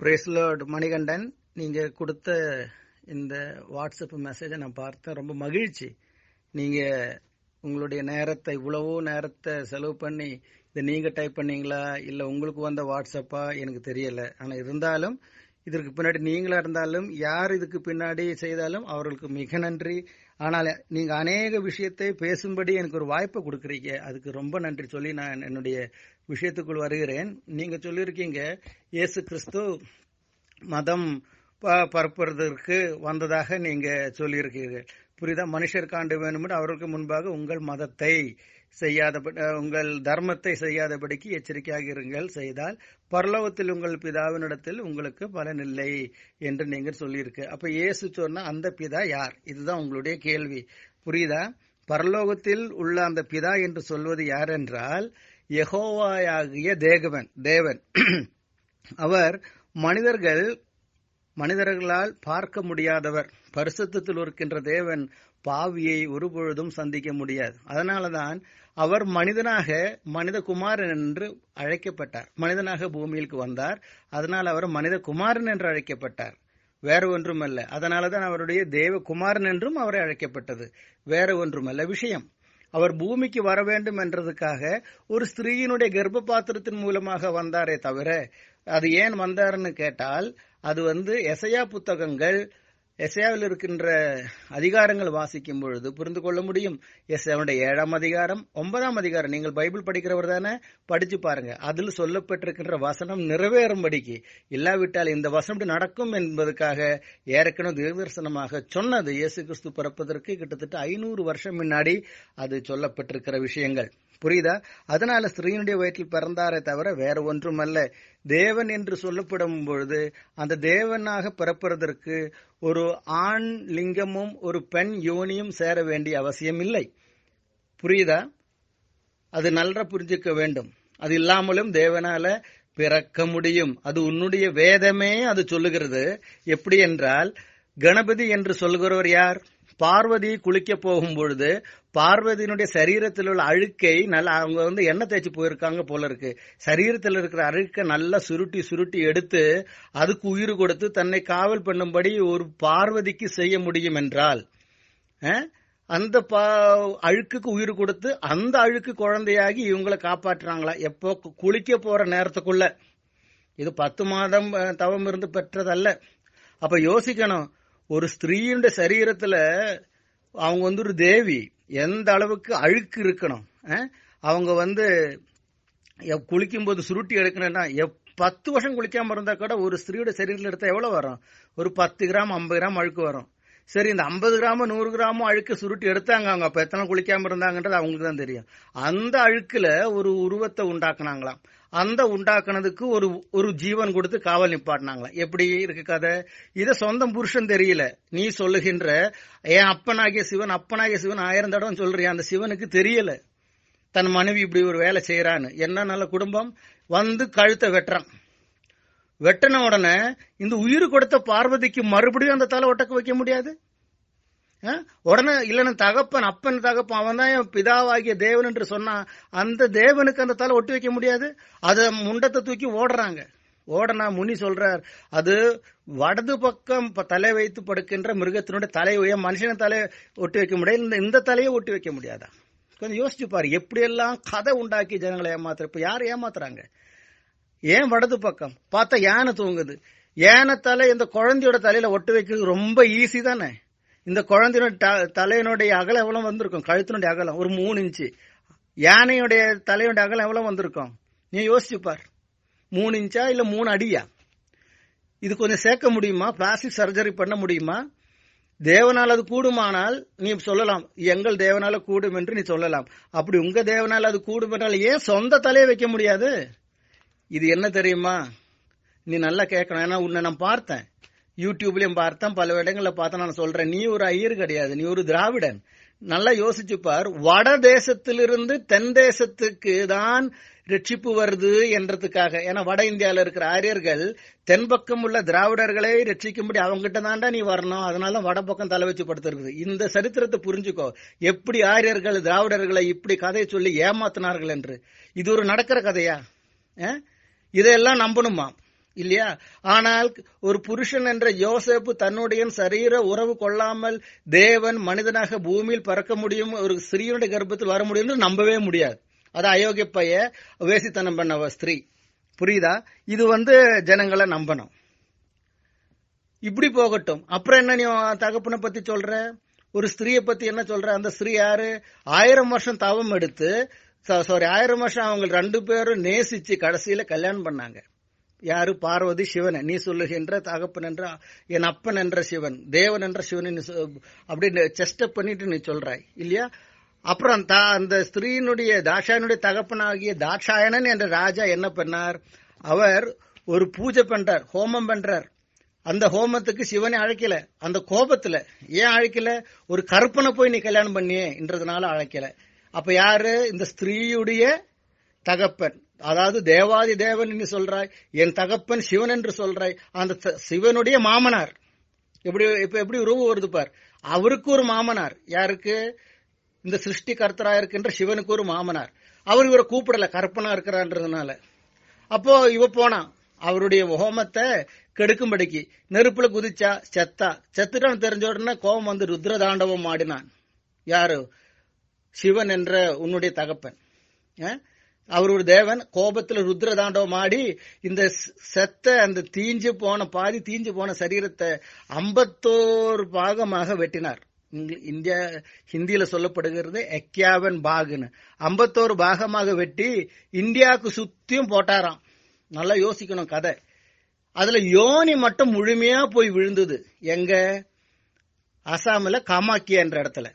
பிரேஸ்லோட் மணிகண்டன் நீங்க கொடுத்த இந்த வாட்ஸ்அப் மெசேஜை நான் பார்த்தேன் ரொம்ப மகிழ்ச்சி. நீங்க உங்களுடைய நேரத்தை இவ்வளவோ நேரத்தை செலவு பண்ணி இதை நீங்க டைப் பண்ணீங்களா? இல்ல உங்களுக்கு வந்த வாட்ஸ்அப்பா எனக்கு தெரியல. ஆனா இருந்தாலும் இதற்கு பின்னாடி நீங்களா இருந்தாலும் யார் இதுக்கு பின்னாடி செய்தாலும் அவர்களுக்கு மிக நன்றி. ஆனால் நீங்க அநேக விஷயத்தை பேசும்படி எனக்கு ஒரு வாய்ப்பை கொடுக்குறீங்க. அதுக்கு ரொம்ப நன்றி சொல்லி நான் என்னுடைய விஷயத்துக்குள் வருகிறேன். நீங்க சொல்லியிருக்கீங்க இயேசு கிறிஸ்து மதம் ப- பரப்புறதற்கு வந்ததாக நீங்க சொல்லியிருக்கீர்கள். புரிதா மனுஷர் காண்டு வேணுமென்று அவருக்கு முன்பாக உங்கள் மதத்தை செய்யாத உங்கள் தர்மத்தை செய்யாதபடிக்கு எச்சரிக்கையாக இருங்கள். செய்தால் பரலோகத்தில் உங்கள் பிதாவினிடத்தில் உங்களுக்கு பலன் இல்லை என்று நீங்கள் சொல்லியிருக்கு. அப்ப இயேசு சொன்ன அந்த பிதா யார்? இதுதான் உங்களுடைய கேள்வி. புரியுதா? பரலோகத்தில் உள்ள அந்த பிதா என்று சொல்வது யார் என்றால் யெகோவாயாகிய தேகவன் தேவன். அவர் மனிதர்கள் மனிதர்களால் பார்க்க முடியாதவர். பரிசுத்தத்தில் இருக்கின்ற தேவன் பாவியை ஒருபொழுதும் சந்திக்க முடியாது. அதனாலதான் அவர் மனிதனாக மனித குமாரன் என்று அழைக்கப்பட்டார். மனிதனாக பூமியிற்கு வந்தார். அதனால் அவர் மனித குமாரன் என்று அழைக்கப்பட்டார். வேற ஒன்றுமல்ல. அதனாலதான் அவருடைய தேவ குமாரன் என்றும் அவரை அழைக்கப்பட்டது. வேற ஒன்றுமல்ல. விஷயம் அவர் பூமிக்கு வர வேண்டும் என்றதுக்காக ஒரு ஸ்திரீயினுடைய கர்ப்ப பாத்திரத்தின் மூலமாக வந்தாரே தவிர அது ஏன் வந்தாருன்னு கேட்டால் அது வந்து எசையா புத்தகங்கள் எசையாவில் இருக்கின்ற அதிகாரங்கள் வாசிக்கும் பொழுது புரிந்து கொள்ள முடியும். எஸ்ஐயாவுடைய ஏழாம் அதிகாரம் ஒன்பதாம் அதிகாரம். நீங்கள் பைபிள் படிக்கிறவர் தானே? படிச்சு பாருங்க. அதில் சொல்லப்பட்டிருக்கின்ற வசனம் நிறைவேறும்படிக்கு இல்லாவிட்டால் இந்த வசனம் நடக்கும் என்பதற்காக ஏற்கனவே தீர்தர்சனமாக சொன்னது. இயேசு கிறிஸ்து பிறப்பதற்கு கிட்டத்தட்ட ஐநூறு வருஷம் முன்னாடி அது சொல்லப்பட்டிருக்கிற விஷயங்கள். புரியுதா? அதனால ஸ்திரீனுடைய வயிற்றில் பிறந்தாரே தவிர வேற ஒன்றுமல்ல. தேவன் என்று சொல்லப்படும் பொழுது அந்த தேவனாக பிறப்பதற்கு ஒரு ஆண் லிங்கமும் ஒரு பெண் யோனியும் சேர வேண்டிய அவசியம் இல்லை புரியுதா? அது நல்லா புரிஞ்சுக்க வேண்டும். அது இல்லாமலும் தேவனால பிறக்க முடியும். அது உன்னுடைய வேதமே அது சொல்லுகிறது. எப்படி என்றால் கணபதி என்று சொல்கிறவர் யார்? பார்வதி குளிக்க போகும் பொழுது பார்வதியினுடைய சரீரத்தில் உள்ள அழுக்கை நல்லா அவங்க வந்து எண்ணெய் தேய்ச்சி போயிருக்காங்க போல இருக்கு. சரீரத்தில் இருக்கிற அழுக்கை நல்லா சுருட்டி சுருட்டி எடுத்து அதுக்கு உயிர் கொடுத்து தன்னை காவல் பண்ணும்படி ஒரு பார்வதிக்கு செய்ய முடியும் என்றால் அந்த பா- அழுக்குக்கு உயிர் கொடுத்து அந்த அழுக்கு குழந்தையாகி இவங்களை காப்பாற்றுறாங்களா? எப்போ கு- குளிக்க போற நேரத்துக்குள்ள. இது பத்து மாதம் தவம் இருந்து பெற்றதல்ல. அப்ப யோசிக்கணும் ஒரு ஸ்திரீயுடைய சரீரத்துல அவங்க வந்து ஒரு தேவி. எந்த அளவுக்கு அழுக்கு இருக்கணும் அவங்க வந்து குளிக்கும்போது சுருட்டி எடுக்கணும்னா எப்- பத்து வருஷம் குளிக்காம இருந்தா கூட ஒரு ஸ்திரீயோட சரீரத்தில் எடுத்தா எவ்வளவு வரும்? ஒரு பத்து கிராம் ஐம்பது கிராம் அழுக்கு வரும். சரி இந்த ஐம்பது கிராம நூறு கிராமும் அழுக்கு சுருட்டி எடுத்தாங்க அவங்க. அப்ப எத்தனை குளிக்காம இருந்தாங்கன்றது அவங்களுக்கு தான் தெரியும். அந்த அழுக்குல ஒரு உருவத்தை உண்டாக்குனாங்களாம். அந்த உண்டாக்குனதுக்கு ஒரு ஒரு ஜீவன் கொடுத்து காவல் நிப்பாட்டினாங்களாம் எப்படி இருக்கு கதை? இத சொந்தம் புருஷன் தெரியல. நீ சொல்லுகின்ற என் அப்பனாகிய சிவன் அப்பனாகிய சிவன் ஆயிரம் தடவை சொல்றியா? அந்த சிவனுக்கு தெரியல. தன் மனைவி இப்படி ஒரு வேலை செய்யறான்னு என்ன நல்ல குடும்பம்? வந்து கழுத்தை வெட்டுறான். வெட்டின உடனே இந்த உயிர் கொடுத்த பார்வதிக்கு மறுபடியும் அந்த தலை ஒட்டக்க வைக்க முடியாது? உடனே இல்லைன்னு தகப்பன் அப்பன் தகப்பன் அவன் தான் என் பிதாவாகிய தேவன் என்று சொன்னா அந்த தேவனுக்கு அந்த தலை ஒட்டி வைக்க முடியாது? அதை முண்டத்தை தூக்கி ஓடுறாங்க. ஓடனா முனி சொல்றார் அது வடது பக்கம் தலை வைத்து படுக்கின்ற மிருகத்தினுடைய தலையை மனுஷன தலை ஒட்டி வைக்க முடியாது இந்த- இந்த தலையை ஒட்டி வைக்க முடியாதா? கொஞ்சம் யோசிச்சு பாரு எப்படியெல்லாம் கதை உண்டாக்கி ஜனங்களை ஏமாத்துற இப்ப யார் ஏமாத்துறாங்க? ஏன் வடது பக்கம்? பார்த்தா யானை தூங்குது. யானை தலை இந்த குழந்தையோட தலையில ஒட்டு வைக்கிறது ரொம்ப ஈஸி தானே? இந்த குழந்தையினுடைய த- தலையினுடைய அகலம் எவ்வளவு வந்திருக்கும்? கழுத்தினுடைய அகலம் ஒரு மூணு இன்ச்சு. யானையுடைய தலையுடைய அகலம் எவ்வளவு வந்திருக்கும்? நீ யோசிச்சு பார். மூணு இன்ச்சா இல்ல மூணு அடியா? இது கொஞ்சம் சேர்க்க முடியுமா? பிளாஸ்டிக் சர்ஜரி பண்ண முடியுமா? தேவனால் அது கூடுமானால் நீ சொல்லலாம் எங்கள் தேவனால கூடும் என்று நீ சொல்லலாம். அப்படி உங்க தேவனால் அது கூடும் என்றால் ஏன் சொந்த தலையை வைக்க முடியாது? இது என்ன தெரியுமா? நீ நல்லா கேட்கணும். ஏன்னா உன்னை நான் பார்த்தேன். யூடியூப்லயும் பார்த்தேன் பல இடங்களை பார்த்து நான் சொல்றேன் நீ ஒரு ஐயர் கிடையாது நீ ஒரு திராவிடன். நல்லா யோசிச்சுப்பார் வட தேசத்திலிருந்து தென் தேசத்துக்கு தான் ரட்சிப்பு வருது என்றதுக்காக. ஏன்னா வட இந்தியாவில் இருக்கிற ஆரியர்கள் தென்பக்கம் உள்ள திராவிடர்களை ரட்சிக்கும்படி அவங்ககிட்ட தாண்டா நீ வரணும். அதனால வட பக்கம் தலை வச்சு படுத்திருக்குது. இந்த சரித்திரத்தை புரிஞ்சுக்கோ. எப்படி ஆரியர்கள் திராவிடர்களை இப்படி கதையை சொல்லி ஏமாத்தினார்கள் என்று. இது ஒரு நடக்கிற கதையா? அஹ்? இதையெல்லாம் நம்பணுமா? இல்லையா? ஆனால் ஒரு புருஷன் என்ற யோசேப்பு தன்னுடைய சரீர உறவு கொள்ளாமல் தேவன் மனிதனாக பூமியில் பறக்க முடியும் ஒரு ஸ்திரீனுடைய கர்ப்பத்தில் வர முடியும் என்று நம்பவே முடியாது. அது அயோக்கிய பைய வேசித்தனம் பண்ணவ ஸ்திரீ. புரியுதா? இது வந்து ஜனங்களை நம்பணும். இப்படி போகட்டும். அப்புறம் என்ன நீ தகப்பனை பத்தி சொல்ற? ஒரு ஸ்திரீயை பத்தி என்ன சொல்ற? அந்த ஸ்திரீ யாரு? ஆயிரம் வருஷம் தவம் எடுத்து சாரி ஆயிரம் வருஷம் அவங்க ரெண்டு பேரும் நேசிச்சு கடைசியில கல்யாணம் பண்ணாங்க. யாரு? பார்வதி சிவனை. நீ சொல்லுகின்ற தகப்பன் என்ற என் அப்பன் என்ற சிவன் தேவன் என்ற சிவன் அப்படின்னு செஸ்ட பண்ணிட்டு நீ சொல்றாய் இல்லையா? அப்புறம் அந்த ஸ்திரீனுடைய தாட்சாயனுடைய தகப்பனாகிய தாட்சாயணன் என்ற ராஜா என்ன பண்ணார்? அவர் ஒரு பூஜை பண்றார் ஹோமம் பண்றார். அந்த ஹோமத்துக்கு சிவனை அழைக்கல. அந்த கோபத்துல ஏன் அழைக்கல? ஒரு கற்பனை போய் நீ கல்யாணம் பண்ணியேன்றதுனால அழைக்கல. அப்ப யாரு? இந்த ஸ்திரீயுடைய தகப்பன். அதாவது தேவாதி தேவன் என்று சொல்றாய் என் தகப்பன் சிவன் என்று சொல்றாய் அந்த சிவனுடைய மாமனார். எப்படி இப்ப எப்படி உருவம் வருது பார்? அவருக்கு ஒரு மாமனார். யாருக்கு? இந்த சிருஷ்டி கர்த்தரா இருக்கின்ற சிவனுக்கு ஒரு மாமனார். அவர் இவரை கூப்பிடல கற்பனா இருக்கிறான்றதுனால. அப்போ இவ போனா அவருடைய ஹோமத்தை கெடுக்கும்படிக்கு நெருப்புல குதிச்சா செத்தா. செத்துட்டான்னு தெரிஞ்ச உடனே கோபம் வந்து ருத்ர தாண்டவம் ஆடினான். யாரு? சிவன் என்ற உன்னுடைய தகப்பன். அவரோட தேவன் கோபத்துல ருத்ர தாண்டவம் ஆடி இந்த செத்த அந்த தீஞ்சு போன பாதி தீஞ்சு போன சரீரத்தை ஐம்பத்தோரு பாகமாக வெட்டினார். இந்தியா ஹிந்தியில சொல்லப்படுகிறது எக்யாவன் பாகுன்னு. ஐம்பத்தோரு பாகமாக வெட்டி இந்தியாவுக்கு சுத்தியும் போட்டாராம். நல்லா யோசிக்கணும் கதை. அதுல யோனி மட்டும் முழுமையா போய் விழுந்தது. எங்க? அசாமில் காமாக்கியா என்ற இடத்துல.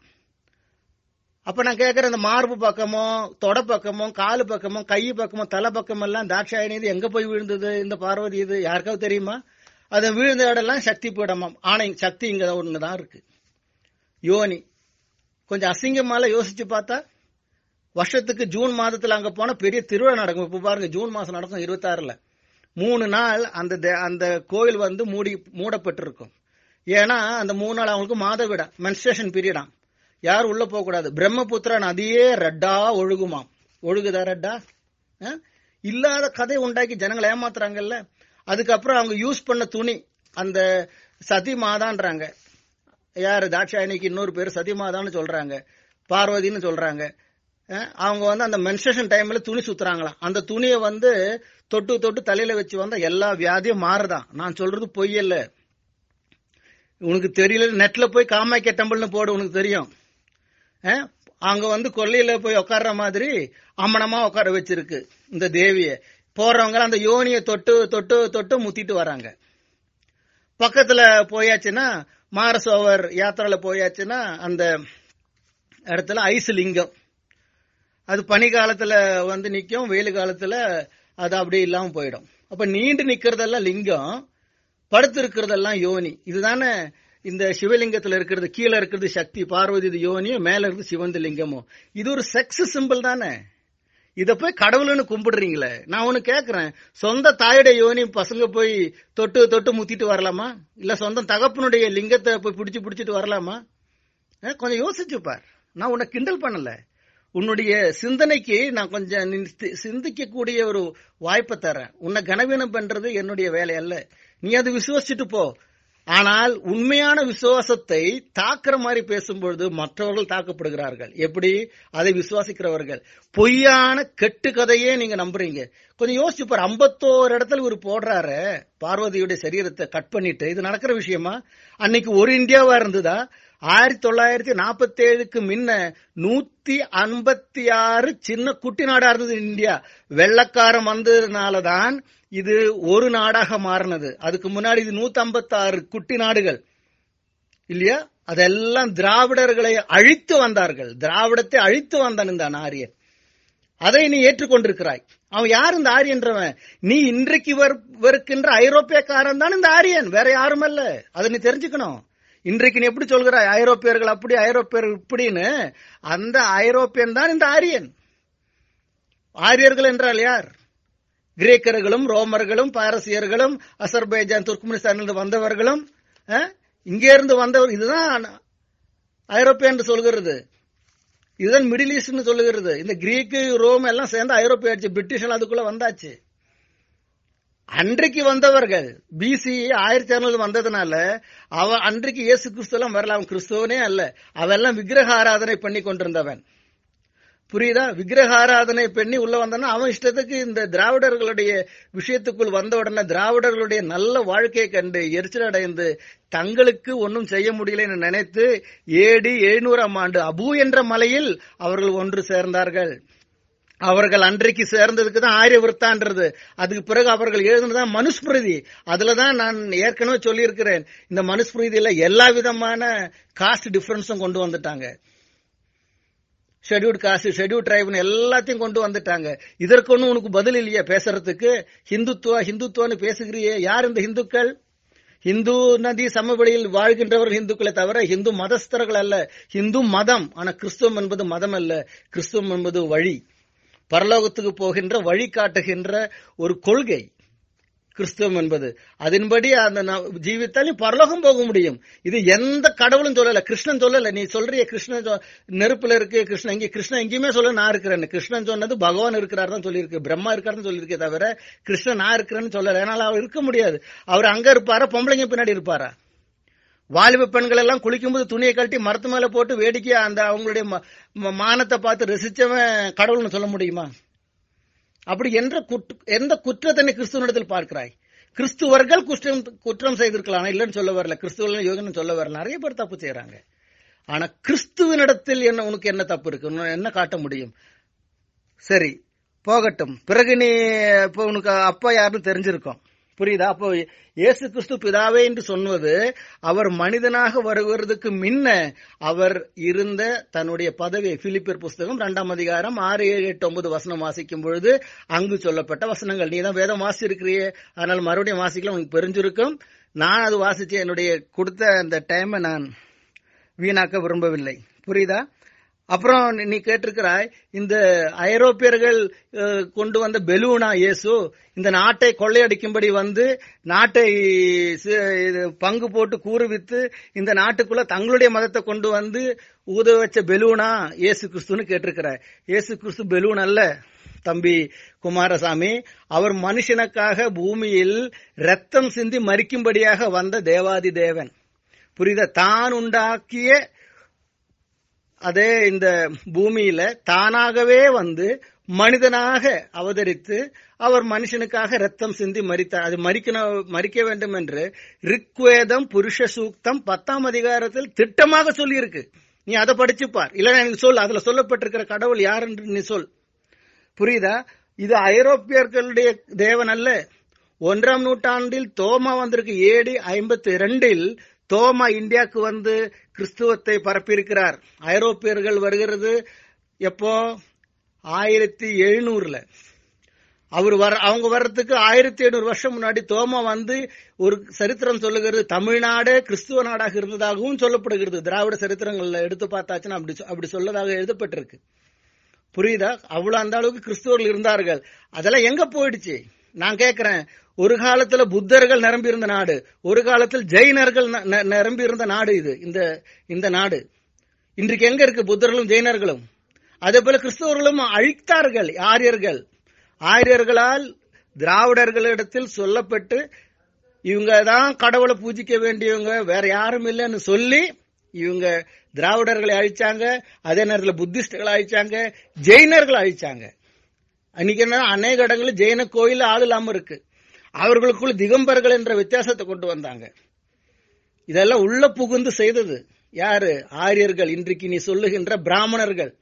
அப்ப நான் கேட்கிறேன் இந்த மார்பு பக்கமோ தொட பக்கமோ காலு பக்கமோ கை பக்கமோ தலை பக்கம் எல்லாம் தாட்சாயணி இது எங்க போய் விழுந்தது? இந்த பார்வதி இது யாருக்காவது தெரியுமா? அது விழுந்த இடம்லாம் சக்தி பீடமாம். ஆனா சக்தி இங்க ஒண்ணுதான் இருக்கு. யோனி. கொஞ்சம் அசிங்கமால யோசிச்சு பார்த்தா வருஷத்துக்கு ஜூன் மாதத்துல அங்க போனா பெரிய திருவிழா நடக்கும். இப்ப பாருங்க ஜூன் மாசம் நடக்கும் இருபத்தாறுல. மூணு நாள் அந்த அந்த கோயில் வந்து மூடி மூடப்பட்டிருக்கும். ஏன்னா அந்த மூணு நாள் அவங்களுக்கு மாதவிடா மென்ஸ்ட்ரேஷன் பீரியடாம் யாரும் உள்ள போக கூடாது. பிரம்மபுத்திரா நதியே ரெட்டா ஒழுகுமாம். ஒழுகுதா ரெட்டா? இல்லாத கதை உண்டாக்கி ஜனங்களை ஏமாத்துறாங்கல்ல? அதுக்கப்புறம் அவங்க யூஸ் பண்ண துணி அந்த சதி மாதான்றாங்க யாரு? தாட்சாயணிக்கு இன்னொரு பேர் சதி மாதான்னு சொல்றாங்க. பார்வதின்னு சொல்றாங்க. அவங்க வந்து அந்த மென்ஸ்ட்ரேஷன் டைம்ல துணி சுத்துறாங்களாம். அந்த துணியை வந்து தொட்டு தொட்டு தலையில வச்சு வந்தா எல்லா வியாதியும் மாறுதான். நான் சொல்றது பொய்யல்ல. உனக்கு தெரியல நெட்ல போய் காமாக்கிய டெம்பிள்னு போடு உனக்கு தெரியும். அங்க வந்து கொல்லையில போய் உட்கார்ற மாதிரி அம்மனமா உட்கார வச்சிருக்கு இந்த தேவிய. போறவங்க அந்த யோனிய தொட்டு தொட்டு தொட்டு முத்திட்டு வராங்க. பக்கத்துல போயாச்சுன்னா மாரசோவர் யாத்திரையில போயாச்சுன்னா அந்த இடத்துல ஐஸ் லிங்கம். அது பனி காலத்துல வந்து நிக்கும் வெயில் காலத்துல அது அப்படியே இல்லாம போயிடும். அப்ப நீண்டு நிக்கிறதெல்லாம் லிங்கம் படுத்து இருக்கிறதெல்லாம் யோனி. இதுதானே இந்த சிவலிங்கத்துல இருக்கிறது கீழே இருக்கிறது சக்தி பார்வதி இது யோனியும் மேல இருக்கிறது சிவந்த லிங்கமும் இது ஒரு செக்ஸ் சிம்பிள் தானே. இத போய் கடவுள்னு கும்பிடுறீங்களே. நான் ஒன்னு கேக்குறேன். சொந்த தாயுடைய யோனி பசங்க போய் தொட்டு தொட்டு முத்திட்டு வரலாமா? இல்ல சொந்த தகப்பனுடைய லிங்கத்தை போய் பிடிச்சு பிடிச்சிட்டு வரலாமா? கொஞ்சம் யோசிச்சு பார். நான் உன்னை கிண்டல் பண்ணல. உன்னுடைய சிந்தனைக்கு நான் கொஞ்சம் சிந்திக்கக்கூடிய ஒரு வாய்ப்பை தரேன். உன்னை கனவீனம் பண்றது என்னுடைய வேலை அல்ல. நீ அதை விசுவசிச்சுட்டு போ. ஆனால் உண்மையான விசுவாசத்தை தாக்குற மாதிரி பேசும்பொழுது மற்றவர்கள் தாக்கப்படுகிறார்கள். எப்படி? அதை விசுவாசிக்கிறவர்கள். பொய்யான கெட்டு கதையே நீங்க நம்புறீங்க. கொஞ்சம் யோசிச்சு பாரு ஐம்பத்தோரு இடத்துல இவர் போடுறாரு. பார்வதியுடைய சரீரத்தை கட் பண்ணிட்டு இது நடக்கிற விஷயமா? அன்னைக்கு ஒரு இந்தியாவா இருந்ததா? ஆயிரத்தி தொள்ளாயிரத்தி நாற்பத்தி ஏழுக்கு முன்ன நூத்தி ஐம்பத்தி ஆறு சின்ன குட்டி நாடா இருந்தது இந்தியா. வெள்ளக்காரம் வந்ததுனாலதான் இது ஒரு நாடாக மாறினது. அதுக்கு முன்னாடி இது நூத்தி ஐம்பத்தி ஆறு குட்டி நாடுகள். இல்லையா? அதெல்லாம் திராவிடர்களை அழித்து வந்தார்கள். திராவிடத்தை அழித்து வந்தான் இந்த ஆரியன் அதை நீ ஏற்றுக்கொண்டிருக்கிறாய். அவன் யார் இந்த ஆரியன்றவன்? நீ இன்றைக்கு வருக்கின்ற ஐரோப்பியக்காரன் தான் இந்த ஆரியன். வேற யாரும் அல்ல அதை நீ தெரிஞ்சுக்கணும். இன்றைக்கு நீ எப்படி சொல்கிறாய்? ஐரோப்பியர்கள் அப்படி ஐரோப்பியர்கள் இப்படின்னு? அந்த ஐரோப்பியன் தான் இந்த ஆரியன். ஆரியர்கள் என்றால் யார்? கிரேக்கர்களும் ரோமர்களும் பாரசியர்களும் அசர்பைஜான் துர்க்மெனிஸ்தானிலிருந்து வந்தவர்களும் இங்கே இருந்து வந்தவர் இதுதான் ஐரோப்பியா என்று சொல்கிறது. இதுதான் மிடில் ஈஸ்ட்னு சொல்லுகிறது. இந்த கிரீக்கு ரோம் எல்லாம் சேர்ந்து ஐரோப்பிய ஆச்சு பிரிட்டிஷ் அதுக்குள்ள வந்தாச்சு. அன்றைக்கு வந்தவர்கள் பிசி ஆயிரத்தி அறுநூறு வந்ததுனால அவ அன்றைக்கு இயேசு கிறிஸ்து எல்லாம் வரல. அவன் கிறிஸ்துவனே அல்ல. அவெல்லாம் விக்கிரக ஆராதனை பண்ணி கொண்டிருந்தவன். புரியுதா? விக்கிரக ஆராதனை பண்ணி உள்ள வந்தானா அவன் இஷ்டத்துக்கு இந்த திராவிடர்களுடைய விஷயத்துக்குள் வந்த உடனே திராவிடர்களுடைய நல்ல வாழ்க்கையை கண்டு எரிச்சல் அடைந்து தங்களுக்கு ஒன்றும் செய்ய முடியலன்னு நினைத்து ஏடி எழுநூறாம் ஆண்டு அபு என்ற மலையில் அவர்கள் ஒன்று சேர்ந்தார்கள். அவர்கள் அன்றைக்கு சேர்ந்ததுக்கு தான் ஆரியவிருத்தான்றது அதுக்கு பிறகு அவர்கள் எழுதுனதான் மனுஸ்மிருதி. அதுலதான் நான் ஏற்கனவே சொல்லியிருக்கிறேன். இந்த மனுஸ்மிருதியில எல்லா விதமான காஸ்ட் டிஃபரன்ஸும் கொண்டு வந்துட்டாங்க. ஷெட்யூல் காஸ்ட் ஷெட்யூல் ட்ரைப்னு எல்லாத்தையும் கொண்டு வந்துட்டாங்க. இதற்கு ஒன்றும் உனக்கு பதில் இல்லையா பேசுறதுக்கு. ஹிந்துத்துவா ஹிந்துத்துவான்னு பேசுகிறியே. யார் இந்த ஹிந்துக்கள்? ஹிந்து நதி சமவெளியில் வாழ்கின்றவர்கள் இந்துக்களை தவிர ஹிந்து மதஸ்தர்கள் அல்ல. ஹிந்து மதம். ஆனா கிறிஸ்துவம் என்பது மதம் அல்ல. கிறிஸ்துவம் என்பது வழி. பரலோகத்துக்கு போகின்ற வழி காட்டுகின்ற ஒரு கொள்கை கிறிஸ்துவம் என்பது. அதன்படி அந்த ஜீவித்தால் நீ பரலோகம் போக முடியும். இது எந்த கடவுளும் சொல்லல கிருஷ்ணன் சொல்லல. நீ சொல்றிய கிருஷ்ணன் சொ- நெருப்புல இருக்கு கிருஷ்ணன் இங்க கிருஷ்ணன் எங்கேயுமே சொல்ல நான் இருக்கிறேன்னு. கிருஷ்ணன் சொன்னது பகவான் இருக்கிறார் தான் சொல்லியிருக்கு பிரம்மா இருக்காருன்னு சொல்லியிருக்கே தவிர கிருஷ்ணன் நான் இருக்கிறேன்னு சொல்லல. ஏன்னா அவர் இருக்க முடியாது. அவர் அங்க இருப்பாரா பொம்பளைங்க பின்னாடி இருப்பாரா? வாலிப பெண்கள் எல்லாம் குளிக்கும்போது துணியை கழட்டி மரத்து மேல போட்டு வேடிக்கையா அந்த அவங்களுடைய ம- ம- மானத்தை பார்த்து ரசிச்சவன் கடவுள்னு சொல்ல முடியுமா? அப்படி என்ற குற்ற எந்த குற்றத்தை கிறிஸ்துவனிடத்தில் பார்க்கிறாய்? கிறிஸ்துவர்கள் குற்றம் குற்றம் செய்திருக்கலாம். இல்லைன்னு சொல்ல வரல. கிறிஸ்துவர்கள் யோகன்னு சொல்ல வரல. நிறைய பேர் தப்பு செய்யறாங்க ஆனா கிறிஸ்துவனிடத்தில் என்ன உனக்கு என்ன தப்பு இருக்கு? என்ன காட்ட முடியும்? சரி போகட்டும். பிறகு நீ இப்போ உனக்கு அப்பா யாருன்னு தெரிஞ்சிருக்கோம். புரியுதா? அப்போ இயேசு கிறிஸ்து பிதாவே என்று சொன்னது அவர் மனிதனாக வருவதற்கு முன்ன அவர் இருந்த தன்னுடைய பதவி பிலிப்பியர் புஸ்தகம் இரண்டாம் அதிகாரம் ஆறு ஏழு எட்டு ஒன்பது வசனம் வாசிக்கும் பொழுது அங்கு சொல்லப்பட்ட வசனங்கள். நீ தான் வேதம் வாசிச்சிருக்கிறியே. அதனால் மறுபடியும் வாசிக்கலாம். உனக்கு பெரிஞ்சிருக்கும் நான் அது வாசிச்சு என்னுடைய கொடுத்த அந்த டைமை நான் வீணாக்க விரும்பவில்லை. புரியுதா? அப்புறம் நீ- கேட்டிருக்கிறாய் இந்த ஐரோப்பியர்கள் கொண்டு வந்த பெலூனா இயேசு இந்த நாட்டை கொள்ளையடிக்கும்படி வந்து நாட்டை இது பங்கு போட்டு கூறுவித்து இந்த நாட்டுக்குள்ள தங்களுடைய மதத்தை கொண்டு வந்து ஊத வச்ச பெலூனா இயேசு கிறிஸ்துன்னு கேட்டிருக்கிறாய். இயேசு கிறிஸ்து பெலூன் அல்ல தம்பி குமாரசாமி. அவர் மனுஷனுக்காக பூமியில் ரத்தம் சிந்தி மறிக்கும்படியாக வந்த தேவாதி தேவன். புரித தான் உண்டாக்கிய அதே இந்த பூமியில தானாகவே வந்து மனிதனாக அவதரித்து அவர் மனுஷனுக்காக ரத்தம் சிந்தி மறித்தார் அது மறிக்கணும் மறிக்க வேண்டும் என்று ரிக்வேதம் புருஷ சூக்தம் பத்தாம் அதிகாரத்தில் திட்டமாக சொல்லியிருக்கு. நீ அதை படிச்சுப்பார். இல்லைன்னா எனக்கு சொல் அதுல சொல்லப்பட்டிருக்கிற கடவுள் யார் என்று நீ சொல். புரியுதா? இது ஐரோப்பியர்களுடைய தேவன் அல்ல. ஒன்றாம் நூற்றாண்டில் தோமா வந்திருக்கு. ஏடி ஐம்பத்தி ரெண்டில் தோமா இந்தியாவுக்கு வந்து கிறிஸ்துவத்தை பரப்பியிருக்கிறார். ஐரோப்பியர்கள் வருகிறது எப்போ? ஆயிரத்தி எழுநூறுல. அவர் வர அவங்க வர்றதுக்கு ஆயிரத்தி எழுநூறு வருஷம் முன்னாடி தோமா வந்து ஒரு சரித்திரம் சொல்லுகிறது. தமிழ்நாடே கிறிஸ்துவ நாடாக இருந்ததாகவும் சொல்லப்படுகிறது. திராவிட சரித்திரங்கள்ல எடுத்து பார்த்தாச்சுன்னா அப்படி சொ- அப்படி சொல்லதாக எழுதப்பட்டிருக்கு. புரியுதா? அவ்வளவு அந்த அளவுக்கு கிறிஸ்துவர்கள் இருந்தார்கள். அதெல்லாம் எங்க போயிடுச்சு? நான் கேக்குறேன். ஒரு காலத்துல புத்தர்கள் நிரம்பி இருந்த நாடு ஒரு காலத்தில் ஜெயினர்கள் ந- ந- நிரம்பி இருந்த நாடு இது இந்த இந்த நாடு. இன்றைக்கு எங்க இருக்கு புத்தர்களும் ஜெயினர்களும்? அதே போல கிறிஸ்தவர்களும் அழித்தார்கள் ஆரியர்கள். ஆரியர்களால் திராவிடர்களிடத்தில் சொல்லப்பட்டு இவங்க தான் கடவுளை பூஜிக்க வேண்டியவங்க வேற யாரும் இல்லைன்னு சொல்லி இவங்க திராவிடர்களை அழிச்சாங்க அதே நேரத்தில் புத்திஸ்டுகளை அழிச்சாங்க ஜெயினர்களை அழிச்சாங்க. அன்னைக்கு என்ன அநேக இடங்களில் ஜெயின கோயில் ஆள் இல்லாம இருக்கு. அவர்களுக்குள் திகம்பர்கள் என்ற வித்தியாசத்தை கொண்டு வந்தாங்க. இதெல்லாம் உள்ள புகுந்து செய்தது. யாரு? ஆரியர்கள். இன்றைக்கு நீ சொல்லுகின்ற பிராமணர்கள்.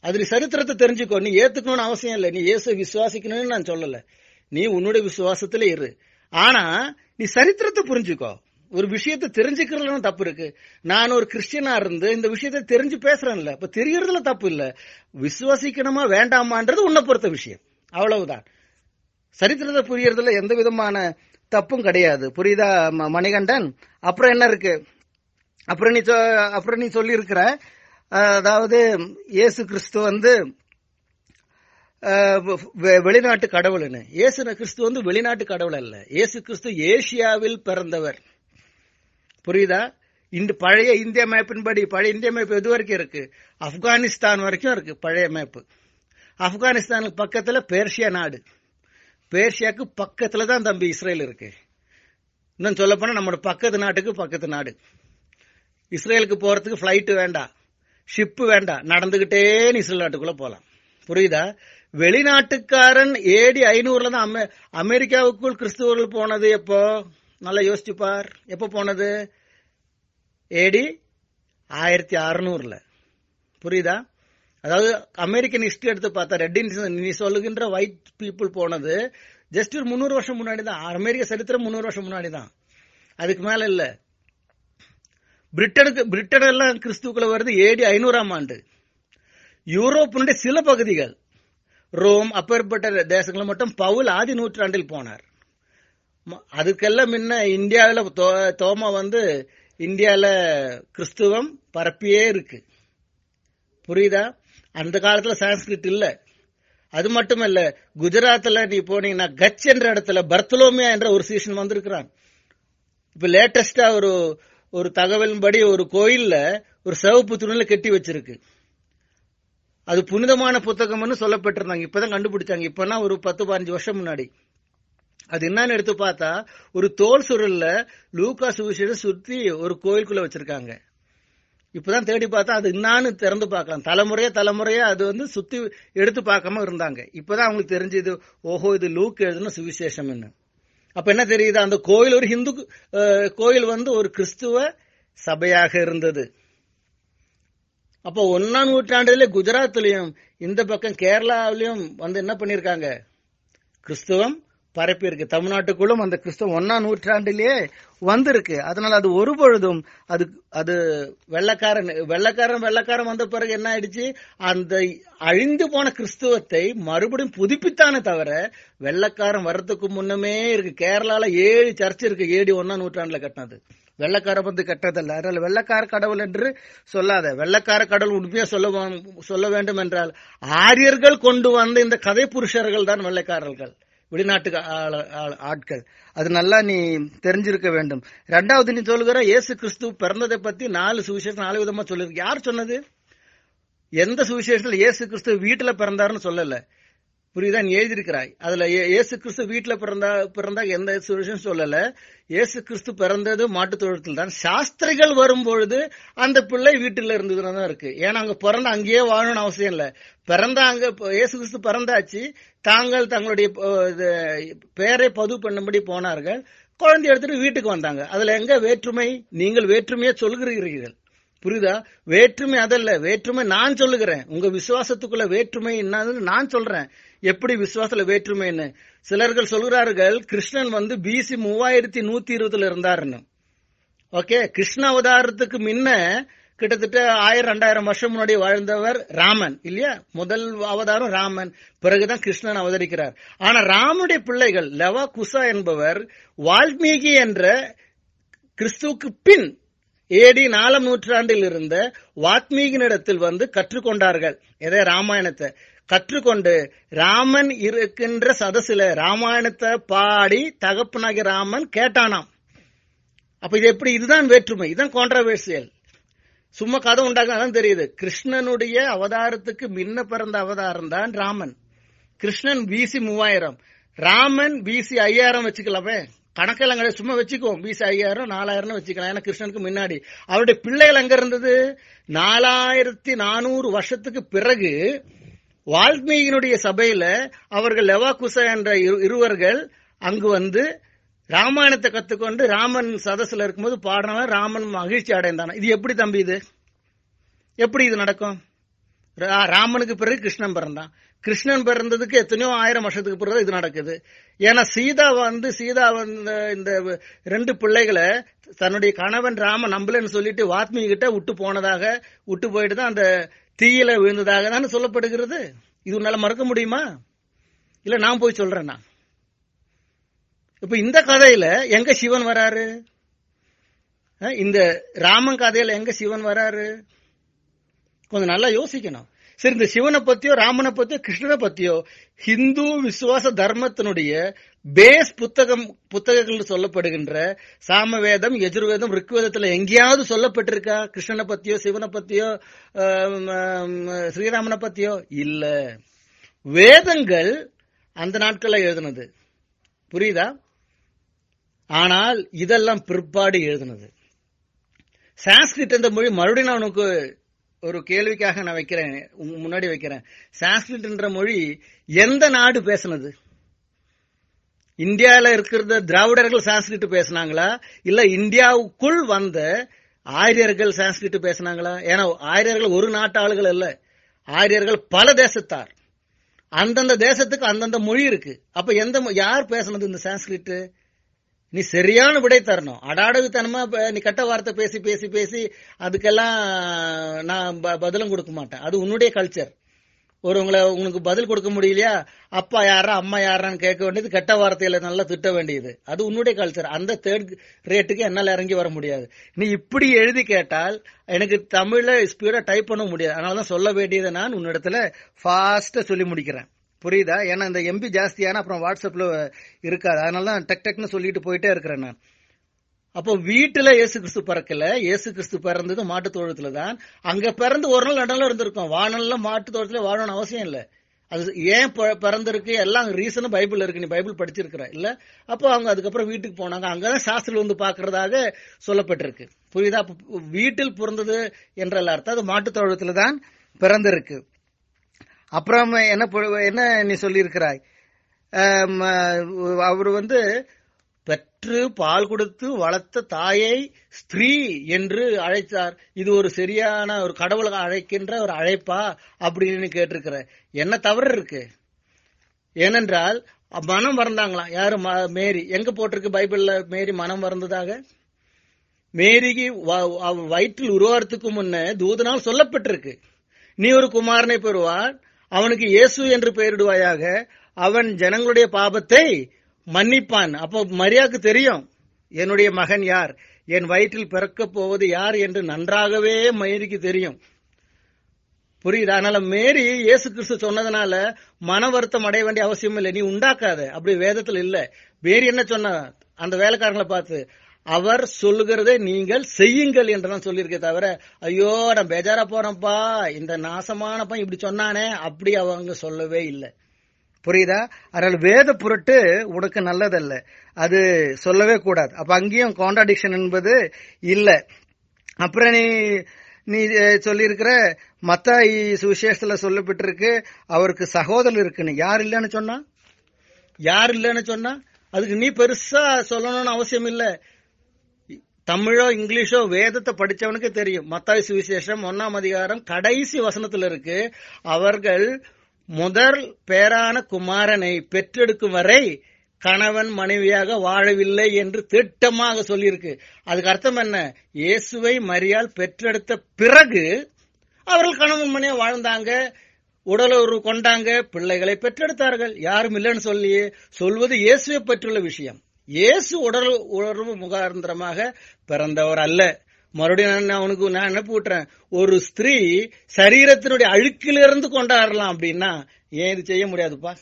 அதுல சரித்திரத்தை தெரிஞ்சுக்கோ. நீ ஏத்துக்கணும்னு அவசியம் இல்லை. நீ இயேசு விசுவாசிக்கணும்னு நான் சொல்லல. நீ உன்னுடைய விசுவாசத்துல இரு. ஆனா நீ சரித்திரத்தை புரிஞ்சுக்கோ. ஒரு விஷயத்தை தெரிஞ்சுக்கிறதுல தப்பு இருக்கு. நான் ஒரு கிறிஸ்டியனா இருந்து இந்த விஷயத்தை தெரிஞ்சு பேசுறேன்ல. இப்ப தெரியறதுல தப்பு இல்ல. விசுவாசிக்கணுமா வேண்டாமான்றது உன்னை பொறுத்த விஷயம். அவ்வளவுதான். சரித்திரத்தை புரியறதுல எந்த விதமான தப்பும் கிடையாது. புரியுதா ம- மணிகண்டன்? அப்புறம் என்ன இருக்கு? அப்புறம் நீ சொ- அப்புறம் நீ சொல்லி இருக்கிற அதாவது இயேசு கிறிஸ்து வந்து வெ- வெளிநாட்டு கடவுள்னு. இயேசு கிறிஸ்து வந்து வெளிநாட்டு கடவுள் அல்ல. இயேசு கிறிஸ்து ஏசியாவில் பிறந்தவர். புரியுதா? இந்த பழைய இந்திய மேப்பின்படி பழைய இந்திய மேப் எது வரைக்கும் இருக்கு? ஆப்கானிஸ்தான் வரைக்கும் இருக்கு பழைய மேப்பு. ஆப்கானிஸ்தானுக்கு பக்கத்துல பேர்ஷியா நாடு. பேர்ஷியாக்கு பக்கத்துல தான் தம்பி இஸ்ரேல் இருக்கு. இன்னும் சொல்ல போனா நம்மளோட பக்கத்து நாட்டுக்கு பக்கத்து நாடு. இஸ்ரேலுக்கு போறதுக்கு ஃபிளைட் வேண்டாம் ஷிப்பு வேண்டாம் நடந்துகிட்டே இஸ்ரேல் நாட்டுக்குள்ள போலாம். புரியுதா? வெளிநாட்டுக்காரன் ஏடி ஐநூறுல தான் அமெ- அமெரிக்காவுக்குள் கிறிஸ்துவர்கள் போனது எப்போ? நல்லா யோசிச்சுப்பார். எப்போ போனது? ஏடி ஆயிரத்தி அறுநூறுல. புரியுதா? அதாவது அமெரிக்கன் ஹிஸ்டரி எடுத்து பார்த்தா ரெட்டின் நீ சொல்லுகின்ற ஒயிட் பீப்புள் போனது ஜஸ்ட் ஒரு முந்நூறு வருஷம் முன்னாடி தான் அமெரிக்க சரித்திரம் முந்நூறு வருஷம் முன்னாடி தான் அதுக்கு மேல இல்ல. பிரிட்டனுக்கு பிரிட்டன் எல்லாம் கிறிஸ்துக்குள்ள வருது ஏடி ஐநூறாம் ஆண்டு. யூரோப்பினுடைய சில பகுதிகள் ரோம் அப்பேற்பட்ட தேசங்களை மட்டும் பவுல் ஆதி நூற்றாண்டில் போனார். அதுக்கெல்லாம் முன்ன இந்தியாவில் தோமா வந்து இந்தியாவில் கிறிஸ்துவம் பரப்பியே இருக்கு. புரியுதா? அந்த காலத்துல சான்ஸ்கிரிட் இல்ல. அது மட்டுமல்ல குஜராத்ல நீ போனீங்கன்னா கச் என்ற இடத்துல பர்த்தலோமியா என்ற ஒரு சீசன் வந்திருக்கிறான். இப்ப லேட்டஸ்டா ஒரு ஒரு தகவலின்படி ஒரு கோயில்ல ஒரு சிவப்பு துணில கட்டி வச்சிருக்கு. அது புனிதமான புத்தகம்னு சொல்லப்பட்டிருந்தாங்க. இப்பதான் கண்டுபிடிச்சாங்க. இப்பனா ஒரு பத்து பதினஞ்சு வருஷம் முன்னாடி. அது என்னன்னு எடுத்து பார்த்தா ஒரு தோல் சுருள்ல லூக்கா சுவிசேஷம் சுத்தி ஒரு கோயிலுக்குள்ள வச்சிருக்காங்க. இப்பதான் தேடி பார்த்தா அது என்னான்னு திறந்து பார்க்கலாம். தலைமுறையா தலைமுறையா அது வந்து சுத்தி எடுத்து பார்க்காம இருந்தாங்க. இப்பதான் அவங்களுக்கு தெரிஞ்சது ஓஹோ இது லூக் எழுதுன சுவிசேஷம் என்ன? அப்ப என்ன தெரியுது? அந்த கோயில் ஒரு ஹிந்து கோயில் வந்து ஒரு கிறிஸ்துவ சபையாக இருந்தது. அப்போ ஒன்னாம் நூற்றாண்டுல குஜராத்லயும் இந்த பக்கம் கேரளாவிலயும் வந்து என்ன பண்ணிருக்காங்க? கிறிஸ்துவம் பரப்பி இருக்கு. தமிழ்நாட்டுக்குள்ளும் அந்த கிறிஸ்தவம் ஒன்னாம் நூற்றாண்டிலேயே வந்திருக்கு. அதனால அது ஒரு பொழுதும் அது அது வெள்ளக்காரன் வெள்ளக்காரன் வெள்ளக்காரன் வந்த பிறகு என்ன ஆயிடுச்சு? அந்த அழிந்து போன கிறிஸ்துவத்தை மறுபடியும் புதுப்பித்தானே தவிர வெள்ளக்காரன் வர்றதுக்கு முன்னமே இருக்கு. கேரளால ஏழு சர்ச் இருக்கு. ஏடி ஒன்னாம் நூற்றாண்டுல கட்டினது. வெள்ளக்கார வந்து கட்டதல்ல. அதனால வெள்ளக்கார கடவுள் என்று சொல்லாத. வெள்ளக்கார கடவுள் உண்மையா சொல்ல சொல்ல வேண்டும் என்றால் ஆரியர்கள் கொண்டு வந்த இந்த கதை புருஷர்கள் தான் வெள்ளைக்காரர்கள். வெளிநாட்டு ஆட்கள். அது நல்லா நீ தெரிஞ்சிருக்க வேண்டும். ரெண்டாவது நீ சொல்லுகிற இயேசு கிறிஸ்து பிறந்ததை பத்தி நாலு சுவிசேஷம் நாலு விதமா சொல்லிருக்கு யார் சொன்னது? எந்த சுவிசேஷத்துல இயேசு கிறிஸ்து வீட்டுல பிறந்தாருன்னு சொல்லல. புரியுதா? நீ எழுதியிருக்கிறாய். அதுல இயேசு கிறிஸ்து வீட்டுல பிறந்தா பிறந்தா எந்த சுவிசேஷம் சொல்லல. இயேசு கிறிஸ்து பிறந்தது மாட்டு தொழுத்தில் தான் சாஸ்திரிகள் வரும்பொழுது அந்த பிள்ளை வீட்டில் இருந்ததுன்னு தான் இருக்கு. ஏன்னா அங்க பிறந்த அங்கேயே வாழணும்னு அவசியம் இல்ல. பிறந்தாங்க இயேசு கிறிஸ்து பிறந்தாச்சு. தாங்கள் தங்களுடைய இது, பெயரை பதிவு பண்ணும்படி போனார்கள். குழந்தை எடுத்துட்டு வீட்டுக்கு வந்தாங்க. அதுல எங்க வேற்றுமை? நீங்கள் வேற்றுமையை சொல்கிறீர்கள் புரியுதா? வேற்றுமை அதல்ல. வேற்றுமை நான் சொல்லுகிறேன். உங்க விசுவாசத்துக்குள்ள வேற்றுமை என்னதுன்னு நான் சொல்றேன். எப்படி விசுவாசத்துல வேற்றுமைன்னு? சிலர்கள் சொல்கிறார்கள் கிருஷ்ணன் வந்து பிசி மூவாயிரத்தி நூத்தி இருபதுல இருந்தாருன்னு. ஓகே கிருஷ்ண அவதாரத்துக்கு முன்ன கிட்டத்தட்ட ஆயிரம் ரெண்டாயிரம் வருஷம் முன்னாடி வாழ்ந்தவர் ராமன் இல்லையா? முதல் அவதாரம் ராமன் பிறகுதான் கிருஷ்ணன் அவதரிக்கிறார். ஆனா ராமனுடைய பிள்ளைகள் லவா குசா என்பவர் வால்மீகி என்ற கிறிஸ்துவுக்கு பின் ஏடி நாலாம் நூற்றாண்டில் இருந்த வாத்மீகினிடத்தில் வந்து கற்றுக்கொண்டார்கள். எதை ராமாயணத்தை. கற்றுக்கொண்டு ராமன் இருக்கின்ற சதசுல ராமாயணத்தை பாடி தகப்பனாகி ராமன் கேட்டானாம். அப்ப இது எப்படி? இதுதான் வேற்றுமை. இதுதான் கான்ட்ரவர்சியல் சும்மா கதை உண்டாக்கதான் தெரியுது. கிருஷ்ணனுடைய அவதாரத்துக்கு முன்ன பிறந்த அவதாரம் தான் ராமன். கிருஷ்ணன் பிசி மூவாயிரம். ராமன் பிசி ஐயாயிரம் வச்சுக்கலாமே. கணக்கெல்லாம் கிடையாது. சும்மா வச்சுக்குவோம் பிசி ஐயாயிரம் நாலாயிரம் வச்சுக்கலாம். ஏன்னா கிருஷ்ணனுக்கு முன்னாடி. அவருடைய பிள்ளைகள் எங்க இருந்தது? நாலாயிரத்தி நானூறு வருஷத்துக்கு பிறகு வால்மீகியினுடைய சபையில அவர்கள் லெவாகுச என்ற இரு- இருவர்கள் அங்கு வந்து ராமாயணத்தை கத்துக்கொண்டு ராமன் சதஸ்ல இருக்கும்போது பாடினவன் ராமன் மகிழ்ச்சி அடைந்தான் இது எப்படி தம்பி இது? எப்படி இது நடக்கும்? ரா- ராமனுக்கு பிறகு கிருஷ்ணன் பிறந்தான். கிருஷ்ணன் பிறந்ததுக்கு எத்தனையோ ஆயிரம் வருஷத்துக்கு பிறகு இது நடக்குது. ஏன்னா சீதா வந்து சீதா வந்த இந்த ரெண்டு பிள்ளைகளை தன்னுடைய கணவன் ராம நம்பலன்னு சொல்லிட்டு வாத்மீகி கிட்ட விட்டு போனதாக விட்டு போயிட்டு தான் அந்த தீயில விழுந்ததாக தானே சொல்லப்படுகிறது? இது உன்னால மறக்க முடியுமா? இல்ல நான் போய் சொல்றேன்னா இப்ப இந்த கதையில எங்க சிவன் வராரு? இந்த ராமன் கதையில எங்க சிவன் வராரு? கொஞ்சம் நல்லா யோசிக்கணும். சரி இந்த சிவனை பத்தியோ ராமனை பத்தியோ கிருஷ்ணனை பத்தியோ ஹிந்து விசுவாச தர்மத்தினுடைய பேஸ் புத்தகம் புத்தகங்கள் சொல்லப்படுகின்ற சாமவேதம் எஜுர்வேதம் ரிக்வேதத்துல எங்கேயாவது சொல்லப்பட்டிருக்கா? கிருஷ்ணனை பத்தியோ சிவனை பத்தியோ ஸ்ரீராமனை பத்தியோ? இல்ல. வேதங்கள் அந்த நாட்கள்ல எழுதுனது. புரியுதா? ஆனால் இதெல்லாம் பிற்பாடு எழுதுனது. சான்ஸ்கிரிட் என்ற மொழி மறுபடியும் நான் உனக்கு ஒரு கேள்விக்காக நான் வைக்கிறேன். முன்னாடி வைக்கிறேன். சான்ஸ்கிரிட் என்ற மொழி எந்த நாடு பேசினது? இந்தியாவில் இருக்கிற திராவிடர்கள் சான்ஸ்கிரிட் பேசினாங்களா? இல்ல இந்தியாவுக்குள் வந்த ஆரியர்கள் சான்ஸ்கிரிட் பேசினாங்களா? ஏன்னா ஆரியர்கள் ஒரு நாட்டு ஆளுகள் இல்ல ஆரியர்கள் பல தேசத்தார். அந்தந்த தேசத்துக்கு அந்தந்த மொழி இருக்கு. அப்ப எந்த யார் பேசுனது இந்த சான்ஸ்கிரிட் நீ சரியான விடை தரணும். அடாடகுத்தனமா ப- நீ கட்ட வார்த்தை பேசி பேசி பேசி அதுக்கெல்லாம் நான் ப- பதிலும் கொடுக்க மாட்டேன். அது உன்னுடைய கல்ச்சர் ஒரு உங்களை உங்களுக்கு பதில் கொடுக்க முடியலையா? அப்பா யாரா அம்மா யாரான்னு கேட்க வேண்டியது கெட்ட வார்த்தையில நல்லா திட்ட வேண்டியது. அது உன்னுடைய கல்ச்சர் அந்த தேர்ட் ரேட்டுக்கு என்னால இறங்கி வர முடியாது. நீ இப்படி எழுதி கேட்டால் எனக்கு தமிழ்ல ஸ்பீடா டைப் பண்ண முடியாது. அதனால தான் சொல்ல வேண்டியதை நான் உன்னிடத்துல ஃபாஸ்டா சொல்லி முடிக்கிறேன். புரியுதா? ஏன்னா இந்த எம்பி ஜாஸ்தியான அப்புறம் வாட்ஸ்அப்ல இருக்காது. அதனால தான் டக் டக்னு சொல்லிட்டு போயிட்டே இருக்கிறேன் நான். அப்போ வீட்டுல இயேசு கிறிஸ்து பிறக்கல. இயேசு கிறிஸ்து பிறந்தது மாட்டு தோழத்துல தான் அங்க பிறந்து ஒரு நாள் ரெண்டு நாள் இருந்திருக்கும். வானல்ல மாட்டு தோழத்துல வாழணும்னு அவசியம் இல்ல. அது ஏன் ப- பிறந்திருக்கு? எல்லாம் ரீசனும் பைபிள் இருக்கு. நீ பைபிள் படிச்சிருக்கிற. இல்ல? அப்போ அவங்க அதுக்கப்புறம் வீட்டுக்கு போனாங்க. அங்கதான் சாஸ்திரம் வந்து பாக்குறதாக சொல்லப்பட்டிருக்கு. புரியுதா? வீட்டில் பிறந்தது என்ற அர்த்தம். அது மாட்டு தோழத்துல தான் பிறந்திருக்கு. அப்புறம் என்ன என்ன நீ சொல்லியிருக்கிறாய்? அவர் வந்து பெற்று பால் கொடுத்து வளர்த்த தாயை ஸ்திரீ என்று அழைத்தார். இது ஒரு சரியான ஒரு கடவுளை அழைக்கின்ற ஒரு அழைப்பா அப்படின்னு கேட்டிருக்கிற. என்ன தவறு இருக்கு? ஏனென்றால் மனம் மறந்தாங்களாம் யாரு? ம- மேரி. எங்க போட்டிருக்கு பைபிள்ல மேரி மனம் மறந்ததாக மேரிக்கு வயிற்றில் உருவாரத்துக்கு முன்ன தூதனால் சொல்லப்பட்டிருக்கு. நீ ஒரு குமாரனை பெறுவான் அவனுக்கு இயேசு என்று பெயரிடுவாயாக அவன் ஜனங்களுடைய பாபத்தை மன்னிப்பான். அப்போ மரியாக்கு தெரியும். என்னுடைய மகன் யார்? என் வயிற்றில் பிறக்கப் போவது யார் என்று நன்றாகவே மேரிக்கு தெரியும். புரியுது? அதனால மேரி இயேசு கிறிஸ்து சொன்னதுனால மன வருத்தம் அடைய வேண்டிய அவசியம் இல்லை. நீ உண்டாக்காத. அப்படி வேதத்தில் இல்ல. மேரி என்ன சொன்ன? அந்த வேலைக்காரங்களை பார்த்து அவர் சொல்லுகிறதை நீங்கள் செய்யுங்கள் என்று தான் சொல்லியிருக்கே தவிர ஐயோ நான் பேஜாரா போறேன்ப்பா. இந்த நாசமானப்பா இப்படி சொன்னானே. அப்படி அவங்க சொல்லவே இல்லை. புரியுதா? அதனால வேத பொருட்டு உனக்கு நல்லதல்ல. அது சொல்லவே கூடாது. அப்ப அங்கேயும் கான்ட்ராடிக்ஷன் என்பது இல்ல. அப்புறம் நீ நீ சொல்லியிருக்கிற மத்த சுவிசேஷத்துல சொல்லப்பட்டிருக்கு அவருக்கு சகோதரர் இருக்குன்னு. யார் இல்லைன்னு சொன்னா? யார் இல்லைன்னு சொன்னா? அதுக்கு நீ பெருசா சொல்லணும்னு அவசியம் இல்ல. தமிழோ இங்கிலீஷோ வேதத்தை படிச்சவனுக்கு தெரியும். மத்தாய் சுவிசேஷம் ஒன்னாம் அதிகாரம் கடைசி வசனத்துல இருக்கு அவர்கள் முதல் பேரான குமாரனை பெற்றெடுக்கும் வரை கணவன் மனைவியாக வாழவில்லை என்று திட்டமாக சொல்லியிருக்கு. அதுக்கு அர்த்தம் என்ன? இயேசுவை மரியால் பெற்றெடுத்த பிறகு அவர்கள் கணவன் மனைவியாக வாழ்ந்தாங்க உடலுறவு கொண்டாங்க பிள்ளைகளை பெற்றெடுத்தார்கள். யாரும் இல்லைன்னு சொல்லியே சொல்வது இயேசுவை பற்றியுள்ள விஷயம். இயேசு உடல் உணர்வு முகாந்திரமாக பிறந்தவர் அல்ல. மறுபடியும் நான் உனக்கு நான் என்ன போட்டுறேன் ஒரு ஸ்திரீ சரீரத்தினுடைய அழுக்கிலிருந்து கொண்டாடலாம் அப்படின்னா ஏன் இது செய்ய முடியாதுப்பா?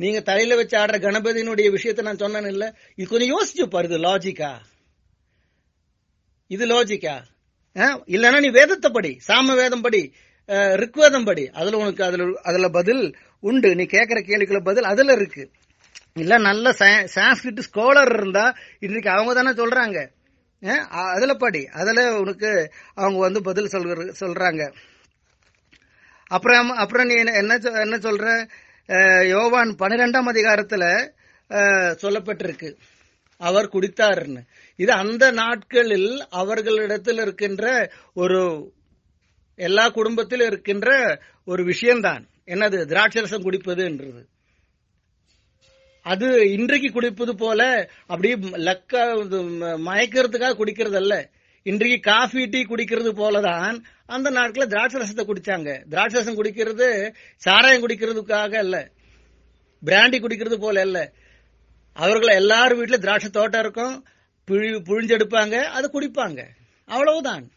நீங்க தலையில வச்சு ஆடுற கணபதியினுடைய விஷயத்தை நான் சொன்னேன் இல்ல? இது கொஞ்சம் யோசிச்சு பாரு இது லாஜிக்கா இது லாஜிக்கா இல்லைன்னா நீ வேதத்தை படி சாம வேதம் படி ரிக்வேதம் படி அதுல உனக்கு அதுல அதுல பதில் உண்டு. நீ கேட்கிற கேள்விக்குள்ள பதில் அதுல இருக்கு. இல்ல நல்ல சான்ஸ்கிரிட் ஸ்காலர் இருந்தா இன்னைக்கு அவங்க தானே சொல்றாங்க. அதுல படி அதுல உனக்கு அவங்க வந்து பதில் சொல்கிற சொல்றாங்க. அப்புறம் அப்புறம் நீ என்ன- என்ன என்ன சொல்ற? யோவான் பன்னிரெண்டாம் அதிகாரத்துல சொல்லப்பட்டிருக்கு. அவர் குடித்தார்னு இது அந்த நாட்களில் அவர்களிடத்தில் இருக்கின்ற ஒரு எல்லா குடும்பத்திலும் இருக்கின்ற ஒரு விஷயம்தான். என்னது? திராட்சரசம் குடிப்பதுன்றது. அது இன்றைக்கு குடிப்பது போல அப்படியே லக்க இது ம- மயக்கிறதுக்காக குடிக்கிறது அல்ல இன்றைக்கு காஃபி டீ குடிக்கிறது போலதான் அந்த நாட்கள திராட்சை ரசத்தை குடிச்சாங்க. திராட்சை ரசம் குடிக்கிறது சாராயம் குடிக்கிறதுக்காக அல்ல. பிராண்டி குடிக்கிறது போல அல்ல. அவர்களை எல்லாரும் வீட்டுல திராட்சை தோட்டம் இருக்கும். புழி- புழிஞ்செடுப்பாங்க அது குடிப்பாங்க. அவ்வளவுதான்.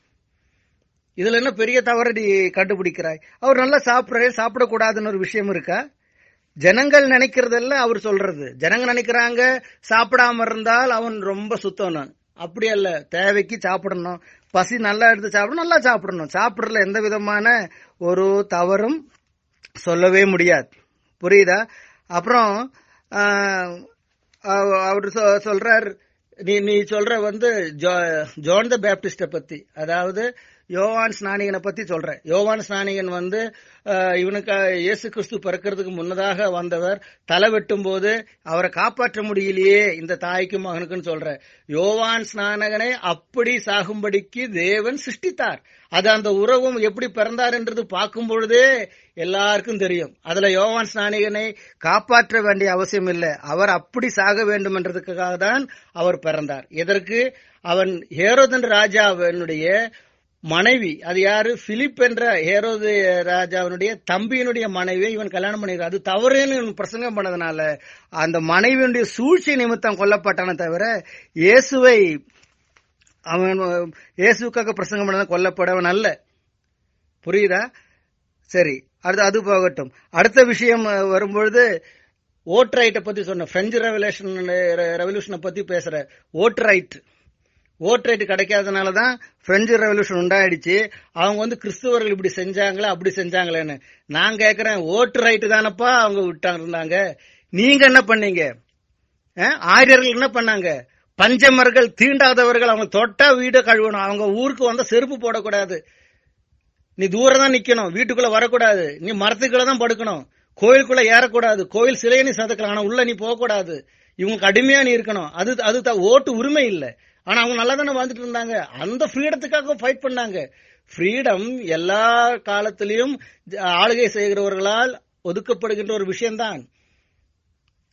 இதுல என்ன பெரிய தவறு நீ கண்டுபிடிக்கிறாய்? அவர் நல்லா சாப்பிடுறாரு சாப்பிடக்கூடாதுன்னு ஒரு விஷயம் இருக்கா? ஜனங்கள் நினைக்கிறதெல்லாம் அவர் சொல்றது. ஜனங்க நினைக்கிறாங்க சாப்பிடாம இருந்தால் அவன் ரொம்ப சுத்தம் அப்படி அல்ல. தேவைக்கு சாப்பிடணும். பசி நல்லா எடுத்து சாப்பிடணும் நல்லா சாப்பிடணும். சாப்பிடுறதுல எந்த விதமான ஒரு தவறும் சொல்லவே முடியாது. புரியுதா? அப்புறம் அவ- அவர் சொ- சொல்றார். நீ நீ சொல்ற வந்து ஜோன் த பேப்டிஸ்ட பத்தி. அதாவது யோவான் ஸ்நானிகனை பத்தி சொல்றேன். யோவான் ஸ்நானிகன் வந்து இவனுக்கு இயேசு கிறிஸ்து பிறக்கிறதுக்கு முன்னதாக வந்தவர். தலை வெட்டும் போது அவரை காப்பாற்ற முடியலையே இந்த தாய்க்கும் மகனுக்குன்னு சொல்ற யோவான் ஸ்நானகனை அப்படி சாகும்படிக்கு தேவன் சிருஷ்டித்தார். அது அந்த உறவும் எப்படி பிறந்தார் என்றது பார்க்கும் பொழுதே எல்லாருக்கும் தெரியும். அதுல யோவான் ஸ்நானிகனை காப்பாற்ற வேண்டிய அவசியம் இல்லை. அவர் அப்படி சாக வேண்டும் என்றதுக்காக தான் அவர் பிறந்தார். இதற்கு அவன் ஹேரோதன் ராஜாவினுடைய மனைவி. அது யாரு? பிலிப் என்ற ஹேரோது ராஜாவினுடைய தம்பியினுடைய மனைவியை இவன் கல்யாணம் பண்ணிடுறான் அது தவறுன்னு இவன் பிரசங்கம் பண்ணதுனால அந்த மனைவியினுடைய சூழ்ச்சி நிமித்தம் கொல்லப்பட்டானே தவிர இயேசுவை அவன் இயேசுக்காக பிரசங்கம் பண்ணதான் கொல்லப்படவன் அல்ல. புரியுதா? சரி அடுத்து அது போகட்டும். அடுத்த விஷயம் வரும்பொழுது ஓட்ரைட்டை பத்தி சொன்ன பிரெஞ்சு ரெவல்யூஷன் ரெவல்யூஷனை பத்தி பேசுற ஓட்ரைட் ஓட் ரைட் கிடைக்காதனால தான் பிரெஞ்சு ரெவல்யூஷன் உண்டாயிடுச்சு. அவங்க வந்து கிறிஸ்துவர்கள் இப்படி செஞ்சாங்களா அப்படி செஞ்சாங்களேன்னு. நான் கேட்கிறேன் ஓட்டு ரைட்டு தானப்பா அவங்க விட்டாங்க இருந்தாங்க. நீங்க என்ன பண்ணீங்க? ஆரியர்கள் என்ன பண்ணாங்க? பஞ்சமர்கள் தீண்டாதவர்கள் அவங்க தொட்டா வீடு கழுவணும். அவங்க ஊருக்கு வந்தா செருப்பு போடக்கூடாது. நீ தூரம் தான் நிக்கணும் வீட்டுக்குள்ள வரக்கூடாது. நீ மரத்துக்குள்ள தான் படுக்கணும். கோயிலுக்குள்ள ஏறக்கூடாது. கோயில் சிலையை நீ சதுக்கலாம் ஆனா உள்ள நீ போகக்கூடாது. இவங்களுக்கு அடிமையா நீ இருக்கணும். அது அது ஓட்டு உரிமை இல்லை. ஆனா அவங்க நல்லா தானே வாழ்ந்துட்டு இருந்தாங்க. அந்த ஃப்ரீடத்துக்காக ஃபைட் பண்ணாங்க. ஃப்ரீடம் எல்லா காலத்திலையும் ஆளுகை செய்கிறவர்களால் ஒதுக்கப்படுகின்ற ஒரு விஷயம்தான்.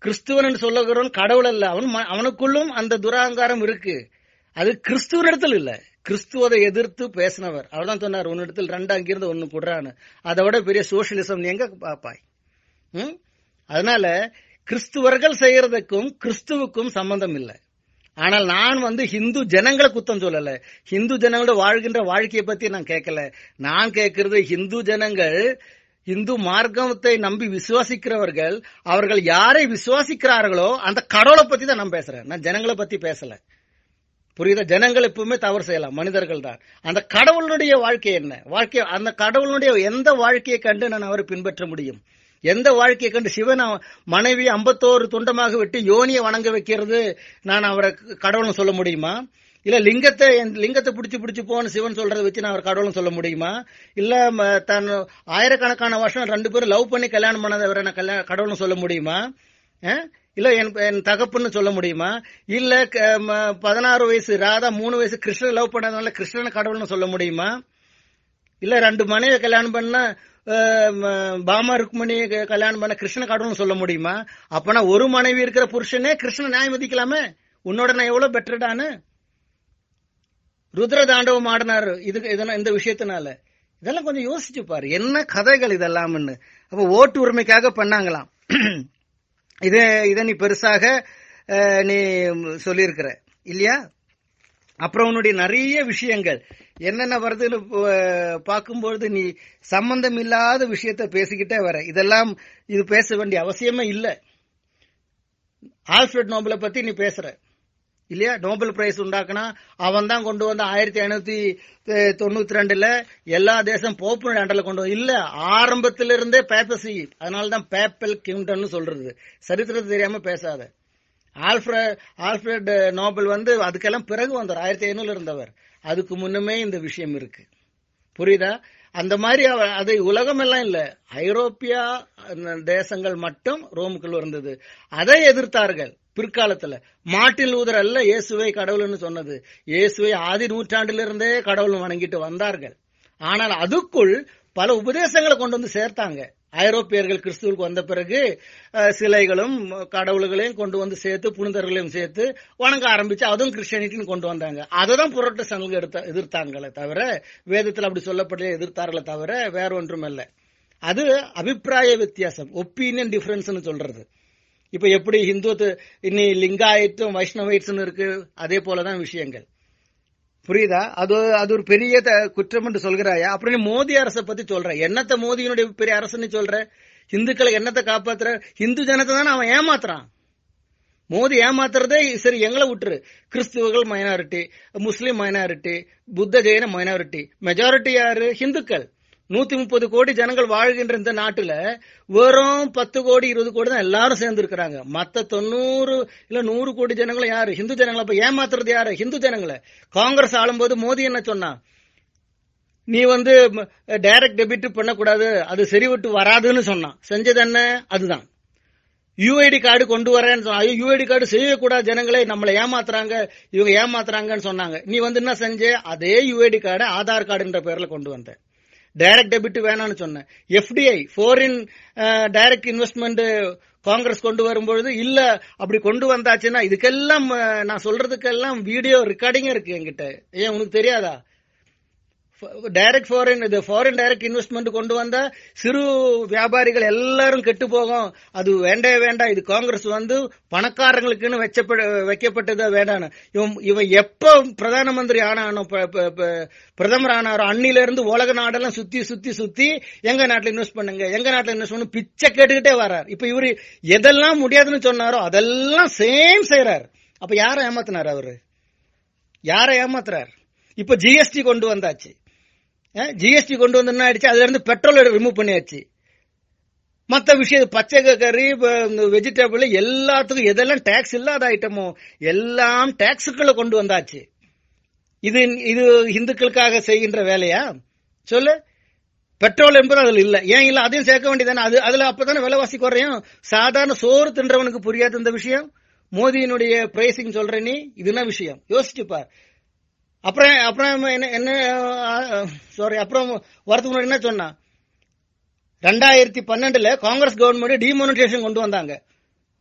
கிறிஸ்துவன் என்று சொல்லுகிறவன் கடவுள் அல்ல. அவன் ம- அவனுக்குள்ளும் அந்த துராங்காரம் இருக்கு. அது கிறிஸ்துவனிடத்தில் இல்ல. கிறிஸ்துவதை எதிர்த்து பேசினவர். அவர்தான் சொன்னார் உன்னிடத்தில் ரெண்டு அங்கிருந்து ஒன்னு கொடுறான்னு அதை விட பெரிய சோசியலிசம் நீ எங்க பாப்பாய்? ம்? அதனால கிறிஸ்துவர்கள் செய்யறதுக்கும் கிறிஸ்துவுக்கும் சம்பந்தம் இல்லை. ஆனால் நான் வந்து ஹிந்து ஜனங்களை குத்தம் சொல்லல. ஹிந்து ஜனங்களோட வாழ்கின்ற வாழ்க்கையை பத்தி நான் கேட்கல. நான் கேட்கறது ஹிந்து ஜனங்கள் இந்து மார்க்கத்தை நம்பி விசுவாசிக்கிறவர்கள் அவர்கள் யாரை விசுவாசிக்கிறார்களோ அந்த கடவுளை பத்தி தான் நான் பேசுறேன். நான் ஜனங்களை பத்தி பேசல. புரியுதா? ஜனங்கள் எப்பவுமே தவறு செய்யலாம். மனிதர்கள் தான். அந்த கடவுளுடைய வாழ்க்கை என்ன? வாழ்க்கை அந்த கடவுளுடைய எந்த வாழ்க்கையை கண்டு நான் அவரை பின்பற்ற முடியும்? எந்த வாழ்க்கையை கண்டு சிவன் மனைவி ஐம்பத்தோரு துண்டமாக வெட்டி யோனியை வணங்க வைக்கிறது? நான் அவரை கடவுள்னு சொல்ல முடியுமா? இல்ல லிங்கத்தை என் லிங்கத்தை பிடிச்சி பிடிச்சி போன்னு சிவன் சொல்றதை வச்சு நான் அவர் கடவுள்னு சொல்ல முடியுமா? இல்ல ம, தன் ஆயிரக்கணக்கான வருஷம் ரெண்டு பேரும் லவ் பண்ணி கல்யாணம் பண்ணதை அவரை நான் கல்யாணம் கடவுள்னு சொல்ல முடியுமா? இல்ல என் என் தகப்புன்னு சொல்ல முடியுமா? இல்ல க- ம- பதினாறு வயசு ராதா மூணு வயசு கிருஷ்ணன் லவ் பண்ணதுனால கிருஷ்ணனை கடவுள்னு சொல்ல முடியுமா? இல்ல ரெண்டு மனைவி கல்யாணம் பண்ணா பாமா ருக்மணி கல்யாணம் பண்ண கிருஷ்ண கடவுள்னு சொல்ல முடியுமா? அப்பனா ஒரு மனைவி இருக்கிற புருஷனே கிருஷ்ண நியாயம் உன்னோட நான் எவ்வளவு பெட்டர்டான்னு ருத்ர தாண்டவம் ஆடினாரு. இதுக்கு இதெல்லாம் இந்த விஷயத்தினால. இதெல்லாம் கொஞ்சம் யோசிச்சு பாரு. என்ன கதைகள் இதெல்லாம்னு. அப்ப ஓட்டு உரிமைக்காக பண்ணாங்களாம். இதே இதை நீ பெருசாக அஹ், நீ சொல்லியிருக்கிற. இல்லையா? அப்புறம் உன்னுடைய நிறைய விஷயங்கள். என்னென்ன வருதுன்னு பார்க்கும்பொழுது நீ சம்பந்தம் இல்லாத விஷயத்த பேசிக்கிட்டே வர. இதெல்லாம் இது பேச வேண்டிய அவசியமே இல்லை. ஆல்ஃபிரட் நோபலை பத்தி நீ பேசுற. இல்லையா? நோபல் பிரைஸ் உண்டாக்குனா அவன் தான் கொண்டு வந்த ஆயிரத்தி ஐநூத்தி தொண்ணூத்தி ரெண்டுல எல்லா தேசம் போப்பு ஆண்டில் கொண்டு வந்து இல்ல ஆரம்பத்திலிருந்தே பேப்பசி அதனாலதான் பேப்பல் கிங்டம்னு சொல்றது. சரித்திரத்தை தெரியாம பேசாத. ஆல்ஃபிரட் ஆல்ஃபிரட் நோபல் வந்து அதுக்கெல்லாம் பிறகு வந்தார். ஆயிரத்தி ஐநூறுல இருந்தவர். அதுக்கு முன்னமே இந்த விஷயம் இருக்கு. புரியுதா? அந்த மாதிரி அது உலகமெல்லாம் இல்ல. ஐரோப்பியா அந்த தேசங்கள் மட்டும் ரோமுக்குள் இருந்தது. அதை எதிர்த்தார்கள் பிற்காலத்துல. மாட்டில் ஊதர் அல்ல இயேசுவை கடவுள்னு சொன்னது. இயேசுவை ஆதி நூற்றாண்டிலிருந்தே கடவுள் வணங்கிட்டு வந்தார்கள். ஆனால் அதுக்குள் பல உபதேசங்களை கொண்டு வந்து சேர்த்தாங்க. ஐரோப்பியர்கள் கிறிஸ்துவுக்கு வந்த பிறகு சிலைகளும் கடவுள்களையும் கொண்டு வந்து சேர்த்து புனிதர்களையும் சேர்த்து வணங்க ஆரம்பிச்சு அதுவும் கிறிஸ்டியானிட்டின்னு கொண்டு வந்தாங்க. அதை தான் புரட்டஸ்டன்கள் எடுத்த எதிர்த்தாங்களே தவிர வேதத்தில் அப்படி சொல்லப்பட்ட எதிர்த்தார்களே தவிர வேற ஒன்றும் இல்லை அது அபிப்பிராய வித்தியாசம் ஒப்பீனியன் டிஃபரன்ஸ்னு சொல்றது. இப்ப எப்படி ஹிந்துத்து இன்னி லிங்காயத்தும் வைஷ்ணவைட்ஸ்னு இருக்கு அதே போலதான் விஷயங்கள். புரியுதா? அது அது ஒரு பெரிய குற்றம் என்று சொல்கிறாயா? அப்புறம் நீ அரசை பத்தி சொல்ற. என்னத்த மோதியினுடைய பெரிய அரசுன்னு சொல்ற? இந்துக்களை என்னத்தை காப்பாத்துற? இந்து ஜனத்தை தானே அவன் ஏமாத்துறான். மோதி ஏமாத்துறதே சரி எங்களை விட்டுரு. கிறிஸ்துவர்கள் மைனாரிட்டி முஸ்லீம் மைனாரிட்டி புத்த ஜெயின மைனாரிட்டி மெஜாரிட்டி யாரு? ஹிந்துக்கள் நூத்தி முப்பது கோடி ஜனங்கள் வாழ்கின்ற இந்த நாட்டுல வெறும் பத்து கோடி இருபது கோடி தான் எல்லாரும் சேர்ந்து இருக்கிறாங்க மத்த தொண்ணூறு இல்ல நூறு கோடி ஜனங்களை யாரு? ஹிந்து ஜனங்களை அப்ப ஏமாத்துறது யாரு? ஹிந்து ஜனங்களை. காங்கிரஸ் ஆளும்போது மோடி என்ன சொன்னா நீ வந்து டைரக்ட் டெபிட் பண்ணக்கூடாது அது சரிவிட்டு வராதுன்னு சொன்னான் செஞ்சது என்ன? அதுதான். யூஐடி கார்டு கொண்டு வரேன்னு சொன்னா ஐயோ யூஐடி கார்டு செய்யக்கூடாது ஜனங்களே நம்மளை ஏமாத்துறாங்க இவங்க ஏமாத்துறாங்கன்னு சொன்னாங்க. நீ வந்து என்ன செஞ்ச? அதே யூஐடி கார்டை ஆதார் கார்டுன்ற பேர்ல கொண்டு வந்தேன் டைரக்ட் டெபிட் வேணாம்னு சொன்னேன். FDI foreign direct investment Congress கொண்டு வரும்பொழுது இல்ல அப்படி கொண்டு வந்தாச்சுன்னா இதுக்கெல்லாம் uh, நான் சொல்றதுக்கெல்லாம் வீடியோ ரெக்கார்டிங் இருக்கு என்கிட்ட. ஏன் உனக்கு தெரியாதா? டைரக்ட் ஃபாரின் இது ஃபாரின் டைரக்ட் இன்வெஸ்ட்மெண்ட் கொண்டு வந்தா சிறு வியாபாரிகள் எல்லாரும் கெட்டு போகும். அது வேண்டே வேண்டாம். இது காங்கிரஸ் வந்து பணக்காரங்களுக்குன்னு வச்சப்பட வைக்கப்பட்டதா வேண்டாம் இவன் இவன் எப்ப பிரதான மந்திரி ஆனானோ ப- ப- ப- பிரதமர் ஆனாரோ அன்னில இருந்து உலக நாடெல்லாம் சுத்தி சுத்தி சுத்தி எங்க நாட்டுல இன்வெஸ்ட் பண்ணுங்க எங்க நாட்டுல இன்வெஸ்ட் பண்ணு பிச்சை கேட்டுக்கிட்டே வர்றாரு இப்ப இவரு எதெல்லாம் முடியாதுன்னு சொன்னாரோ அதெல்லாம் சேம் செய்யறாரு அப்ப யாரை ஏமாத்தினார் அவரு? யாரை ஏமாத்துறாரு? இப்ப ஜிஎஸ்டி கொண்டு வந்தாச்சு. ஜிஎஸ்டி கொண்டு வந்து என்ன ஆயிடுச்சு? அதுல இருந்து பெட்ரோல் ரிமூவ் பண்ணியாச்சு. மற்ற விஷயம் பச்சை கறி வெஜிடபிள் எல்லாத்துக்கும் எதெல்லாம் டேக்ஸ் இல்லாத ஐட்டமோ எல்லாம் டேக்ஸுக்குள்ள கொண்டு வந்தாச்சு. இது இது இந்துக்களுக்காக செய்கின்ற வேலையா? சொல்லு. பெட்ரோல் என்பது அதுல இல்ல. ஏன் இல்ல? அதையும் சேர்க்க வேண்டியதானே அது அதுல அப்பதானே விலைவாசி குறையும். சாதாரண சோறு தின்றவனுக்கு புரியாது இந்த விஷயம். மோதியினுடைய பிரைசிங் சொல்ற நீ இது என்ன விஷயம்? யோசிச்சுப்பார் அப்புறம் அப்புறம் என்ன என்ன சாரி அப்புறம் வரதுக்கு முன்னாடி என்ன சொன்னா? ரெண்டாயிரத்தி பன்னெண்டுல காங்கிரஸ் கவர்மெண்ட் டிமானிட்டேஷன் கொண்டு வந்தாங்க.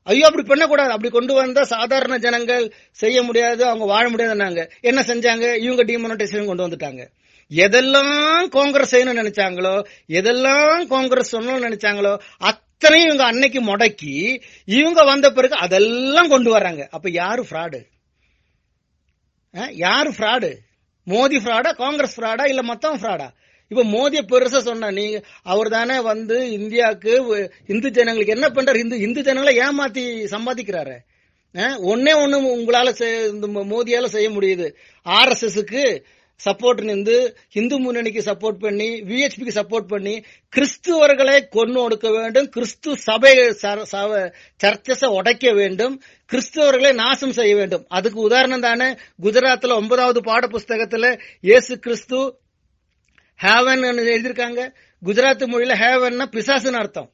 ஐயோ அப்படி பண்ணக்கூடாது. அப்படி கொண்டு வந்தா சாதாரண ஜனங்கள் செய்ய முடியாது அவங்க வாழ முடியாதுன்னாங்க. என்ன செஞ்சாங்க? இவங்க டிமானிட்டேஷன் கொண்டு வந்துட்டாங்க. எதெல்லாம் காங்கிரஸ் செய்யணும்னு நினைச்சாங்களோ எதெல்லாம் காங்கிரஸ் சொல்லணும்னு நினைச்சாங்களோ அத்தனையும் இவங்க அன்னைக்கு முடக்கி இவங்க வந்த பிறகு அதெல்லாம் கொண்டு வர்றாங்க. அப்ப யாரு ஃப்ராடு யாரு ஃப்ராடு மோதி ஃப்ராடா காங்கிரஸ் ஃப்ராடா இல்ல மொத்தம் ஃப்ராடா இப்ப மோதிய பெருசா சொன்ன நீ அவர் தானே வந்து இந்தியாவுக்கு இந்து ஜனங்களுக்கு என்ன பண்றாரு? இந்து இந்து ஜனங்களை ஏமாத்தி சம்பாதிக்கிறாரு. ஒன்னே ஒண்ணு உங்களால செய்- இந்த மோதியால செய்ய முடியுது. ஆர்எஸ்எஸ்க்கு சப்போர்ட் நின்று இந்து முன்னணிக்கு சப்போர்ட் பண்ணி விஹெச்பிக்கு சப்போர்ட் பண்ணி கிறிஸ்துவர்களை கொண்டு ஒடுக்க வேண்டும் கிறிஸ்து சபை ச- சவ- சர்ச்சஸை உடைக்க வேண்டும் கிறிஸ்துவர்களை நாசம் செய்ய வேண்டும். அதுக்கு உதாரணம் தானே குஜராத்ல ஒன்பதாவது பாட புஸ்தகத்துல இயேசு கிறிஸ்து ஹேவன் எழுதியிருக்காங்க. குஜராத் மொழியில ஹேவன்னா பிசாசுன்னு அர்த்தம்.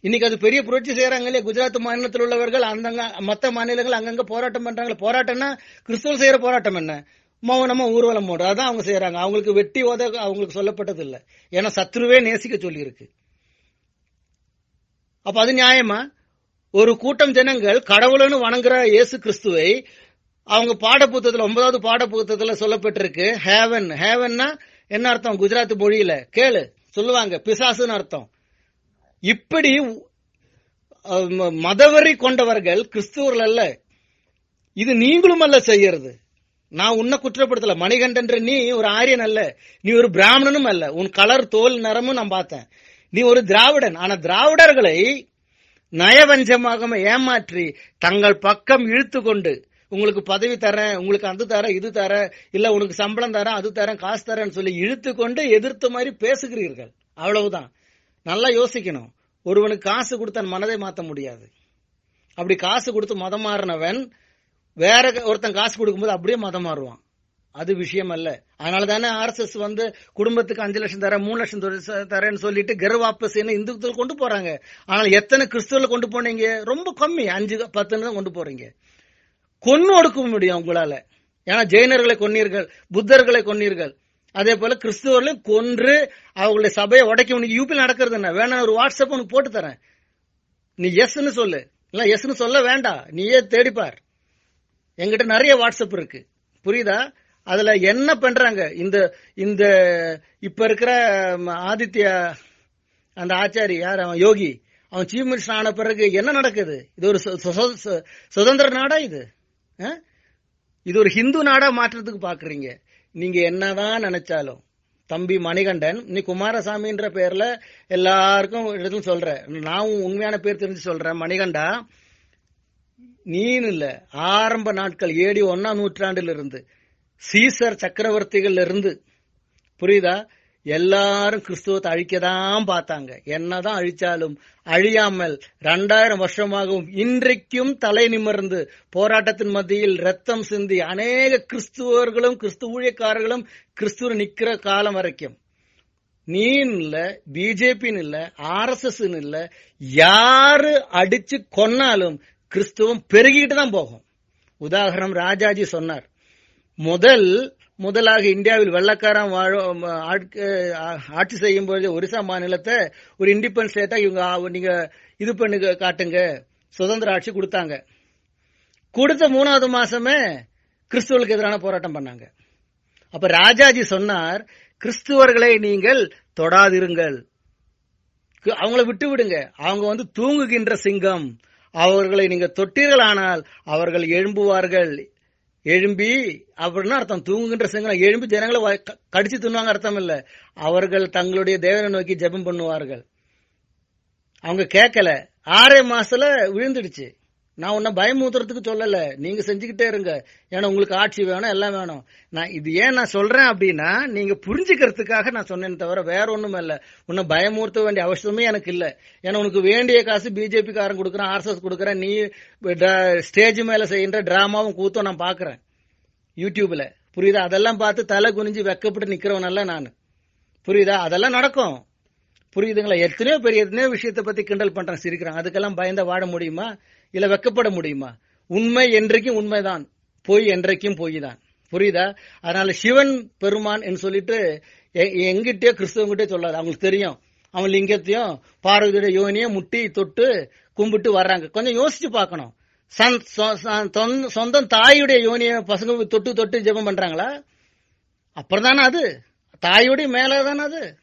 இன்னைக்கு அது பெரிய புரட்சி செய்யறாங்க இல்லையா? குஜராத் மாநிலத்தில் உள்ளவர்கள் அந்த மத்த மாநிலங்கள் அங்கங்க போராட்டம் பண்றாங்க. போராட்டம்னா கிறிஸ்துவ செய்யற போராட்டம் என்ன? மௌனமா ஊர்வலம் போடுறது அதான் அவங்க செய்யறாங்க அவங்களுக்கு வெட்டி ஓத அவங்களுக்கு சொல்லப்பட்டது இல்லை. ஏன்னா சத்ருவே நேசிக்க சொல்லி இருக்கு அப்ப அது நியாயமா? ஒரு கூட்டம் ஜனங்கள் கடவுளன்னு வணங்குற இயேசு கிறிஸ்துவை அவங்க பாடப்புத்தகத்துல ஒன்பதாவது பாடப்புத்தகத்துல சொல்லப்பட்டிருக்கு. ஹேவன் ஹேவன்னா என்ன அர்த்தம்? குஜராத் மொழியில. கேளு. சொல்லுவாங்க. பிசாசுன்னு அர்த்தம். இப்படி மதவரி ம- கொண்டவர்கள் கிறிஸ்துவர்கள் அல்ல. இது நீங்களும் அல்ல செய்யறது. நான் உன்னை குற்றப்படுத்தல. மணிகண்டன்ற நீ ஒரு ஆரியன் அல்ல. நீ ஒரு பிராமணனும் அல்ல. உன் கலர் தோல் நிறமும் நான் பார்த்தேன். நீ ஒரு திராவிடன். ஆனா திராவிடர்களை நயவஞ்சமாக ஏமாற்றி தங்கள் பக்கம் இழுத்து கொண்டு உங்களுக்கு பதவி தரேன் உங்களுக்கு அது தரேன் இது தரேன் இல்ல உனக்கு சம்பளம் தரேன் அது தரேன் காசு தரேன்னு சொல்லி இழுத்து கொண்டு எதிர்த்த மாதிரி பேசுகிறீர்கள். அவ்வளவுதான். நல்லா யோசிக்கணும். ஒருவனுக்கு காசு கொடுத்த மனதை மாற்ற முடியாது. அப்படி காசு கொடுத்து மதம் மாறினவன் வேற ஒருத்தன் காசு கொடுக்கும்போது அப்படியே மதம் மாறுவான். அது விஷயம் அல்ல அதனால தானே ஆர்எஸ்எஸ் வந்து குடும்பத்துக்கு அஞ்சு லட்சம் தரேன் மூணு லட்சம் தரேன்னு சொல்லிட்டு கர்வாப்பஸ் இந்துக்கள் கொண்டு போறாங்க. ஆனால் எத்தனை கிறிஸ்துவல கொண்டு போனீங்க? ரொம்ப கம்மி. அஞ்சு பத்துன்னு தான் கொண்டு போறீங்க. கொன்னு ஒடுக்க முடியும் உங்களால. ஏன்னா ஜெயினர்களை கொன்னீர்கள் புத்தர்களை கொன்னீர்கள். அதே போல கிறிஸ்துவர்களையும் கொன்று அவங்களுடைய சபையை உடைக்க முடியும். யூபியில் நடக்கிறது என்ன? வேணா ஒரு வாட்ஸ்அப் உனக்கு போட்டு தரேன். நீ எஸ்ன்னு சொல்லு. இல்ல எஸ்ன்னு சொல்ல வேண்டாம். நீயே தேடிப்பார். எங்கிட்ட நிறைய வாட்ஸ்அப் இருக்கு. புரியுதா? அதுல என்ன பண்றாங்க? இந்த இந்த இப்ப இருக்கிற ஆதித்யா அந்த ஆச்சாரி யார் அவன்? யோகி. அவன் சீஃப் மினிஸ்டர் ஆன பிறகு என்ன நடக்குது? இது ஒரு சு- சு- சுதந்திர நாடா இது? ஆ? இது ஒரு ஹிந்து நாடா மாற்றத்துக்கு பாக்குறீங்க. நீங்க என்னதான் நினைச்சாலும். தம்பி மணிகண்டன் நீ குமாரசாமின்ற பேர்ல எல்லாருக்கும் இடத்துல சொல்ற நான் உண்மையான பேர் தெரிஞ்சு சொல்றேன். மணிகண்டா நீன்னு இல்ல ஆரம்ப நாட்கள் ஏடி ஒன்னாம் நூற்றாண்டில் இருந்து சீசர் சக்கரவர்த்திகள் இருந்து புரியுதா? எல்லாரும் கிறிஸ்துவத்தை அழிக்கதான் பார்த்தாங்க. என்னதான் அழிச்சாலும் அழியாமல் ரெண்டாயிரம் வருஷமாகவும் இன்றைக்கும் தலை நிமிர்ந்து போராட்டத்தின் மத்தியில் ரத்தம் சிந்தி அநேக கிறிஸ்துவர்களும் கிறிஸ்துவ ஊழியக்காரர்களும் கிறிஸ்துவ நிக்கிற காலம் வரைக்கும். நீன்னு இல்ல பிஜேபின்னு இல்ல ஆர் எஸ் எஸ் இல்ல யாரு அடிச்சு கொன்னாலும் கிறிஸ்துவம் பெருகிட்டு தான் போகும். உதாரணம் ராஜாஜி சொன்னார் முதல் முதலாக இந்தியாவில் வெள்ளக்காரன் வாழும் ஆட்க- ஆட்சி செய்யும் பொழுது ஒரிசா மாநிலத்தை ஒரு இண்டிபெண்டன்ஸ் ஸ்டேட்டா இவங்க நீங்க இது பண்ணு காட்டுங்க சுதந்திர ஆட்சி கொடுத்தாங்க. கொடுத்த மூணாவது மாசமே கிறிஸ்துவர்களுக்கு எதிரான போராட்டம் பண்ணாங்க. அப்ப ராஜாஜி சொன்னார் கிறிஸ்துவர்களை நீங்கள் தொடாதிருங்கள். அவங்கள விட்டு விடுங்க அவங்க வந்து தூங்குகின்ற சிங்கம். அவர்களை நீங்க தொட்டீர்களானால் அவர்கள் எழும்புவார்கள். எழும்பி அப்படின்னா அர்த்தம். தூங்குகின்ற சிங்கம் எழும்பி ஜனங்களை வ- கடிச்சு தின்னுவாங்க அர்த்தம் இல்ல. அவர்கள் தங்களுடைய தேவனை நோக்கி ஜெபம் பண்ணுவார்கள். அவங்க கேட்கல. ஆறே மாசத்துல விழுந்துடுச்சு. நான் உன்னை பயமுத்துறதுக்கு சொல்லல. நீங்க செஞ்சுக்கிட்டே இருங்க. ஏன்னா உங்களுக்கு ஆட்சி வேணும் எல்லாம் வேணும். நான் இது ஏன் நான் சொல்றேன் அப்படின்னா நீங்க புரிஞ்சுக்கிறதுக்காக நான் சொன்னேன் தவிர வேற ஒண்ணும் இல்ல. உன்னை பயமுறுத்த வேண்டிய அவசியமே எனக்கு இல்ல. ஏன்னா உனக்கு வேண்டிய காசு பிஜேபி காரன் கொடுக்குறேன் ஆர்எஸ்எஸ் கொடுக்குறேன். நீ ஸ்டேஜ் மேல செய்கின்ற டிராமாவும் கூத்தும் நான் பாக்குறேன் யூடியூப்ல. புரியுதா? அதெல்லாம் பார்த்து தலை குனிஞ்சு வெக்கப்பட்டு நிக்கிறவனல்ல நான். புரியுதா? அதெல்லாம் நடக்கும். புரியுதுங்களா? எத்தனையோ பெரிய எத்தனையோ விஷயத்தை பத்தி கிண்டல் பண்றேன் சிரிக்கிறான். அதுக்கெல்லாம் பயந்த வாட முடியுமா? இல்ல வெக்கப்பட முடியுமா? உண்மை என்றைக்கும் உண்மைதான். பொய் என்றைக்கும் பொய் தான் புரியுதா? அதனால சிவன் பெருமான் என்று சொல்லிட்டு எ- எங்கிட்டயோ கிறிஸ்தவங்கிட்டே சொல்லாது. அவங்களுக்கு தெரியும். அவன் லிங்கத்தையும் பார்வதியோட யோனியும் முட்டி தொட்டு கும்பிட்டு வர்றாங்க. கொஞ்சம் யோசிச்சு பார்க்கணும். சன்- சொ- சொந்தம் தாயுடைய யோனிய பசங்க தொட்டு தொட்டு ஜெபம் பண்றாங்களா? அப்புறம் தானே அது. தாயுடைய மேல தானே அது.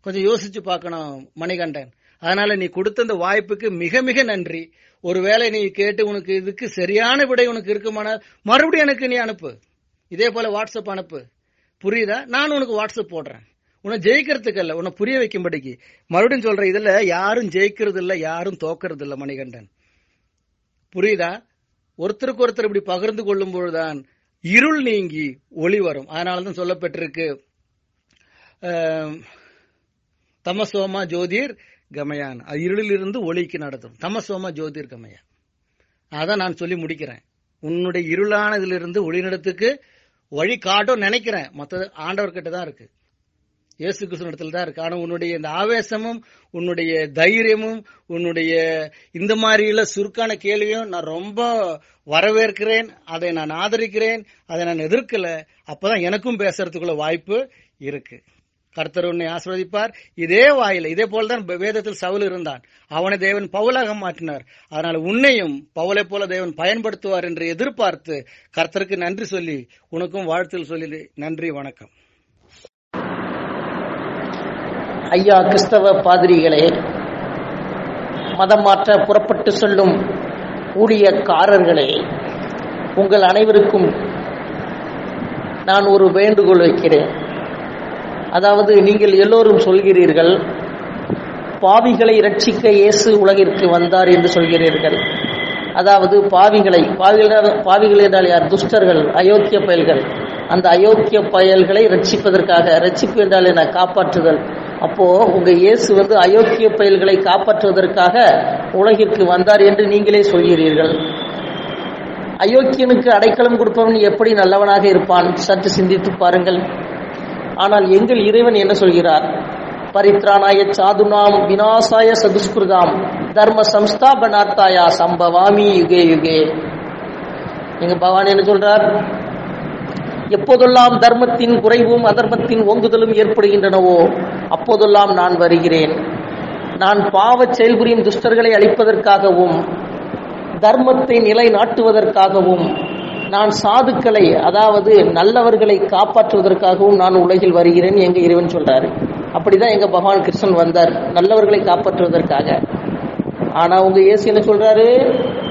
கொஞ்சம் யோசிச்சு பார்க்கணும் மணிகண்டன். அதனால நீ கொடுத்த இந்த வாய்ப்புக்கு மிக மிக நன்றி. ஒருவேளை நீ கேட்டு உனக்கு இதுக்கு சரியான விடை உனக்கு இருக்குமானால் மறுபடியும் எனக்கு நீ அனுப்பு. இதே போல வாட்ஸ்அப் அனுப்பு. புரியுதா? நான் உனக்கு வாட்ஸ்அப் போடுறேன். உன்னை ஜெயிக்கிறதுக்கு அல்ல உன்னை புரிய வைக்கும்படிக்கு. மறுபடியும் சொல்ற இதுல யாரும் ஜெயிக்கிறது இல்ல யாரும் தோக்கிறது இல்ல மணிகண்டன். புரியுதா? ஒருத்தருக்கு ஒருத்தர் இப்படி பகிர்ந்து கொள்ளும் பொழுதுதான் இருள் நீங்கி ஒளி வரும். அதனாலதான் சொல்லப்பட்டிருக்கு தமசோமா ஜோதிர் கமயான். அது இருளிலிருந்து ஒளிக்கு நடத்தும். தமசோம ஜோதிர் கமயான். அதான் நான் சொல்லி முடிக்கிறேன். உன்னுடைய இருளானதிலிருந்து ஒளிநடத்துக்கு வழி காட்டும் நினைக்கிறேன். மற்ற ஆண்டவர்கிட்ட தான் இருக்கு. இயேசு கிருஷ்ணத்தில் தான் இருக்கு. ஆனா உன்னுடைய இந்த ஆவேசமும் உன்னுடைய தைரியமும் உன்னுடைய இந்த மாதிரியுள்ள சுருக்கான கேள்வியும் நான் ரொம்ப வரவேற்கிறேன். அதை நான் ஆதரிக்கிறேன். அதை நான் எதிர்க்கல. அப்பதான் எனக்கும் பேசுறதுக்குள்ள வாய்ப்பு இருக்கு. கர்த்தர் உன்னை ஆசிர்வதிப்பார். இதே வாயில இதே போலதான் வேதத்தில் சவுல் இருந்தான். அவனை தேவன் பவுலாக மாற்றினார். அதனால உன்னையும் பவுலை போல தேவன் பயன்படுத்துவார் என்று எதிர்பார்த்து கர்த்தருக்கு நன்றி சொல்லி உனக்கும் வாழ்த்தில் சொல்லி நன்றி வணக்கம். ஐயா கிறிஸ்தவ பாதிரிகளே மதம் மாற்ற புறப்பட்டு சொல்லும் ஊழியக்காரர்களே உங்கள் அனைவருக்கும் நான் ஒரு வேண்டுகோள் வைக்கிறேன். அதாவது நீங்கள் எல்லோரும் சொல்கிறீர்கள் பாவிகளை ரட்சிக்க இயேசு உலகிற்கு வந்தார் என்று சொல்கிறீர்கள். அதாவது பாவிகளை பாவிகள் பாவிகள் என்றால் யார்? துஷ்டர்கள் அயோத்திய பயல்கள். அந்த அயோக்கிய பயல்களை ரட்சிப்பதற்காக ரட்சிப்பு என்றால் என்ன? காப்பாற்றுதல். அப்போ உங்க இயேசு வந்து அயோக்கிய பயல்களை காப்பாற்றுவதற்காக உலகிற்கு வந்தார் என்று நீங்களே சொல்கிறீர்கள். அயோக்கியனுக்கு அடைக்கலம் கொடுப்பவன் எப்படி நல்லவனாக இருப்பான்? சற்று சிந்தித்து பாருங்கள். ஆனால் எங்கள் இறைவன் என்ன சொல்கிறார்? பரித்ராணாய சாதுனாம் வினாசாய சதுஷ்கிருதாம் தர்ம சம்ஸ்தாபனார்த்தாயா சம்பவாமி யுகே யுகே. எங்க பகவான் என்ன சொல்றார்? எப்போதெல்லாம் தர்மத்தின் குறைவும் அதர்மத்தின் ஓங்குதலும் ஏற்படுகின்றனவோ அப்போதெல்லாம் நான் வருகிறேன். நான் பாவச் செயல்புரியும் துஷ்டர்களை அழிப்பதற்காகவும் தர்மத்தை நிலைநாட்டுவதற்காகவும் நான் சாதுக்களை அதாவது நல்லவர்களை காப்பாற்றுவதற்காகவும் நான் உலகில் வருகிறேன் எங்க இறைவன் சொல்றாரு. அப்படிதான் எங்க பகவான் கிருஷ்ணன் வந்தார். நல்லவர்களை காப்பாற்றுவதற்காக. ஆனா உங்க இயேசு என்ன சொல்றாரு?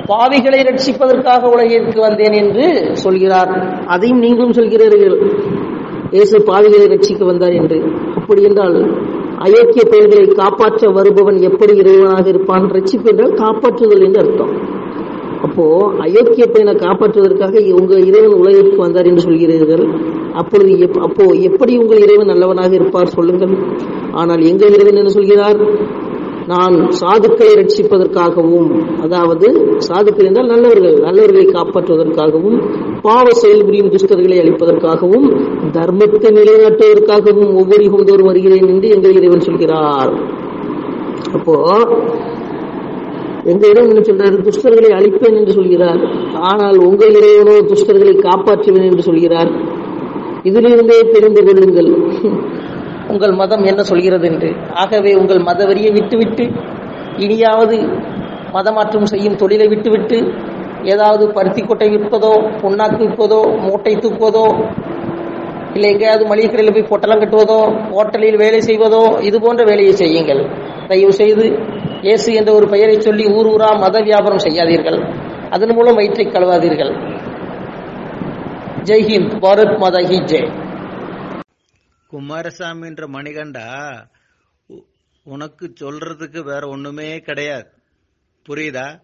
பாவிகளை ரட்சிப்பதற்காக உலகிற்கு வந்தேன் என்று சொல்கிறார். அதையும் நீங்களும் சொல்கிறீர்கள். இயேசு பாவிகளை ரட்சிக்க வந்தார் என்று. அப்படி என்றால் அயோக்கிய பெயர்களை காப்பாற்ற வருபவன் எப்படி இறைவனாக இருப்பான்? ரட்சிப்பு என்றால் காப்பாற்றுதல் என்று அர்த்தம். அப்போ அயோக்கிய பையனை காப்பாற்றுவதற்காக உங்க இறைவன் உலகிற்கு வந்தார் என்று சொல்கிறீர்கள். அப்பொழுது எப்- அப்போ எப்படி உங்கள் இறைவன் நல்லவனாக இருப்பார் சொல்லுங்கள். ஆனால் எங்கள் இறைவன் என்ன சொல்கிறார்? நான் சாதுக்களை ரட்சிப்பதற்காகவும் அதாவது சாதுக்கள் என்றால் நல்லவர்கள் நல்லவர்களை காப்பாற்றுவதற்காகவும் பாவ செயல் புரியும் துஷ்டர்களை அழிப்பதற்காகவும் தர்மத்தை நிலைநாட்டுவதற்காகவும் ஒவ்வொரு யுகந்தோறும் வருகிறேன் என்று எங்கள் இறைவன் சொல்கிறார். அப்போ எந்த இறைவன் சொல்றாரு துஷ்டர்களை அழிப்பேன் என்று சொல்கிறார். ஆனால் உங்கள் இறைவனோ துஷ்டர்களை காப்பாற்றுவேன் என்று சொல்கிறார். இதிலிருந்தே தெரிந்து கொள்ளுங்கள். உங்கள் மதம் என்ன சொல்கிறது என்று. ஆகவே உங்கள் மத வரியை விட்டுவிட்டு இனியாவது மதமாற்றம் செய்யும் தொழிலை விட்டுவிட்டு ஏதாவது பருத்தி கொட்டை விற்பதோ புண்ணாக்கு விற்பதோ மூட்டை தூக்குவதோ இல்லை எங்கேயாவது மளிகை கடையில் போய் பொட்டலம் கட்டுவதோ ஹோட்டலில் வேலை செய்வதோ இது போன்ற வேலையை செய்யுங்கள். தயவு செய்து இயேசு என்ற ஒரு பெயரை சொல்லி ஊர் ஊரா மத வியாபாரம் செய்யாதீர்கள். அதன் மூலம் வயிற்றை கழுவாதீர்கள். ஜெய்ஹிந்த் பாரத் மாதா ஹி ஜெய். குமாரசாமி என்ற மணிகண்டா உனக்கு சொல்றதுக்கு வேற ஒண்ணுமே கிடையாது. புரியுதா?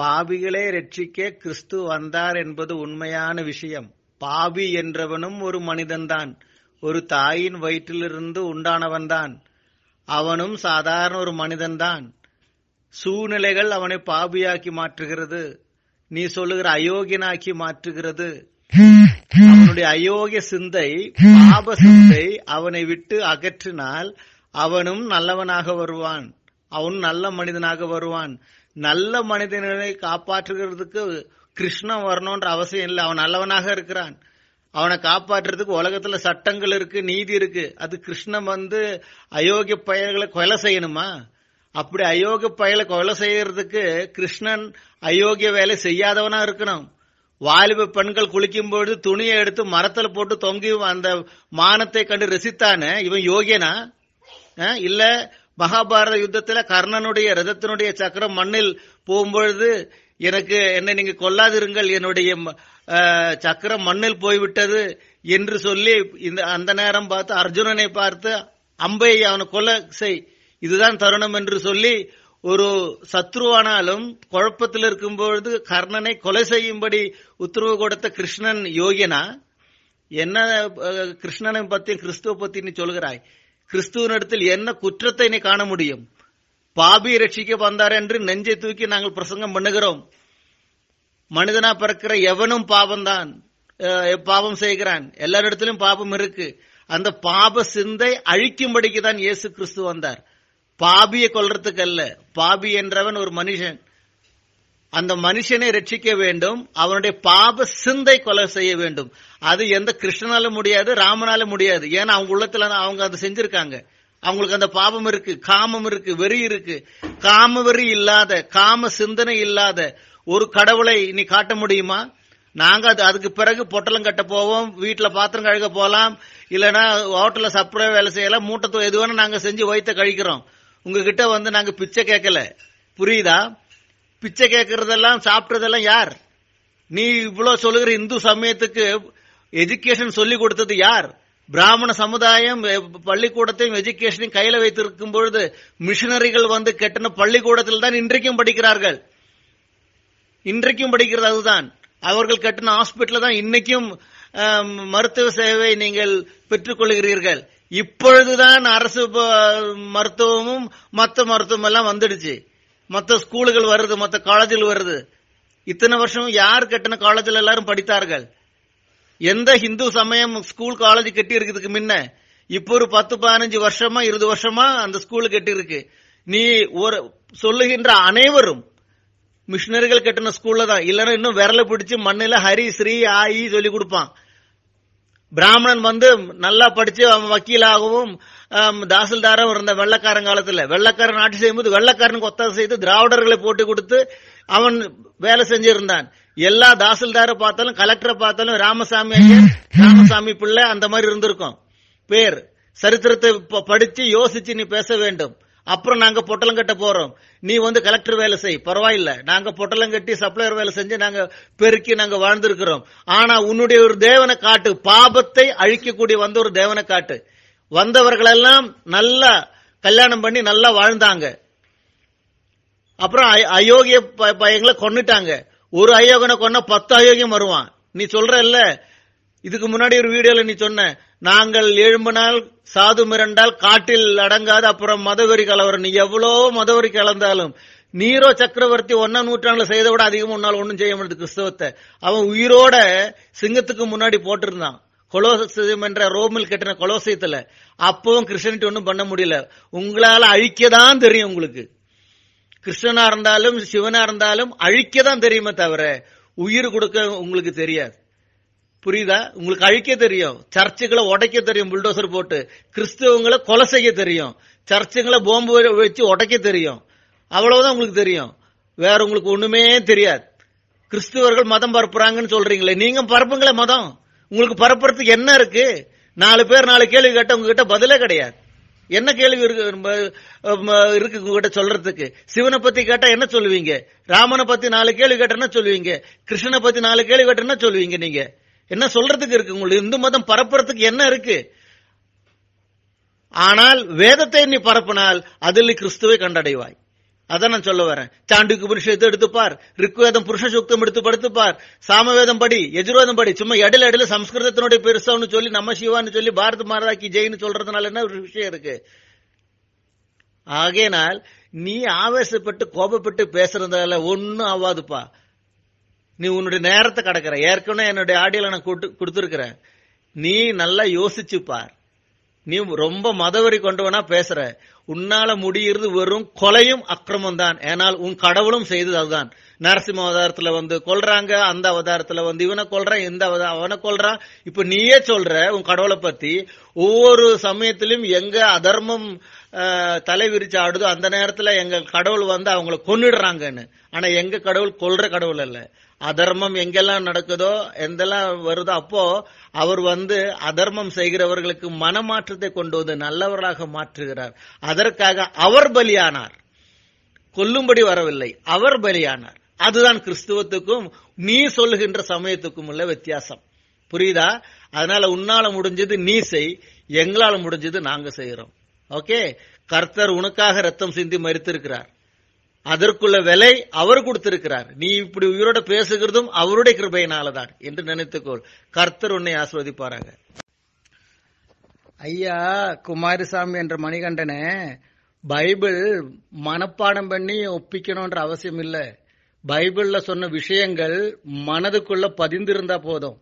பாவிகளை ரட்சிக்க கிறிஸ்து வந்தார் என்பது உண்மையான விஷயம். பாவி என்றவனும் ஒரு மனிதன்தான். ஒரு தாயின் வயிற்றிலிருந்து உண்டானவன்தான். அவனும் சாதாரண ஒரு மனிதன்தான். சூழ்நிலைகள் அவனை பாபியாக்கி மாற்றுகிறது. நீ சொல்லுகிற அயோக்கியனாக்கி மாற்றுகிறது. அவனுடைய அயோக்கிய சிந்தை பாப சிந்தை அவனை விட்டு அகற்றினால் அவனும் நல்லவனாக வருவான். அவன் நல்ல மனிதனாக வருவான். நல்ல மனிதனை காப்பாற்றுகிறதுக்கு கிருஷ்ணன் வரணும்ன்ற அவசியம் இல்லை. அவன் நல்லவனாக இருக்கிறான். அவனை காப்பாற்றுறதுக்கு உலகத்துல சட்டங்கள் இருக்கு நீதி இருக்கு. அது கிருஷ்ணன் வந்து அயோக்கிய பயல்களை கொலை செய்யணுமா? அப்படி அயோக்கிய பயலை கொலை செய்யறதுக்கு கிருஷ்ணன் அயோக்கிய வேலை செய்யாதவனா இருக்கணும். வாலிப பெண்கள் குளிக்கும் பொழுது துணியை எடுத்து மரத்தில் போட்டு தொங்கி அந்த மானத்தை கண்டு ரசித்தானே? இவன் யோகியனா? இல்ல மகாபாரத யுத்தத்துல கர்ணனுடைய ரதத்தினுடைய சக்கரம் மண்ணில் போகும்பொழுது எனக்கு என்னை நீங்க கொல்லாதிருங்கள் என்னுடைய ம- சக்கரம் மண்ணில் போய்விட்டது என்று சொல்லி இந்த அந்த நேரம் பார்த்து அர்ஜுனனை பார்த்து அம்பை அவனை கொலை செய் இதுதான் தருணம் என்று சொல்லி ஒரு சத்ருவானாலும் குழப்பத்தில் இருக்கும்பொழுது கர்ணனை கொலை செய்யும்படி உத்தரவு கொடுத்த கிருஷ்ணன் யோகினா என்ன கிருஷ்ணனை பத்தி கிறிஸ்துவ பத்தி நீ சொல்கிறாய்? கிறிஸ்துவனிடத்தில் என்ன குற்றத்தை நீ காண முடியும்? பாபி ரட்சிக்க வந்தார் என்று நெஞ்சை தூக்கி நாங்கள் பிரசங்கம் பண்ணுகிறோம். மனிதனா பிறக்கிற எவனும் பாவம்தான். பாவம் செய்கிறான். எல்லாரிடத்திலும் பாவம் இருக்கு. அந்த பாப சிந்தை அழிக்கும்படிக்கு தான் இயேசு கிறிஸ்து வந்தார். பாபியை கொல்றதுக்கு அல்ல. பாபி என்றவன் ஒரு மனுஷன். அந்த மனுஷனை ரட்சிக்க வேண்டும். அவனுடைய பாப சிந்தை கொலை செய்ய வேண்டும். அது எந்த கிருஷ்ணனால முடியாது ராமனால முடியாது. ஏன்னா அவங்க உள்ளத்துல அவங்க அதை செஞ்சிருக்காங்க. அவங்களுக்கு அந்த பாவம் இருக்கு காமம் இருக்கு வெறி இருக்கு. காம வெறி இல்லாத காம சிந்தனை இல்லாத ஒரு கடவுளை நீ காட்ட முடியுமா? நாங்க அது அதுக்கு பிறகு பொட்டலம் கட்ட போவோம் வீட்டுல பாத்திரம் கழுக போலாம் இல்லனா ஹோட்டல்ல சப்ளை வேலை செய்யலாம் மூட்டை எது வேணா நாங்க செஞ்சு வயித்த கழிக்கிறோம். உங்ககிட்ட வந்து நாங்க பிச்சை கேட்கல. புரியுதா? பிச்சை கேட்கறதெல்லாம் சாப்பிட்டதெல்லாம் யார்? நீ இவ்வளவு சொல்லுகிற இந்து சமயத்துக்கு எஜுகேஷன் சொல்லி கொடுத்தது யார்? பிராமண சமுதாயம் பள்ளிக்கூடத்தையும் எஜுகேஷனையும் கையில வைத்திருக்கும் பொழுது மிஷினரிகள் வந்து கெட்டின பள்ளிக்கூடத்தில் தான் இன்றைக்கும் படிக்கிறார்கள். இன்றைக்கும் படிக்கிறது அதுதான். அவர்கள் கட்டின ஹாஸ்பிட்டல் தான் இன்னைக்கும் மருத்துவ சேவை நீங்கள் பெற்றுக்கொள்கிறீர்கள் இப்பொழுதுதான் அரசு மருத்துவமும் மத்த மருத்துவம் எல்லாம் வந்துடுச்சு. மத்த ஸ்கூலுகள் வருது மத்த காலேஜில் வருது. இத்தனை வருஷம் யார் கட்டின காலேஜில் எல்லாரும் படித்தார்கள்? எந்த ஹிந்து சமயம் ஸ்கூல் காலேஜ் கட்டி இருக்கிறதுக்கு முன்ன இப்போ ஒரு பத்து பதினஞ்சு வருஷமா இருபது வருஷமா அந்த ஸ்கூல் கட்டி இருக்கு நீ ஒரு சொல்லுகின்ற அனைவரும் மிஷினரிகள் கட்டின ஸ்கூல்ல தான். இல்லைன்னா இன்னும் விரல பிடிச்சு மண்ணில ஹரி ஸ்ரீ ஆயி சொல்லி கொடுப்பான். பிராமணன் வந்து நல்லா படிச்சு அவன் வக்கீலாகவும் தாசில்தாரும் இருந்த வெள்ளக்காரன் காலத்துல. வெள்ளக்காரன் ஆட்சி செய்யும்போது வெள்ளக்காரனுக்கு ஒத்தாசை செய்து திராவிடர்களை போட்டு கொடுத்து அவன் வேலை செஞ்சிருந்தான். எல்லா தாசில்தாரை பார்த்தாலும் கலெக்டரை பார்த்தாலும் ராமசாமி ராமசாமி பிள்ளை அந்த மாதிரி இருந்திருக்கும். பேர் சரித்திரத்தை படிச்சு யோசிச்சு நீ பேச வேண்டும். அப்புறம் நாங்க பொட்டலம் கட்ட போறோம். நீ வந்து கலெக்டர் வேலை செய். பரவாயில்ல. நாங்க பொட்டலம் கட்டி சப்ளையர் வேலை செஞ்சு நாங்க பெருக்கி நாங்க வாழ்ந்திருக்கிறோம். ஆனா உன்னுடைய ஒரு தேவனை காட்டு பாபத்தை அழிக்கக்கூடிய வந்த ஒரு தேவனை காட்டு வந்தவர்களெல்லாம் நல்லா கல்யாணம் பண்ணி நல்லா வாழ்ந்தாங்க. அப்புறம் அயோகிய அயோக்கிய ப- பையங்களை கொன்னுட்டாங்க. ஒரு அயோகனை கொன்ன பத்து அயோகியம் வருவான். நீ சொல்ற இல்ல இதுக்கு முன்னாடி ஒரு வீடியோல நீ சொன்ன நாங்கள் எழும்பினால் சாது மிரண்டால் காட்டில் அடங்காது அப்புறம் மதவெறி கலவரம். நீ எவ்வளோ மதவெறி கலந்தாலும் நீரோ சக்கரவர்த்தி ஒன்னாம் நூற்றாண்டுல செய்த விட அதிகமா உன்னால் ஒன்றும் செய்ய முடியாது கிறிஸ்தவத்தை. அவன் உயிரோட சிங்கத்துக்கு முன்னாடி போட்டிருந்தான். கொலோசியம் என்ற ரோமில் கட்டின கொலோசியத்துல அப்பவும் கிறிஸ்டனிட்டி ஒன்றும் பண்ண முடியல. உங்களால அழிக்கதான் தெரியும் உங்களுக்கு. கிருஷ்ணனா இருந்தாலும் சிவனா இருந்தாலும் அழிக்கதான் தெரியுமே தவிர உயிர் கொடுக்க உங்களுக்கு தெரியாது. புரியுதா? உங்களுக்கு அழிக்க தெரியும். சர்ச்சுகளை உடைக்க தெரியும் புல்டோசர் போட்டு. கிறிஸ்தவங்களை கொலை செய்ய தெரியும். சர்ச்சுங்களை போம்பு வச்சு உடைக்க தெரியும். அவ்வளவுதான் உங்களுக்கு தெரியும். வேற உங்களுக்கு ஒண்ணுமே தெரியாது. கிறிஸ்துவர்கள் மதம் பரப்புறாங்கன்னு சொல்றீங்களே. நீங்க பரப்புங்களே மதம். உங்களுக்கு பரப்புறதுக்கு என்ன இருக்கு? நாலு பேர் நாலு கேள்வி கேட்ட உங்ககிட்ட பதிலே கிடையாது. என்ன கேள்வி இருக்கு? இருக்கு உங்ககிட்ட சொல்றதுக்கு. சிவனை பத்தி கேட்டா என்ன சொல்லுவீங்க? ராமனை பத்தி நாலு கேள்வி கேட்டா என்ன சொல்லுவீங்க? கிருஷ்ணனை பத்தி நாலு கேள்வி கேட்டா என்ன சொல்லுவீங்க நீங்க? என்ன சொல்றதுக்கு இருக்கு உங்களுக்கு? இந்து மதம் பரப்புறதுக்கு என்ன இருக்கு? ஆனால் வேதத்தை நீ பரப்பினால் அதில் கிறிஸ்துவை கண்டடைவாய். அதான் நான் சொல்ல வரேன். சாண்டுக்கு புருஷத்தை எடுத்துப்பார் ரிக்வேதம் புருஷ சுக்தம் எடுத்து படுத்துப்பார் சாமவேதம் படி எஜுர்வேதம் படி சும்மா இடையில இடையில சம்ஸ்கிருதத்தினுடைய பெருசான்னு சொல்லி நம்ம சிவான்னு சொல்லி பாரத மாதா கி ஜெயின்னு சொல்றதுனால என்ன ஒரு விஷயம் இருக்கு? ஆகையினால் நீ ஆவேசப்பட்டு கோபப்பட்டு பேசுறதால ஒன்னும் ஆவாதுப்பா. நீ உன்னுடைய நேரத்தை கடக்கிற. ஏற்கனவே என்னுடைய ஆடியோல நான் கொடுத்துருக்கிறேன் நீ நல்லா யோசிச்சு பார். நீ ரொம்ப மதவரி கொண்டவனா பேசுற. உன்னால முடியிறது வெறும் கொலையும் அக்கிரமம் தான். ஏனால் உன் கடவுளும் செய்தது அதுதான். நரசிம்ம அவதாரத்துல வந்து கொல்றாங்க அந்த அவதாரத்துல வந்து இவனை கொல்றான் இந்த அவதா- அவனை கொல்றான். இப்ப நீயே சொல்ற உன் கடவுளை பத்தி ஒவ்வொரு சமயத்திலும் எங்க அதர்மம் தலை விரிச்சு ஆடுதோ அந்த நேரத்துல எங்க கடவுள் வந்து அவங்கள கொன்னிடுறாங்கன்னு. ஆனா எங்க கடவுள் கொல்ற கடவுள் அல்ல. அதர்மம் எங்கெல்லாம் நடக்குதோ எந்தெல்லாம் வருதோ அப்போ அவர் வந்து அதர்மம் செய்கிறவர்களுக்கு மனமாற்றத்தை கொண்டு வந்து நல்லவர்களாக மாற்றுகிறார். அதற்காக அவர் பலியானார். கொல்லும்படி வரவில்லை அவர் பலியானார். அதுதான் கிறிஸ்துவத்துக்கும் நீ சொல்லுகின்ற சமயத்துக்கும் உள்ள வித்தியாசம். புரியுதா? அதனால உன்னால முடிஞ்சது நீ செய் எங்களால முடிஞ்சது நாங்க செய்யறோம். ஓகே? கர்த்தர் உனக்காக ரத்தம் சிந்தி மறித்திருக்கிறார் அதற்குள்ள விலை அவர் கொடுத்திருக்கிறார். நீ இப்படி உயிரோட பேசுகிறதும் அவருடைய கிருபையினாலதான் என்று நினைத்துக்கொள். கர்த்தர் உன்னை ஆஸ்வதிப்பாராங்க ஐயா குமாரசாமி என்ற மணிகண்டனே பைபிள் மனப்பாடம் பண்ணி ஒப்பிக்கணும்ன்ற அவசியம் இல்ல. பைபிள்ல சொன்ன விஷயங்கள் மனதுக்குள்ள பதிந்திருந்தா போதும்.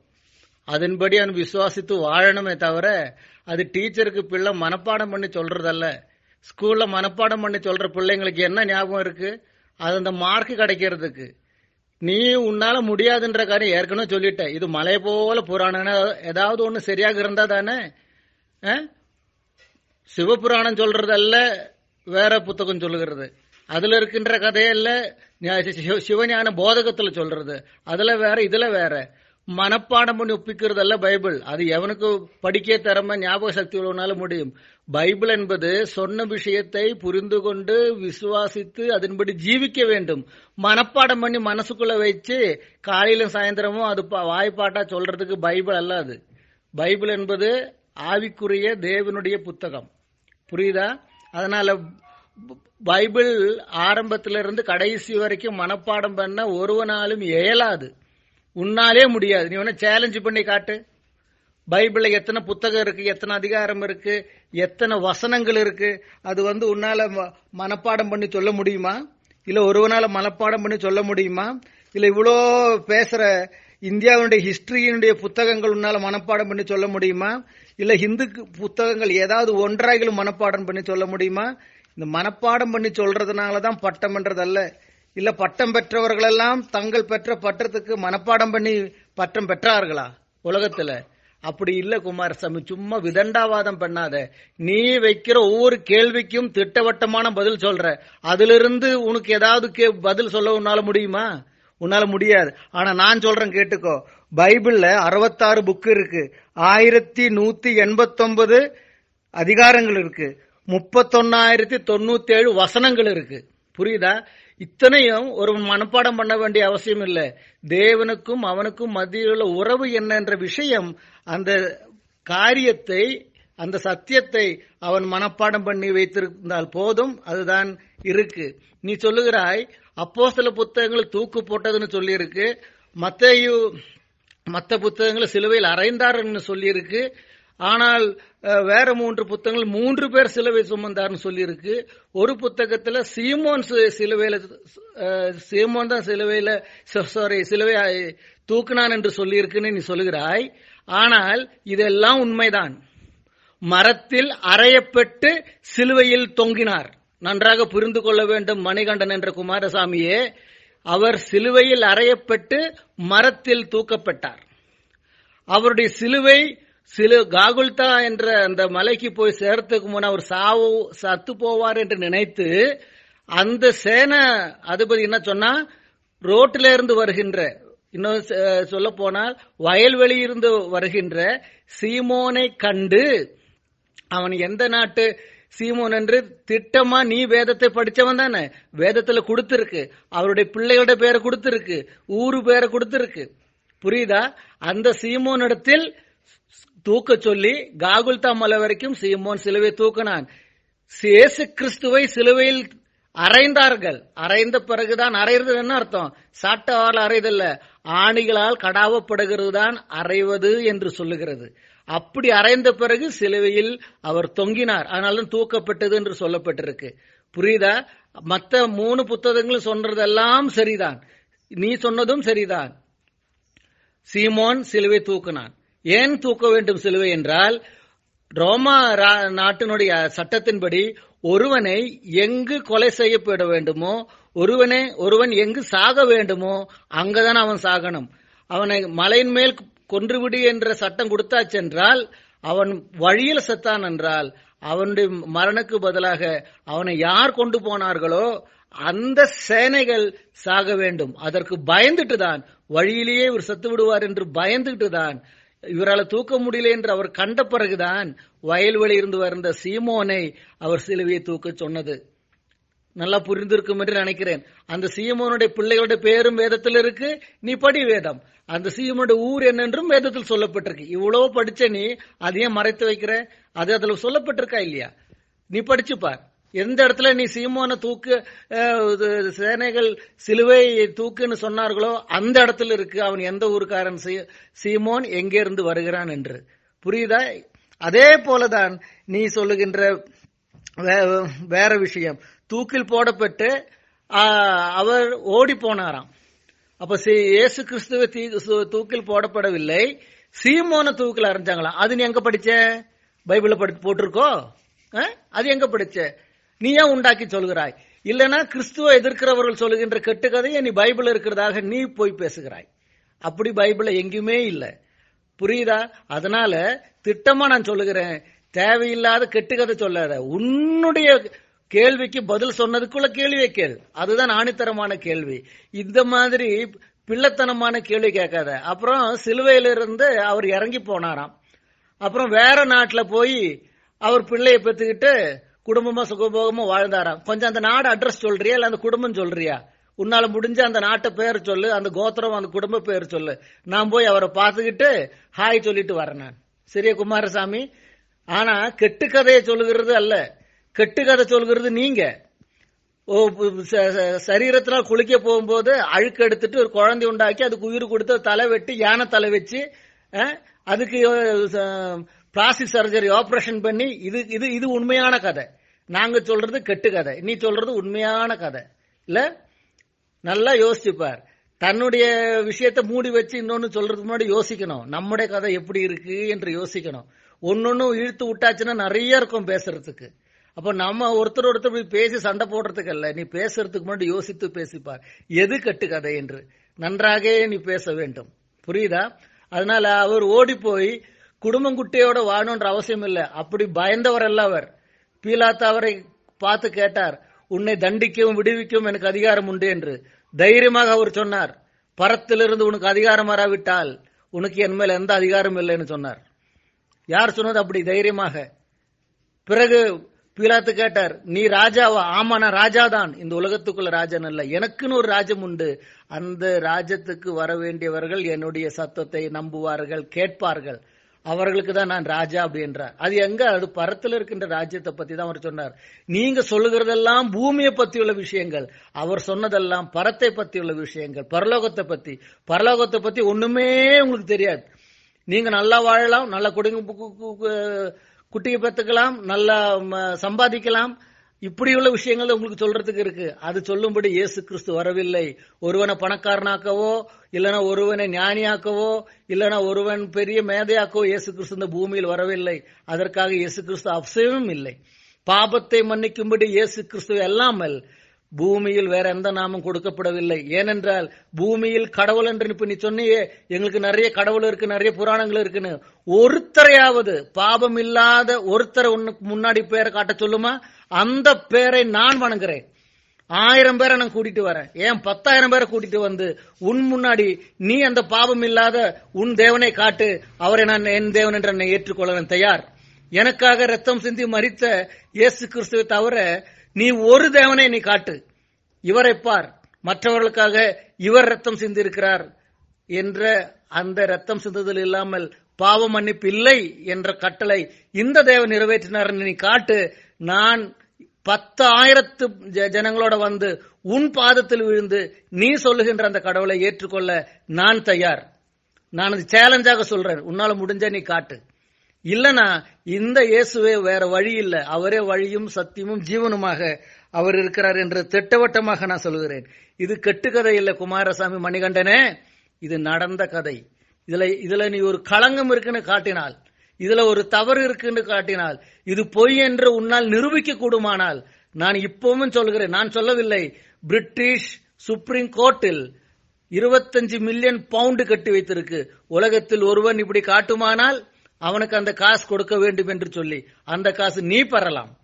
அதன்படி அவன் விசுவாசித்து வாழணுமே தவிர அது டீச்சருக்கு பிள்ளை மனப்பாடம் பண்ணி சொல்றதல்ல. ஸ்கூல்ல மனப்பாடம் பண்ணி சொல்ற பிள்ளைங்களுக்கு என்ன ஞாபகம் இருக்கு? அது அந்த மார்க் கிடைக்கிறதுக்கு. நீ உன்னால முடியாதுன்ற காரியம் ஏற்கனவே சொல்லிட்ட. இது மலை போல புராணம் ஏதாவது ஒண்ணு சரியாக இருந்தா தானே? ஆ? சிவபுராணம் சொல்றதல்ல வேற புத்தகம் சொல்லுகிறது. அதுல இருக்கின்ற கதையல்ல சிவஞான போதகத்துல சொல்றது. அதுல வேற இதுல வேற. மனப்பாடம் பண்ணி ஒப்பிக்கிறதல்ல பைபிள். அது எவனுக்கு படிக்க திறமை ஞாபக சக்தி உள்ளவனால முடியும். பைபிள் என்பது சொன்ன விஷயத்தை புரிந்து கொண்டு விசுவாசித்து அதன்படி ஜீவிக்க வேண்டும். மனப்பாடம் பண்ணி மனசுக்குள்ள வச்சு காலையிலும் சாயந்தரமும் அது பா- வாய்ப்பாட்டா சொல்றதுக்கு பைபிள் அல்ல அது. பைபிள் என்பது ஆவிக்குரிய தேவனுடைய புத்தகம். புரியுதா? அதனால பைபிள் ஆரம்பத்திலிருந்து கடைசி வரைக்கும் மனப்பாடம் பண்ண ஒருவனாலும் இயலாது. உன்னாலே முடியாது. நீ வேணா சேலஞ்சு பண்ணி காட்டு. பைபிள்ல எத்தனை புத்தகம் இருக்கு எத்தனை அதிகாரம் இருக்கு எத்தனை வசனங்கள் இருக்கு அது வந்து உன்னால ம- மனப்பாடம் பண்ணி சொல்ல முடியுமா? இல்ல ஒருவனால மனப்பாடம் பண்ணி சொல்ல முடியுமா? இல்ல இவ்வளோ பேசுற இந்தியாவுடைய ஹிஸ்டரியினுடைய புத்தகங்கள் உன்னால மனப்பாடம் பண்ணி சொல்ல முடியுமா? இல்ல ஹிந்து புத்தகங்கள் ஏதாவது ஒன்றாகிலும் மனப்பாடம் பண்ணி சொல்ல முடியுமா? இந்த மனப்பாடம் பண்ணி சொல்றதுனால தான் பட்டம்ன்றதல்ல இல்ல பட்டம் பெற்றவர்களெல்லாம் தங்கள் பெற்ற பட்டத்துக்கு மனப்பாடம் பண்ணி பட்டம் பெற்றார்களா? உலகத்துல. அப்படி இல்ல குமாரசாமி சும்மா விதண்டாவாதம் பண்ணாத. நீ வைக்கிற ஒவ்வொரு கேள்விக்கும் திட்டவட்டமான பதில் சொல்ற. அதிலிருந்து உனக்கு ஏதாவது பதில் சொல்ல உன்னால முடியுமா? உன்னால முடியாது. ஆனா நான் சொல்றேன் கேட்டுக்கோ. பைபிள்ல அறுபத்தாறு புக் இருக்கு. ஆயிரத்தி நூத்தி எண்பத்தொன்பது அதிகாரங்கள் இருக்கு. முப்பத்தொன்னாயிரத்தி தொண்ணூத்தி ஏழு வசனங்கள் இருக்கு. புரியுதா? இத்தனையும் ஒரு மனப்பாடம் பண்ண வேண்டிய அவசியம் இல்லை. தேவனுக்கும் அவனுக்கும் மத்தியில் உள்ள உறவு என்ன என்ற விஷயம் அந்த காரியத்தை அந்த சத்தியத்தை அவன் மனப்பாடம் பண்ணி வைத்திருந்தால் போதும் அதுதான் இருக்கு. நீ சொல்லுகிறாய் அப்போ சில புத்தகங்கள் தூக்கு போட்டதுன்னு சொல்லியிருக்கு. மத்தையு மற்ற புத்தகங்களை சிலுவையில் அறைந்தார்னு சொல்லியிருக்கு. ஆனால் வேற மூன்று புத்தகங்கள் மூன்று பேர் சிலுவை சுமந்தார்னு சொல்லியிருக்கு. ஒரு புத்தகத்துல சீமோன் சிலுவையில சீமோன் தான் சிலுவையில சாரி சிலுவை தூக்குனான் என்று சொல்லியிருக்குன்னு நீ சொல்லுகிறாய். ஆனால் இதெல்லாம் உண்மைதான். மரத்தில் அறையப்பட்டு சிலுவையில் தொங்கினார். நன்றாக புரிந்து கொள்ள வேண்டும் மணிகண்டன் என்ற குமாரசாமியே. அவர் சிலுவையில் அறையப்பட்டு மரத்தில் தூக்கப்பட்டார். அவருடைய சிலுவை சில காகுல்தா என்ற அந்த மலைக்கு போய் சேர்த்துக்கு முன் அவர் சாவு சத்து போவார் என்று நினைத்து அந்த சேனை அதிபதி என்ன சொன்னா ரோட்டில இருந்து வருகின்ற இன்னும் சொல்ல போனால் வயல்வெளியிருந்து வருகின்ற சீமோனை கண்டு அவன் எந்த நாட்டு சீமோன் என்று திட்டமா நீ வேதத்தை படிச்சவன் தானே? வேதத்துல கொடுத்திருக்கு. அவருடைய பிள்ளைகளோட பேரை கொடுத்திருக்கு. ஊரு பேரை கொடுத்திருக்கு. புரியுதா? அந்த சீமோனிடத்தில் தூக்க சொல்லி காகுல்தா மலை வரைக்கும் சீமோன் சிலுவை தூக்கினான். இயேசு கிறிஸ்துவை சிலுவையில் அரைந்தார்கள் அறைந்த பிறகுதான் அறைறது என்ன அர்த்தம்? சாட்டவால் அரைதல்ல ஆணிகளால் கடாவப்படுகிறது தான் அரைவது என்று சொல்லுகிறது. அப்படி அரைந்த பிறகு சிலுவையில் அவர் தொங்கினார். அதனால தூக்கப்பட்டது என்று சொல்லப்பட்டிருக்கு. புரியுதா? மற்ற மூணு புத்தகங்களும் சொன்னதெல்லாம் சரிதான். நீ சொன்னதும் சரிதான். சீமோன் சிலுவை தூக்கினான். ஏன் தூக்க வேண்டும் சிலுவை என்றால் ரோமா ரா- நாட்டினுடைய சட்டத்தின்படி ஒருவனை எங்கு கொலை செய்யப்பட வேண்டுமோ ஒருவனை ஒருவன் எங்கு சாக வேண்டுமோ அங்கதான் அவன் சாகணும். அவனை மலையின் மேல் கொன்றுவிடு என்ற சட்டம் கொடுத்தாச்சென்றால் அவன் வழியில் செத்தான் என்றால் அவனுடைய மரணக்கு பதிலாக அவனை யார் கொண்டு போனார்களோ அந்த சேனைகள் சாக வேண்டும். அதற்கு பயந்துட்டு தான் வழியிலேயே இவர் செத்து விடுவார் என்று பயந்துட்டு தான் இவரால் தூக்க முடியல என்று அவர் கண்ட பிறகுதான் வயல்வெளி இருந்து வந்த சீமோனை அவர் சிலுவையை தூக்க சொன்னது. நல்லா புரிந்திருக்கும் என்று நினைக்கிறேன். அந்த சீமோனுடைய பிள்ளைகளுடைய பேரும் வேதத்தில் இருக்கு. நீ படி வேதம். அந்த சீமோனுடைய ஊர் என்னென்றும் வேதத்தில் சொல்லப்பட்டிருக்கு. இவ்வளவு படிச்ச நீ அதையே மறைத்து வைக்கிற? அது அதுல சொல்லப்பட்டிருக்கா இல்லையா? நீ படிச்சுப்பார். எந்த இடத்துல நீ சீமோனை தூக்கு இது சேனைகள் சிலுவை தூக்குன்னு சொன்னார்களோ அந்த இடத்துல இருக்கு. அவன் எந்த ஊருக்காரன்? சீமோன் எங்கே இருந்து வருகிறான் என்று. புரியுதா? அதே போலதான் நீ சொல்லுகின்ற வே- வேற விஷயம். தூக்கில் போடப்பட்டு அவர் ஓடி போனாராம். அப்ப இயேசு கிறிஸ்துவ தீ- சு- தூக்கில் போடப்படவில்லை. சீமோன தூக்கில் அரைஞ்சாங்களாம். அது நீ எங்க படிச்ச? பைபிள்ல படி போட்டிருக்கோ? ஆ? அது எங்க படிச்ச? நீ ஏன் உண்டாக்கி சொல்கிறாய்? இல்லைன்னா கிறிஸ்துவ எதிர்க்கிறவர்கள் சொல்லுகின்ற கெட்டுக்கதையை நீ பைபிள் இருக்கிறதாக நீ போய் பேசுகிறாய். அப்படி பைபிள் எங்கேயுமே இல்லை. புரியுதா? அதனால திட்டமா நான் சொல்லுகிறேன். தேவையில்லாத கெட்டுக்கதை சொல்லாத. உன்னுடைய கேள்விக்கு பதில் சொன்னதுக்குள்ள கேள்வியை கேள் அதுதான் ஆணித்தரமான கேள்வி. இந்த மாதிரி பிள்ளைத்தனமான கேள்வி கேட்காத. அப்புறம் சிலுவையிலிருந்து அவர் இறங்கி போனாராம். அப்புறம் வேற நாட்டில் போய் அவர் பிள்ளையை பெற்றுக்கிட்டு குடும்பமா சுகபோகமா வாழ்ந்தாராம். கொஞ்சம் அந்த நாடு அட்ரஸ் சொல்றியா? இல்ல அந்த குடும்பம் சொல்றியா? உன்னால முடிஞ்ச அந்த நாட்டு பேர் சொல்லு அந்த கோத்திரம் அந்த குடும்ப பேர் சொல்லு. நான் போய் அவரை பார்த்துக்கிட்டு ஹாய் சொல்லிட்டு வரேன் நான். சரியா குமாரசாமி? ஆனா கெட்டுக்கதையை சொல்லுகிறது அல்ல. கெட்டு கதை சொல்கிறது நீங்க. ஓ ச- ச- சரீரத்தினால் குளிக்க போகும்போது அழுக்கு எடுத்துட்டு ஒரு குழந்தை உண்டாக்கி அதுக்கு உயிர் கொடுத்து தலை வெட்டி யானை தலை வச்சு அதுக்கு பிளாஸ்டிக் சர்ஜரி ஆபரேஷன் பண்ணி இது இது இது உண்மையான கதை. நாங்க சொல்றது கெட்டு கதை. நீ சொல்றது உண்மையான கதை. இல்ல? நல்லா யோசிச்சுப்பார். தன்னுடைய விஷயத்தை மூடி வச்சு இன்னொன்னு சொல்றதுக்கு முன்னாடி யோசிக்கணும். நம்முடைய கதை எப்படி இருக்கு என்று யோசிக்கணும். ஒன்னொன்னு இழுத்து விட்டாச்சுன்னா நிறைய இருக்கும் பேசுறதுக்கு. அப்ப நம்ம ஒருத்தர் ஒருத்தர் இப்படி பேசி சண்டை போடுறதுக்கு அல்ல. நீ பேசுறதுக்கு முன்னாடி யோசித்து பேசிப்பார். எது கட்டு கதை என்று. நன்றாக நீ பேச வேண்டும். புரியுதா? அதனால அவர் ஓடி போய் குடும்பம் குட்டியோட வாழணுன்ற அவசியம் இல்லை. அப்படி பயந்தவர் அல்ல அவர். அவரை பார்த்து கேட்டார் உன்னை தண்டிக்கவும் விடுவிக்கவும் எனக்கு அதிகாரம் உண்டு என்று. தைரியமாக அவர் சொன்னார் பரத்திலிருந்து உனக்கு அதிகாரம் வராவிட்டால் உனக்கு என் மேல் எந்த அதிகாரம் இல்லைன்னு சொன்னார். யார் சொன்னது அப்படி தைரியமாக? பிறகு பீலாத்து கேட்டார் நீ ராஜாவா? ஆமா நான் ராஜா தான் இந்த உலகத்துக்குள்ள ராஜன் அல்ல. எனக்குன்னு ஒரு ராஜ்யம் உண்டு. அந்த ராஜ்யத்துக்கு வர வேண்டியவர்கள் என்னுடைய சத்தத்தை நம்புவார்கள் கேட்பார்கள். அவர்களுக்கு தான் நான் ராஜா அப்படின்றார் அது எங்க? அது பரத்துல இருக்கின்ற ராஜ்யத்தை பத்தி தான் அவர் சொன்னார். நீங்க சொல்லுகிறதெல்லாம் பூமியை பத்தியுள்ள விஷயங்கள் அவர் சொன்னதெல்லாம் பரத்தை பத்தியுள்ள விஷயங்கள் பரலோகத்தை பத்தி. பரலோகத்தை பத்தி ஒண்ணுமே உங்களுக்கு தெரியாது. நீங்க நல்லா வாழலாம் நல்ல குடும்ப குட்டியை பெத்துக்கலாம் நல்லா ம, சம்பாதிக்கலாம். இப்படியுள்ள விஷயங்கள் உங்களுக்கு சொல்றதுக்கு இருக்கு. அது சொல்லும்படி இயேசு கிறிஸ்து வரவில்லை. ஒருவனை பணக்காரனாக்கவோ இல்லனா ஒருவனை ஞானியாக்கவோ இல்லனா ஒருவன் பெரிய மேதையாக்கவோ இயேசு கிறிஸ்து இந்த பூமியில் வரவில்லை. அதற்காக இயேசு கிறிஸ்து அவசியமும் இல்லை. பாபத்தை மன்னிக்கும்படி இயேசு கிறிஸ்து எல்லாமல் பூமியில் வேற எந்த நாமம் கொடுக்கப்படவில்லை. ஏனென்றால் பூமியில் கடவுள் என்று இப்ப நீ சொன்னியே எங்களுக்கு நிறைய கடவுள் இருக்கு நிறைய புராணங்கள் இருக்குன்னு. ஒருத்தரையாவது பாபம் இல்லாத ஒருத்தரை உன்னுக்கு முன்னாடி பேரை காட்ட சொல்லுமா? அந்த பேரை நான் வணங்குறேன். ஆயிரம் பேரை நான் கூட்டிட்டு வரேன். ஏன் பத்தாயிரம் பேரை கூட்டிட்டு வந்து உன் முன்னாடி நீ அந்த பாவம் இல்லாத உன் தேவனை காட்டு அவரை நான் என் தேவன் என்று என்னை ஏற்றுக்கொள்ள நான் தயார். எனக்காக ரத்தம் சிந்தி மறித்த இயேசு கிறிஸ்துவை தவிர நீ ஒரு தேவனை நீ காட்டு. இவரை பார். மற்றவர்களுக்காக இவர் ரத்தம் சிந்திருக்கிறார் என்ற அந்த ரத்தம் சிந்துதல் இல்லாமல் பாவ மன்னிப்பு இல்லை என்ற கட்டளை இந்த தேவன் நிறைவேற்றினார் நீ காட்டு. நான் பத்து ஆயிரத்து ஜனங்களோட வந்து உன் பாதத்தில் விழுந்து நீ சொல்லுகின்ற அந்த கடவுளை ஏற்றுக்கொள்ள நான் தயார். நான் அது சேலஞ்சாக சொல்றேன். உன்னால முடிஞ்ச நீ காட்டு. இல்லனா இந்த இயேசுவே வேற வழி இல்ல. அவரே வழியும் சத்தியமும் ஜீவனுமாக அவர் இருக்கிறார் என்று திட்டவட்டமாக நான் சொல்கிறேன் இது கெட்டுக்கதை இல்ல குமாரசாமி மணிகண்டனே. இது நடந்த கதை. இதுல இதுல நீ ஒரு களங்கம் இருக்குன்னு காட்டினால் இதுல ஒரு தவறு இருக்குன்னு காட்டினால் இது பொய் என்று உன்னால் நிரூபிக்க கூடுமானால் நான் இப்பவும் சொல்கிறேன் நான் சொல்லவில்லை. பிரிட்டிஷ் சுப்ரீம் கோர்ட்டில் இருபத்தஞ்சு மில்லியன் பவுண்டு கட்டி வைத்திருக்கு. உலகத்தில் ஒருவன் இப்படி காட்டுமானால் அவனுக்கு அந்த காசு கொடுக்க வேண்டும் என்று சொல்லி. அந்த காசு நீ பெறலாம்.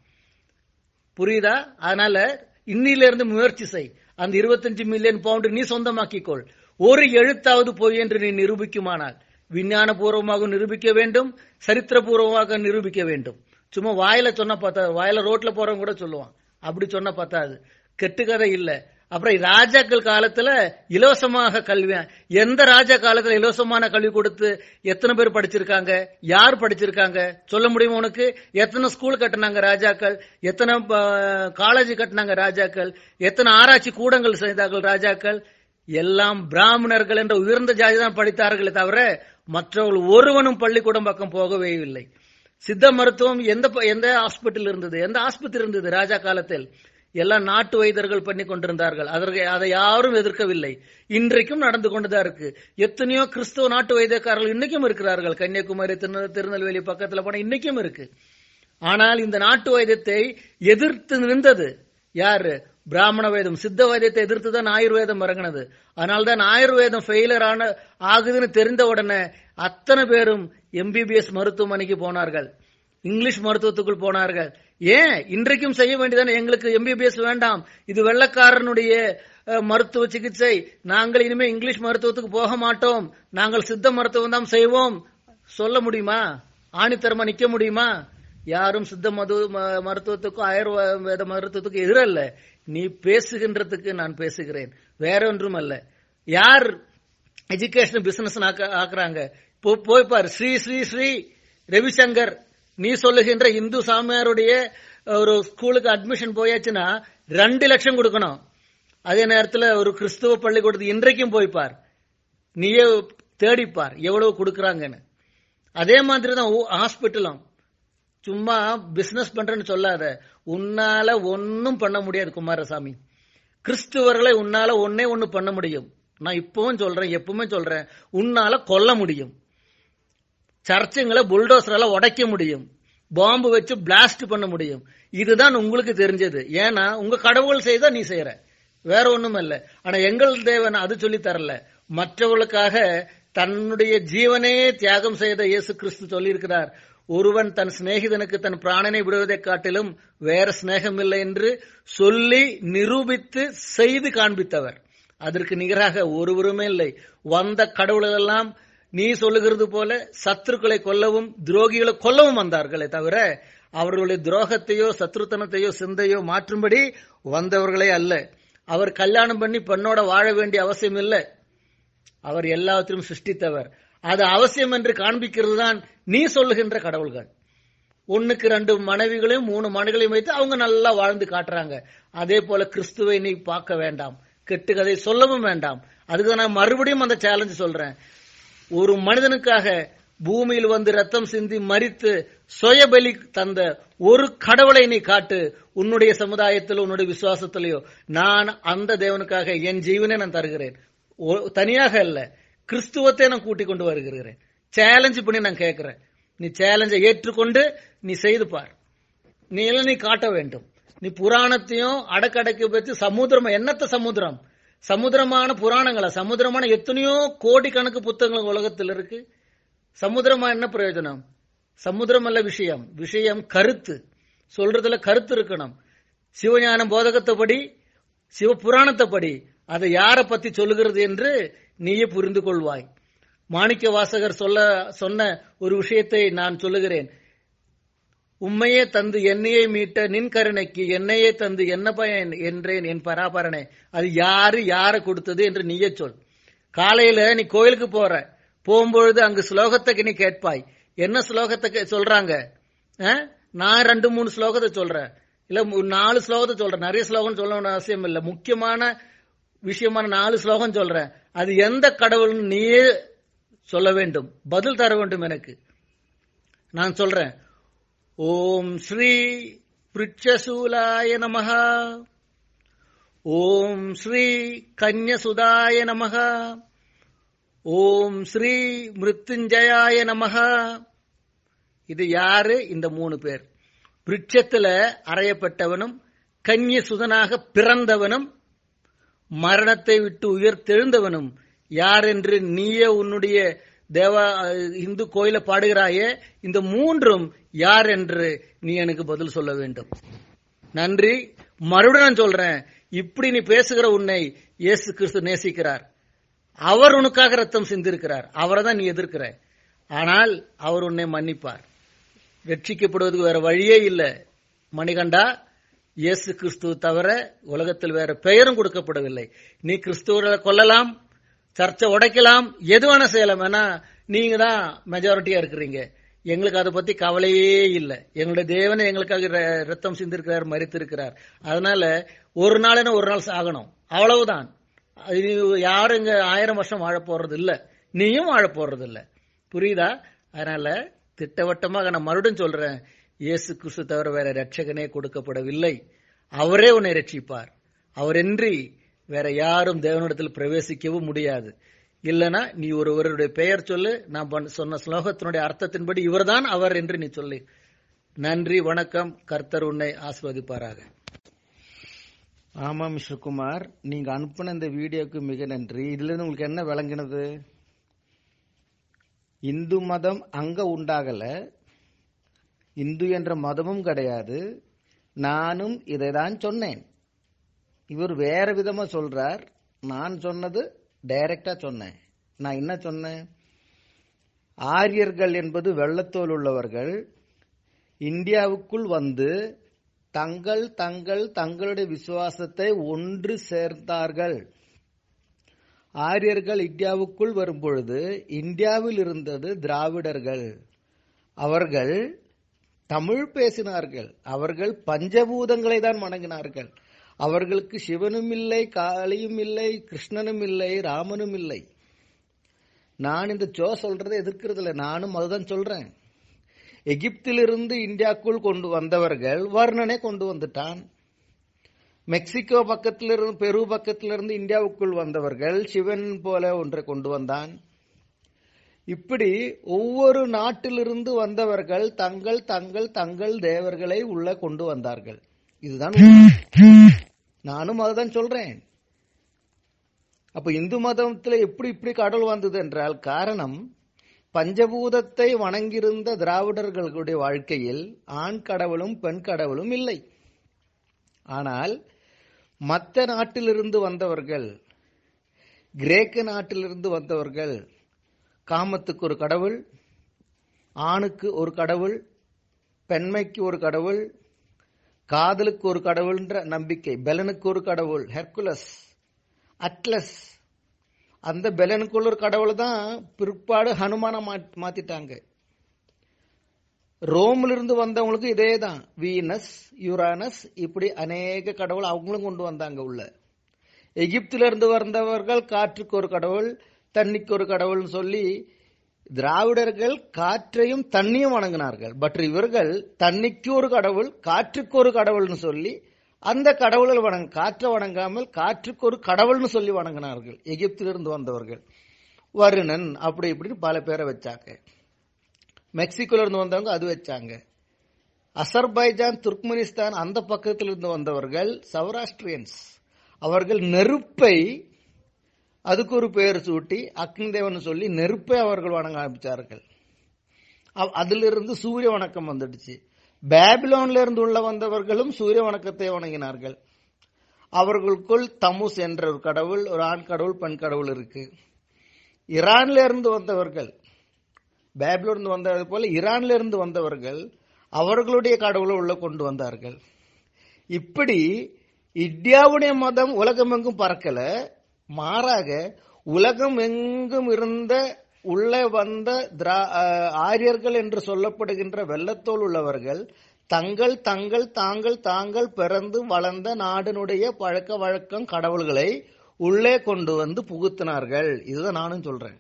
புரியுதா? அதனால இன்னிலிருந்து முயற்சி செய். அந்த 25 மில்லியன் பவுண்டு நீ சொந்தமாக்கிக்கொள். ஒரு எழுத்தாவது பொய் என்று நீ நிரூபிக்குமானால் விஞ்ஞானபூர்வமாக நிரூபிக்க வேண்டும் சரித்திரபூர்வமாக நிரூபிக்க வேண்டும். சும்மா வாயில சொன்ன பார்த்தா வாயில ரோட்ல போறவங்க கூட சொல்லுவான். அப்படி சொன்ன பார்த்தாது கெட்டுக்கதை இல்ல. அப்புறம் ராஜாக்கள் காலத்துல இலவசமாக கல்வி எந்த ராஜா காலத்துல இலவசமான கல்வி கொடுத்து எத்தனை பேர் படிச்சிருக்காங்க யார் படிச்சிருக்காங்க? சொல்ல முடியுமா உனக்கு? எத்தனை ஸ்கூல் கட்டினாங்க ராஜாக்கள்? எத்தனை காலேஜ் கட்டினாங்க ராஜாக்கள்? எத்தனை ஆராய்ச்சி கூடங்கள் செய்தார்கள் ராஜாக்கள்? எல்லாம் பிராமணர்கள் என்ற உயர்ந்த ஜாதி தான் படித்தார்களே தவிர மற்றவர்கள் ஒருவனும் பள்ளிக்கூடம் பக்கம் போகவே இல்லை. சித்த மருத்துவம் எந்த ப- எந்த ஹாஸ்பிட்டல் இருந்தது? எந்த ஆஸ்பத்திரி இருந்தது ராஜா காலத்தில்? எல்லாம் நாட்டு வைத்தியர்கள் பண்ணி கொண்டிருந்தார்கள். அதற்கு அதை யாரும் எதிர்க்கவில்லை. இன்றைக்கும் நடந்து கொண்டுதான் இருக்கு. எத்தனையோ கிறிஸ்துவ நாட்டு வைத்தியக்காரர்கள் இன்னைக்கும் இருக்கிறார்கள். கன்னியாகுமரி திருநெல்- திருநெல்வேலி பக்கத்துல போன இன்னைக்கும் இருக்கு. ஆனால் இந்த நாட்டு வைத்தியத்தை எதிர்த்து நின்றது யாரு? பிராமண வேதம் சித்த வைத்தியத்தை எதிர்த்து தான் ஆயுர்வேதம் இறங்கினது. அதனால தான் ஆயுர்வேதம் ஃபெயிலர் ஆன ஆகுதுன்னு தெரிந்த உடனே அத்தனை பேரும் எம்பிபிஎஸ் மருத்துவமனைக்கு போனார்கள். இங்கிலீஷ் மருத்துவத்துக்குள் போனார்கள். ஏன்? இன்றைக்கும் செய்ய வேண்டியதானே? எங்களுக்கு எம்பிபிஎஸ் வேண்டாம். இது வெள்ளக்காரனுடைய மருத்துவ சிகிச்சை. நாங்கள் இனிமே இங்கிலீஷ் மருத்துவத்துக்கு போக மாட்டோம். நாங்கள் சித்த மருத்துவம் தான் செய்வோம். சொல்ல முடியுமா? ஆணித்தரமா நிக்க முடியுமா? யாரும் சித்த மது ம- மருத்துவத்துக்கும் ஆயுர்வேத மருத்துவத்துக்கும் எதிரல்ல. நீ பேசுகின்றதுக்கு நான் பேசுகிறேன். வேற ஒன்றும் அல்ல யார் எஜுகேஷன் பிசினஸ் ஆக்குறாங்க? போ- போய் ஸ்ரீ ஸ்ரீ ஸ்ரீ ரவிசங்கர் நீ சொல்லுகின்ற இந்து சாமியாருடைய ஒரு ஸ்கூலுக்கு அட்மிஷன் போயாச்சுன்னா ரெண்டு லட்சம் கொடுக்கணும். அதே நேரத்தில் ஒரு கிறிஸ்துவ பள்ளிக்கூடத்து இன்றைக்கும் போய் பார். நீயே தேடிப்பார் எவ்வளவு கொடுக்கறாங்கன்னு. அதே மாதிரி தான் ஹாஸ்பிட்டலும் சும்மா பிசினஸ் பண்றேன்னு சொல்லாத. உன்னால ஒன்னும் பண்ண முடியாது குமாரசாமி. கிறிஸ்துவர்களை உன்னால ஒன்னே ஒன்னு பண்ண முடியும். நான் இப்பவும் சொல்றேன் எப்பவுமே சொல்றேன். உன்னால கொல்ல முடியும். சர்ச்சுங்களை புல்டோசரால உடைக்க முடியும். பாம்பு வச்சு பிளாஸ்ட் பண்ண முடியும். இதுதான் உங்களுக்கு தெரிஞ்சது. ஏன்னா உங்க கடவுள் செய்த நீ செய்யற. வேற ஒண்ணும் இல்ல ஆனா எங்கள் தேவன் அது சொல்லி தரல. மற்றவர்களுக்காக தன்னுடைய ஜீவனே தியாகம் செய்த இயேசு கிறிஸ்து சொல்லியிருக்கிறார். ஒருவன் தன் சிநேகிதனுக்கு தன் பிராணனை விடுவதைக் காட்டிலும் வேற சிநேகம் இல்லை என்று சொல்லி நிரூபித்து செய்து காண்பித்தவர். அதற்கு நிகராக ஒருவருமே இல்லை. வந்த கடவுளெல்லாம் நீ சொல்லுகிறது போல சத்துருக்களை கொல்லவும் துரோகிகளை கொல்லவும் வந்தார்களே தவிர அவர்களுடைய துரோகத்தையோ சத்ருத்தனத்தையோ சிந்தையோ மாற்றும்படி வந்தவர்களே அல்ல. அவர் கல்யாணம் பண்ணி பெண்ணோட வாழ வேண்டிய அவசியம் இல்லை. அவர் எல்லாவற்றையும் சிருஷ்டித்தவர். அது அவசியம் என்று காண்பிக்கிறது தான் நீ சொல்லுகின்ற கடவுள்கள். ஒன்னுக்கு ரெண்டு மனைவிகளையும் மூணு மனைகளையும் வைத்து அவங்க நல்லா வாழ்ந்து காட்டுறாங்க. அதே போல கிறிஸ்துவை நீ பார்க்க வேண்டாம். கெட்டு கதை சொல்லவும் வேண்டாம். அதுக்கு நான் மறுபடியும் அந்த சேலஞ்சு சொல்றேன். ஒரு மனிதனுக்காக பூமியில் வந்து ரத்தம் சிந்தி மறித்து சுயபலி தந்த ஒரு கடவுளை நீ காட்டு. உன்னுடைய சமுதாயத்தில் உன்னுடைய விசுவாசத்திலேயோ நான் அந்த தேவனுக்காக என் ஜீவனை நான் தருகிறேன். தனியாக அல்ல கிறிஸ்துவத்தை நான் கூட்டிக் கொண்டு வருகிறேன். சேலஞ்ச் பண்ணி நான் கேட்கிறேன் நீ சேலஞ்சை ஏற்றுக்கொண்டு நீ செய்து பார். நீ இல்லை நீ காட்ட வேண்டும். நீ புராணத்தையும் அடக்கடக்கி வச்சு சமுதிரம் என்னத்த சமுதிரம் சமுத்திரமான புராணங்களா? சமுத்திரமான எத்தனையோ கோடிக்கணக்கு புத்தகங்கள் உலகத்தில் இருக்கு. சமுத்திரமா என்ன பிரயோஜனம்? சமுத்திரம் அல்ல விஷயம். விஷயம் கருத்து. சொல்றதுல கருத்து இருக்கணும். சிவஞானம் போதகத்தைப்படி சிவ புராணத்தைப்படி அதை யாரை பத்தி சொல்லுகிறது என்று நீயே புரிந்து கொள்வாய். மாணிக்க வாசகர் சொல்ல சொன்ன ஒரு விஷயத்தை நான் சொல்லுகிறேன். உம்மையே தந்து என்னையே மீட்ட நின் கருணைக்கு என்னையே தந்து என்ன பயன் என்றேன் என் பராபரனே. அது யாரு யாரை கொடுத்தது என்று நீயே சொல். காலையில நீ கோயிலுக்கு போற. போகும்பொழுது அங்கு ஸ்லோகத்துக்கு நீ கேட்பாய். என்ன ஸ்லோகத்தை சொல்றாங்க? ஆ? நான் ரெண்டு மூணு ஸ்லோகத்தை சொல்றேன். இல்ல நாலு ஸ்லோகத்தை சொல்றேன். நிறைய ஸ்லோகம் சொல்லணும்னு அவசியம் இல்லை. முக்கியமான விஷயமான நாலு ஸ்லோகம் சொல்றேன். அது எந்த கடவுள்னு நீயே சொல்ல வேண்டும். பதில் தர வேண்டும் எனக்கு. நான் சொல்றேன். ஓம் ஸ்ரீ பிருட்சசூலாய நமகா ஓம் ஸ்ரீ கன்யசுதாய நமகா ஓம் ஸ்ரீ மிருத்துஞ்சயாய நமகா இது யாரு? இந்த மூணு பேர். விருட்சத்துல அறையப்பட்டவனும் கன்யசுதனாக பிறந்தவனும் மரணத்தை விட்டு உயர்த்தெழுந்தவனும் யார் என்று நீயே உன்னுடைய தேவா இந்து கோயில பாடுகிறாயே இந்த மூன்றும் யார் என்று நீ எனக்கு பதில் சொல்ல வேண்டும். நன்றி. மறுபடியும் நான் சொல்றேன். இப்படி நீ பேசுகிற உன்னை இயேசு கிறிஸ்து நேசிக்கிறார். அவர் உனக்காக ரத்தம் சிந்திருக்கிறார். அவரை தான் நீ எதிர்க்கிற. ஆனால் அவர் உன்னை மன்னிப்பார். வெற்றிக்கப்படுவதுக்கு வேற வழியே இல்லை. மணிகண்டா இயேசு கிறிஸ்துவ தவிர உலகத்தில் வேற பெயரும் கொடுக்கப்படவில்லை. நீ கிறிஸ்துவரை கொல்லலாம். சர்ச்சை உடைக்கலாம். எது வேணா செய்யலாம் ஏன்னா நீங்க தான் மெஜாரிட்டியா இருக்கிறீங்க. எங்களுக்கு அதை பத்தி கவலையே இல்லை. எங்களுடைய தேவனை எங்களுக்காக ர- ரத்தம் சிந்திருக்கிறார் மறித்திருக்கிறார் அதனால ஒரு நாள்னா ஒரு நாள் சாகணும். அவ்வளவுதான். அது யாரும் இங்க ஆயிரம் வருஷம் வாழ போறது இல்ல நீயும் வாழ போறது இல்ல புரியுதா? அதனால திட்டவட்டமாக நான் மறுபடியும் சொல்றேன். இயேசு கிறிஸ்து தவிர வேற ரட்சகனே கொடுக்கப்படவில்லை. அவரே உன்னை ரட்சிப்பார். அவரின்றி வேற யாரும் தேவனிடத்தில் பிரவேசிக்கவும் முடியாது. இல்லனா நீ ஒருவருடைய பெயர் சொல்லு நான் சொன்ன ஸ்லோகத்தினுடைய அர்த்தத்தின்படி இவர்தான் அவர் என்று நீ சொல்லு. நன்றி வணக்கம். கர்த்தர் உன்னை ஆஸ்வதிப்பாராக. ஆமாம் மிஸ்டர் குமார். நீங்க அனுப்பின இந்த வீடியோக்கு மிக நன்றி. இதுல இருந்து உங்களுக்கு என்ன விளங்கினது? இந்து மதம் அங்க உண்டாகல. இந்து என்ற மதமும் கிடையாது. நானும் இதை தான் சொன்னேன். இவர் வேற விதமா சொல்றார். நான் சொன்னது டைரக்டா சொன்னேன். நான் என்ன சொன்னேன்? ஆரியர்கள் என்பது வெள்ளத்தோல் உள்ளவர்கள். இந்தியாவுக்குள் வந்து தங்கள் தங்கள் தங்களுடைய விசுவாசத்தை ஒன்று சேர்ந்தார்கள். ஆரியர்கள் இந்தியாவுக்குள் வரும்பொழுது இந்தியாவில் இருந்தது திராவிடர்கள். அவர்கள் தமிழ் பேசினார்கள். அவர்கள் பஞ்சபூதங்களை தான் வணங்கினார்கள். அவர்களுக்கு சிவனும் இல்லை காளியும் இல்லை கிருஷ்ணனும் இல்லை ராமனும் இல்லை. நான் இந்த ஜோ சொல்றதை எதிர்க்கிறது இல்லை. நானும் அதுதான் சொல்றேன். எகிப்திலிருந்து இந்தியாக்குள் கொண்டு வந்தவர்கள் வர்ணனை கொண்டு வந்துட்டான். மெக்சிகோ பக்கத்திலிருந்து பெரு பக்கத்திலிருந்து இந்தியாவுக்குள் வந்தவர்கள் சிவன் போல ஒன்றை கொண்டு வந்தான். இப்படி ஒவ்வொரு நாட்டிலிருந்து வந்தவர்கள் தங்கள் தங்கள் தங்கள் தேவர்களை உள்ள கொண்டு வந்தார்கள். இதுதான் நானும் அதுதான் சொல்றேன். அப்ப இந்து மதத்துல எப்படி இப்படி கடவுள் வந்தது என்றால் காரணம் பஞ்சபூதத்தை வணங்கியிருந்த திராவிடர்களுடைய வாழ்க்கையில் ஆண் கடவுளும் பெண் கடவுளும் இல்லை. ஆனால் மற்ற நாட்டிலிருந்து வந்தவர்கள் கிரேக்க நாட்டிலிருந்து வந்தவர்கள் காமத்துக்கு ஒரு கடவுள் ஆணுக்கு ஒரு கடவுள் பெண்மைக்கு ஒரு கடவுள் காதலுக்கு ஒரு கடவுள்ன்ற நம்பிக்கை பெலனுக்கு ஒரு கடவுள் ஹெர்குலஸ் அட்லஸ். அந்த பெலனுக்குள்ள ஒரு கடவுள் தான் பிற்பாடு ஹனுமான மாத்திட்டாங்க. ரோம்ல இருந்து வந்தவங்களுக்கு இதே தான் வீனஸ் யுரானஸ் இப்படி அநேக கடவுள் அவங்களும் கொண்டு வந்தாங்க உள்ள. எகிப்தில இருந்து வந்தவர்கள் காற்றுக்கு ஒரு கடவுள் தண்ணிக்கு ஒரு கடவுள்னு சொல்லி திராவிடர்கள் காற்றையும் தண்ணியும் வணங்கினார்கள். பட் இவர்கள் தண்ணிக்கு ஒரு கடவுள் காற்றுக்கு ஒரு கடவுள்னு சொல்லி அந்த கடவுள்கள் வணங்க காற்றை வணங்காமல் காற்றுக்கு ஒரு கடவுள்னு சொல்லி வணங்கினார்கள். எகிப்திலிருந்து வந்தவர்கள். வருணன் அப்படி இப்படின்னு பல பேரை வச்சாங்க. மெக்சிகோல இருந்து வந்தவங்க அது வச்சாங்க. அசர்பைஜான் துர்க்மெனிஸ்தான் அந்த பக்கத்தில் இருந்து வந்தவர்கள் சௌராஷ்டிரியன்ஸ். அவர்கள் நெருப்பை அதுக்கு ஒரு பெயர் சூட்டி அக்னி தேவன் சொல்லி நெருப்பை அவர்கள் வணங்க ஆரம்பித்தார்கள் அதிலிருந்து சூரிய வணக்கம் வந்துடுச்சு. பேபிலோன்ல இருந்து உள்ள வந்தவர்களும் சூரிய வணக்கத்தை வணங்கினார்கள். அவர்களுக்குள் தமுஸ் என்ற ஒரு கடவுள் ஒரு ஆண் கடவுள் பெண் கடவுள் இருக்கு. ஈரான்ல இருந்து வந்தவர்கள் பேபிலோன் இருந்து வந்தது போல ஈரான்ல இருந்து வந்தவர்கள் அவர்களுடைய கடவுளை உள்ள கொண்டு வந்தார்கள். இப்படி இந்தியாவுடைய மதம் உலகமெங்கும் பறக்கல. மாறாக உலகம் எங்கும் இருந்த உள்ளே வந்த திரா ஆரியர்கள் என்று சொல்லப்படுகின்ற வெள்ளத்தோல் உள்ளவர்கள் தங்கள் தங்கள் தாங்கள் தாங்கள் பிறந்து வளர்ந்த நாடினுடைய பழக்க வழக்கம் கடவுள்களை உள்ளே கொண்டு வந்து புகுத்தினார்கள். இதுதான் நானும் சொல்றேன்.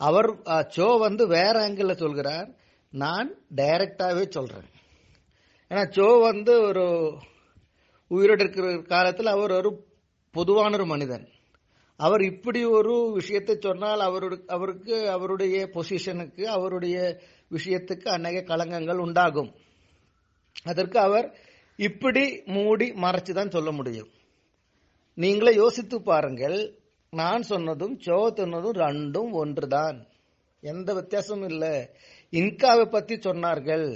அவர் சோ வந்து வேற ஆங்கிள் சொல்கிறார். நான் டைரக்டாவே சொல்றேன். ஏன்னா சோ வந்து ஒரு உயிரோடு இருக்கிற காலத்தில் அவர் ஒரு பொதுவான ஒரு மனிதன். அவர் இப்படி ஒரு விஷயத்தை சொன்னால் அவருடைய அவருக்கு அவருடைய பொசிஷனுக்கு அவருடைய விஷயத்துக்கு அநேக களங்கங்கள் உண்டாகும். அதற்கு அவர் இப்படி மூடி மறைச்சு தான் சொல்ல முடியும். நீங்களே யோசித்து பாருங்கள் நான் சொன்னதும் சோ சொன்னதும் ரெண்டும் ஒன்றுதான். எந்த வித்தியாசமும் இல்லை. இன்காவை பத்தி சொன்னார்கள்.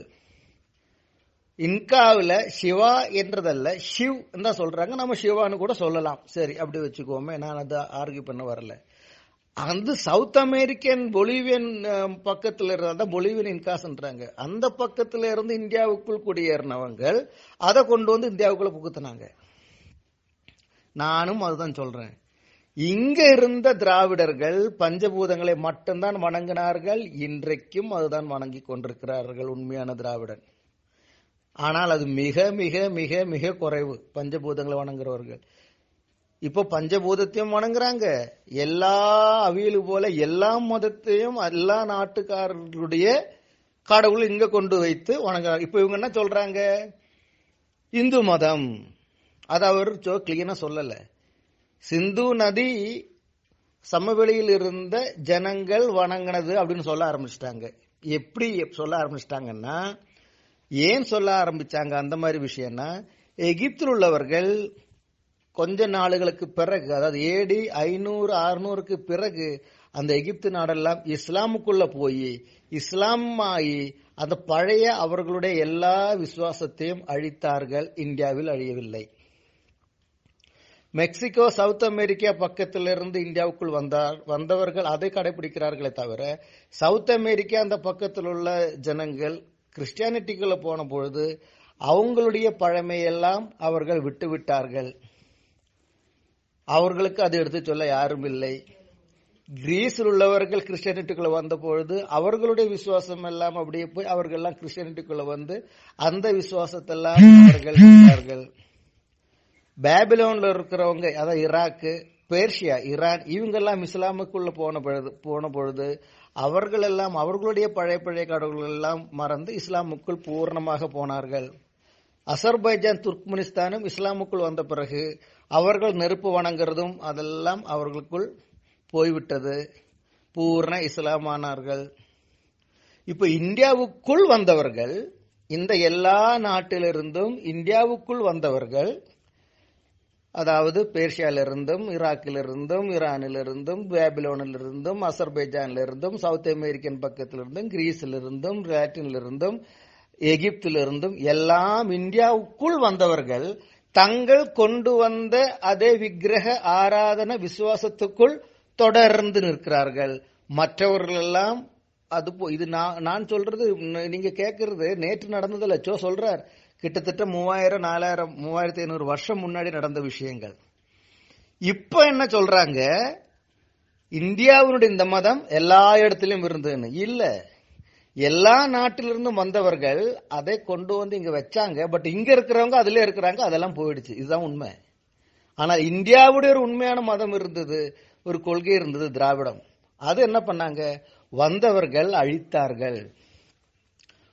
இன்காவில் சிவா என்றதல்ல ஷிவ் தான் சொல்றாங்க. நம்ம சிவான்னு கூட சொல்லலாம். சரி அப்படி வச்சுக்கோமே. நான் அதை ஆர்கியூ பண்ண வரல. அந்த சவுத் அமெரிக்கன் பொலிவியன் பக்கத்தில் இருந்தால் தான் பொலிவியன் இன்காஸ்ன்றாங்க. அந்த பக்கத்தில் இருந்து இந்தியாவுக்குள் குடியேறினவங்கள் அதை கொண்டு வந்து இந்தியாவுக்குள்ள புகுத்தினாங்க. நானும் அதுதான் சொல்றேன். இங்க இருந்த திராவிடர்கள் பஞ்சபூதங்களை மட்டும்தான் வணங்கினார்கள். இன்றைக்கும் அதுதான் வணங்கி கொண்டிருக்கிறார்கள் உண்மையான திராவிடன். ஆனால் அது மிக மிக மிக மிக குறைவு. பஞ்சபூதங்களை வணங்குறவர்கள். இப்போ பஞ்சபூதத்தையும் வணங்குறாங்க. எல்லா அவியலு போல எல்லா மதத்தையும் எல்லா நாட்டுக்காரர்களுடைய கடவுள் இங்க கொண்டு வைத்து வணங்குறாங்க. இப்போ இவங்க என்ன சொல்றாங்க? இந்து மதம். அது அவர் கிளீனா சொல்லல. சிந்து நதி சமவெளியில் இருந்த ஜனங்கள் வணங்கினது அப்படின்னு சொல்ல ஆரம்பிச்சிட்டாங்க. எப்படி சொல்ல ஆரம்பிச்சிட்டாங்கன்னா ஏன் சொல்ல ஆரம்பிச்சாங்க அந்த மாதிரி விஷயம்னா எகிப்தில் உள்ளவர்கள் கொஞ்ச நாளுகளுக்கு பிறகு அதாவது ஏடி ஐநூறு அறுநூறுக்கு பிறகு அந்த எகிப்து நாடெல்லாம் இஸ்லாமுக்குள்ள போய் இஸ்லாம் ஆகி அந்த பழைய அவர்களுடைய எல்லா விசுவாசத்தையும் அழித்தார்கள் இந்தியாவில் அழியவில்லை. மெக்சிகோ சவுத் அமெரிக்கா பக்கத்தில் இருந்து இந்தியாவுக்குள் வந்தார் வந்தவர்கள் அதை கடைபிடிக்கிறார்களே தவிர சவுத் அமெரிக்கா அந்த பக்கத்தில் உள்ள ஜனங்கள் கிறிஸ்டியானிட்டிக்குள்ள போன பொழுது அவங்களுடைய பழமையெல்லாம் அவர்கள் விட்டு விட்டார்கள் அவர்களுக்கு அதை எடுத்து சொல்ல யாரும் இல்லை. கிரீஸில் உள்ளவர்கள் கிறிஸ்டியானிட்டிக்குள்ள வந்த பொழுது அவர்களுடைய விசுவாசம் எல்லாம் அப்படியே போய் அவர்கள் எல்லாம் கிறிஸ்டியானிட்டிக்குள்ள வந்து அந்த விசுவாசத்தெல்லாம் அவர்கள் விட்டார்கள் பேபிலோன்ல இருக்கிறவங்க அதாவது ஈராக்கு பேர்ஷியா ஈரான் இவங்கெல்லாம் இஸ்லாமுக்குள்ள போன பொழுது போன பொழுது அவர்கள் எல்லாம் அவர்களுடைய பழைய பழைய கடவுள்கள் எல்லாம் மறந்து இஸ்லாமுக்குள் பூர்ணமாக போனார்கள். அசர்பைஜான் துர்க்மெனிஸ்தானும் இஸ்லாமுக்குள் வந்த பிறகு அவர்கள் நெருப்பு வணங்குறதும் அதெல்லாம் அவர்களுக்குள் போய்விட்டது. பூர்ண இஸ்லாமானார்கள். இப்போ இந்தியாவுக்குள் வந்தவர்கள் இந்த எல்லா நாட்டிலிருந்தும் இந்தியாவுக்குள் வந்தவர்கள் அதாவது பேர்ஷியாவிலிருந்தும் ஈராக்கிலிருந்தும் ஈரானிலிருந்தும் பேபிலோனிலிருந்தும் அசர்பைஜானிலிருந்தும் சவுத் அமெரிக்கன் பக்கத்திலிருந்தும் கிரீஸிலிருந்தும் லாட்டினிலிருந்தும் எகிப்திலிருந்தும் எல்லாம் இந்தியாவுக்குள் வந்தவர்கள் தங்கள் கொண்டு வந்த அதே விக்கிரக ஆராதன விசுவாசத்துக்குள் தொடர்ந்து நிற்கிறார்கள். மற்றவர்கள் எல்லாம் அது இது நான் சொல்றது நீங்க கேட்கறது நேற்று நடந்ததில்ல சோ சொல்றார். கிட்டத்தட்ட மூவாயிரம் நாலாயிரம் மூவாயிரத்தி ஐநூறு வருஷம் முன்னாடி நடந்த விஷயங்கள். இப்ப என்ன சொல்றாங்க? இந்தியாவினுடைய இந்த மதம் எல்லா இடத்திலும் இருந்ததுன்னு. இல்ல. எல்லா நாட்டிலிருந்தும் வந்தவர்கள் அதை கொண்டு வந்து இங்க வச்சாங்க. பட் இங்க இருக்கிறவங்க அதுல இருக்கிறாங்க அதெல்லாம் போயிடுச்சு. இதுதான் உண்மை. ஆனா இந்தியாவுடைய ஒரு உண்மையான மதம் இருந்தது ஒரு கொள்கை இருந்தது திராவிடம். அது என்ன பண்ணாங்க? வந்தவர்கள் அழித்தார்கள்.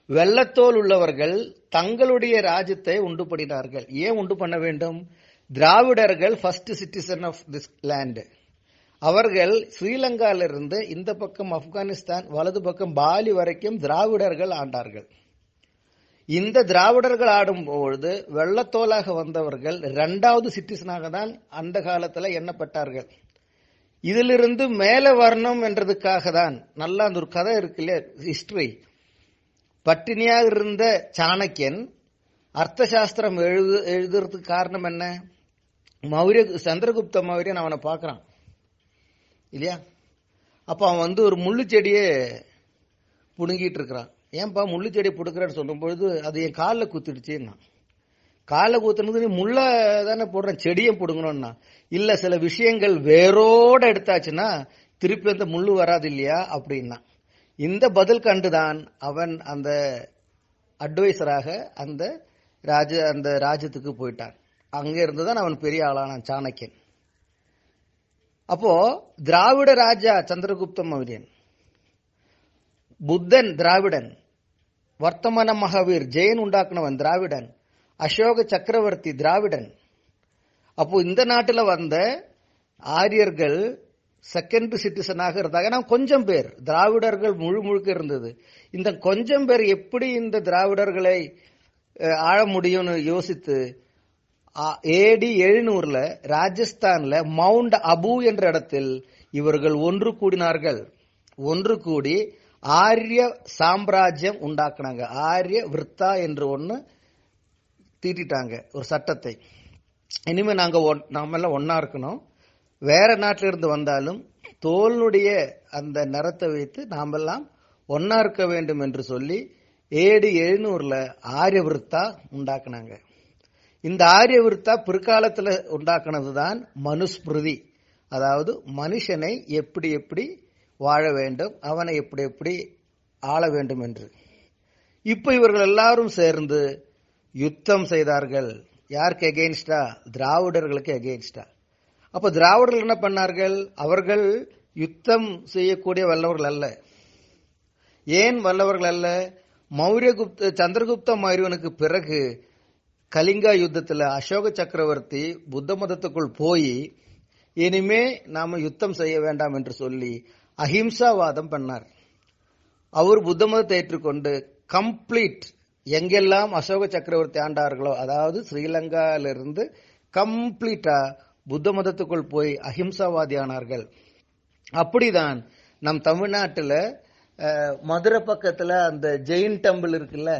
வெள்ளத்தோல் உள்ளவர்கள் தங்களுடைய ராஜ்யத்தை உண்டு பண்ணினார்கள் ஏன் உண்டு பண்ண வேண்டும்? திராவிடர்கள் first citizen of this land அவர்கள் ஸ்ரீலங்காவிலிருந்து இந்த பக்கம் ஆப்கானிஸ்தான் வலது பக்கம் பாலி வரைக்கும் திராவிடர்கள் ஆண்டார்கள். இந்த திராவிடர்கள் ஆடும் பொழுது வெள்ளத்தோலாக வந்தவர்கள் இரண்டாவது சிட்டிசனாக தான் அந்த காலத்துல எண்ணப்பட்டார்கள். இதிலிருந்து மேல வரணும் என்றதுக்காக தான் நல்லா அந்த ஒரு கதை இருக்கு இல்லையா? ஹிஸ்டரி பட்டினியாக இருந்த சாணக்கியன் அர்த்த சாஸ்திரம் எழுது எழுதுறதுக்கு காரணம் என்ன? மௌரிய சந்திரகுப்த மௌரியன் அவனை பார்க்கறான். இல்லையா? அப்ப அவன் வந்து ஒரு முள்ளு செடியை புடுங்கிட்டு இருக்கிறான். ஏன்பா முள்ளு செடியை புடுக்கிறான்னு சொல்லும்பொழுது அது என் காலில் குத்திடுச்சுன்னா. காலை குத்துனது நீ முள்ள தானே போடுறேன் செடியை புடுங்கணும்னா. இல்ல சில விஷயங்கள் வேரோட எடுத்தாச்சுன்னா திருப்பி அந்த முள்ளு வராது இல்லையா? அப்படின்னா. இந்த பதில் கண்டுதான் அவன் அந்த அட்வைசராக அந்த ராஜ அந்த ராஜ்யத்துக்கு போயிட்டான். அங்க இருந்துதான் அவன் பெரிய ஆளானான் சாணக்கியன். அப்போ திராவிட ராஜா சந்திரகுப்த மௌரியன் புத்தன் திராவிடன் வர்த்தமான மகாவீர் ஜெயன் உண்டாக்குனவன் திராவிடன் அசோக சக்கரவர்த்தி திராவிடன். அப்போ இந்த நாட்டில் வந்த ஆரியர்கள் செகண்ட் சிட்டிசனாக இருந்தாங்க ஏன்னா கொஞ்சம் பேர் திராவிடர்கள் முழு முழுக்க இருந்தது. இந்த கொஞ்சம் பேர் எப்படி இந்த திராவிடர்களை ஆழ ஆள முடியும்னு யோசித்து ஏடி எழுநூறுல ராஜஸ்தான்ல மவுண்ட் அபு என்ற இடத்தில் இவர்கள் ஒன்று கூடினார்கள். ஒன்று கூடி ஆரிய சாம்ராஜ்யம் உண்டாக்குனாங்க. ஆரிய விருத்தா என்று ஒன்று தீட்டிட்டாங்க ஒரு சட்டத்தை. இனிமே நாங்கள் ஒன்- நாம ஒன்னா இருக்கணும். வேற நாட்டில இருந்து வந்தாலும் தோலினுடைய அந்த நிறத்தை வைத்து நாமெல்லாம் ஒன்னா இருக்க வேண்டும் என்று சொல்லி ஏடு எழுநூறுல ஆரியவிருத்தா உண்டாக்குனாங்க. இந்த ஆரியவிருத்தா பிற்காலத்துல உண்டாக்குனதுதான் மனுஸ்மிருதி. அதாவது மனுஷனை எப்படி எப்படி வாழ வேண்டும் அவனை எப்படி எப்படி ஆள வேண்டும் என்று. இப்ப இவர்கள் எல்லாரும் சேர்ந்து யுத்தம் செய்தார்கள். யாருக்கு எகெயின்ஸ்டா திராவிடர்களுக்கு எகெயின்ஸ்டா அப்ப திராவிடர்கள் என்ன பண்ணார்கள்? அவர்கள் யுத்தம் செய்யக்கூடிய வல்லவர்கள் அல்ல. ஏன் வல்லவர்கள் அல்ல? மௌரியகுப்த சந்திரகுப்த மௌரியனுக்கு பிறகு கலிங்கா யுத்தத்தில் அசோக சக்கரவர்த்தி புத்த மதத்துக்குள் போய் இனிமே நாம யுத்தம் செய்ய வேண்டாம் என்று சொல்லி அஹிம்சாவாதம் பண்ணார். அவர் புத்த மதத்தை ஏற்றுக்கொண்டு கம்ப்ளீட் எங்கெல்லாம் அசோக சக்கரவர்த்தி ஆண்டார்களோ அதாவது ஸ்ரீலங்காவிலிருந்து கம்ப்ளீட்டா புத்த மதத்துக்குள் போய் அஹிம்சாவாதி ஆனார்கள் அப்படிதான் நம் தமிழ்நாட்டில் மதுரை பக்கத்தில் அந்த ஜெயின் டெம்பிள் இருக்குல்ல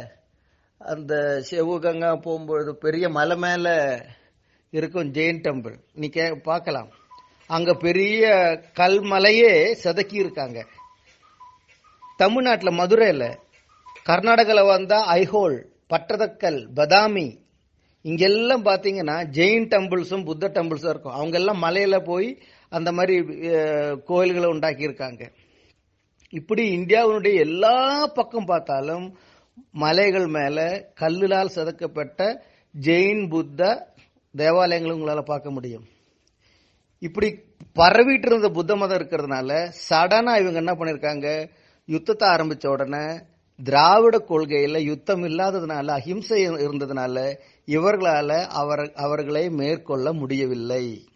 அந்த செவ்வகங்கா போகும்பொழுது பெரிய மலை மேலே இருக்கும் ஜெயின் டெம்பிள். நீ கே பார்க்கலாம். அங்கே பெரிய கல்மலையே செதுக்கி இருக்காங்க. தமிழ்நாட்டில் மதுரையில் கர்நாடகாவில் வந்தால் ஐஹோல் பட்டதக்கல் பதாமி இங்கெல்லாம் பாத்தீங்கன்னா ஜெயின் டெம்பிள்ஸும் புத்த டெம்பிள்ஸும் இருக்கும். அவங்க எல்லாம் மலையில போய் அந்த மாதிரி கோயில்களை உண்டாக்கி இருக்காங்க இப்படி இந்தியாவினுடைய எல்லா பக்கம் பார்த்தாலும் மலைகள் மேல கல்லுலால் செதுக்கப்பட்ட ஜெயின் புத்த தேவாலயங்களை உங்களால் பார்க்க முடியும். இப்படி பரவிட்டு இருந்த புத்த மதம் இருக்கிறதுனால சடனா இவங்க என்ன பண்ணிருக்காங்க யுத்தத்தை ஆரம்பிச்ச உடனே திராவிட கொள்கையில யுத்தம் இல்லாததுனால அஹிம்சை இருந்ததுனால இவர்களால அவர் அவர்களை மேற்கொள்ள முடியவில்லை.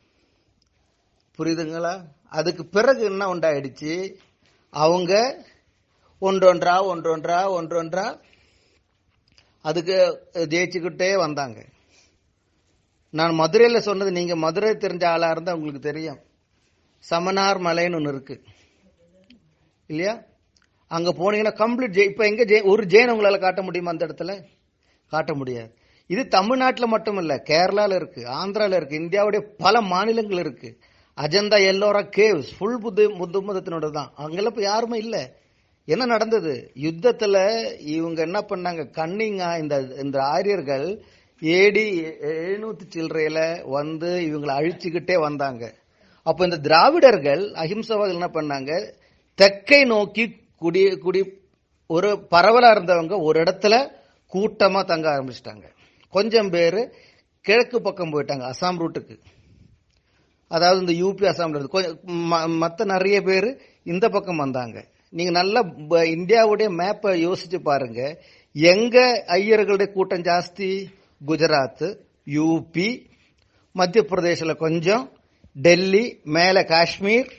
புரியுதுங்களா? அதுக்கு பிறகு என்ன உண்டாயிடுச்சு? அவங்க ஒன்றொன்றா ஒன்றொன்றா ஒன்றொன்றா அதுக்கு ஜெயிச்சுக்கிட்டே வந்தாங்க. நான் மதுரையில் சொன்னது நீங்க மதுரை தெரிஞ்ச ஆளா இருந்தா உங்களுக்கு தெரியும். சமனார் மலைன்னு ஒன்று இருக்கு. இல்லையா? அங்க போனீங்கன்னா கம்ப்ளீட் ஜெய் இப்ப எங்க ஜெய் ஒரு ஜெயின் உங்களால காட்ட முடியுமா அந்த இடத்துல? காட்ட முடியாது. இது தமிழ்நாட்டில் மட்டும் இல்ல கேரளால இருக்கு ஆந்திரால இருக்கு இந்தியாவுடைய பல மாநிலங்கள் இருக்கு. அஜந்தா எல்லோரா கேவ்ஸ் ஃபுல் புத்த புத்த மதத்தினோட தான். அங்கெல்லாம் இப்ப யாருமே இல்ல. என்ன நடந்தது? யுத்தத்துல இவங்க என்ன பண்ணாங்க? கன்னிங்கா இந்த இந்த ஆரியர்கள் ஏடி எழுநூத்தி சில்லறையில வந்து இவங்களை அழிச்சுக்கிட்டே வந்தாங்க. அப்ப இந்த திராவிடர்கள் அஹிம்சவாதிகள் என்ன பண்ணாங்க? தெற்கை நோக்கி குடி குடி ஒரு பரவலா இருந்தவங்க ஒரு இடத்துல கூட்டமா தங்க ஆரம்பிச்சிட்டாங்க. கொஞ்சம் பேர் கிழக்கு பக்கம் போயிட்டாங்க அசாம் ரூட்டுக்கு. அதாவது இந்த யூபி அசாம்ல இருந்து மற்ற ம- நிறைய பேர் இந்த பக்கம் வந்தாங்க. நீங்க நல்லா இந்தியாவுடைய மேப்பை யோசிச்சு பாருங்க. எங்க ஐயர்களுடைய கூட்டம் ஜாஸ்தி? குஜராத் யூபி மத்திய பிரதேசல கொஞ்சம் டெல்லி மேலே காஷ்மீர்.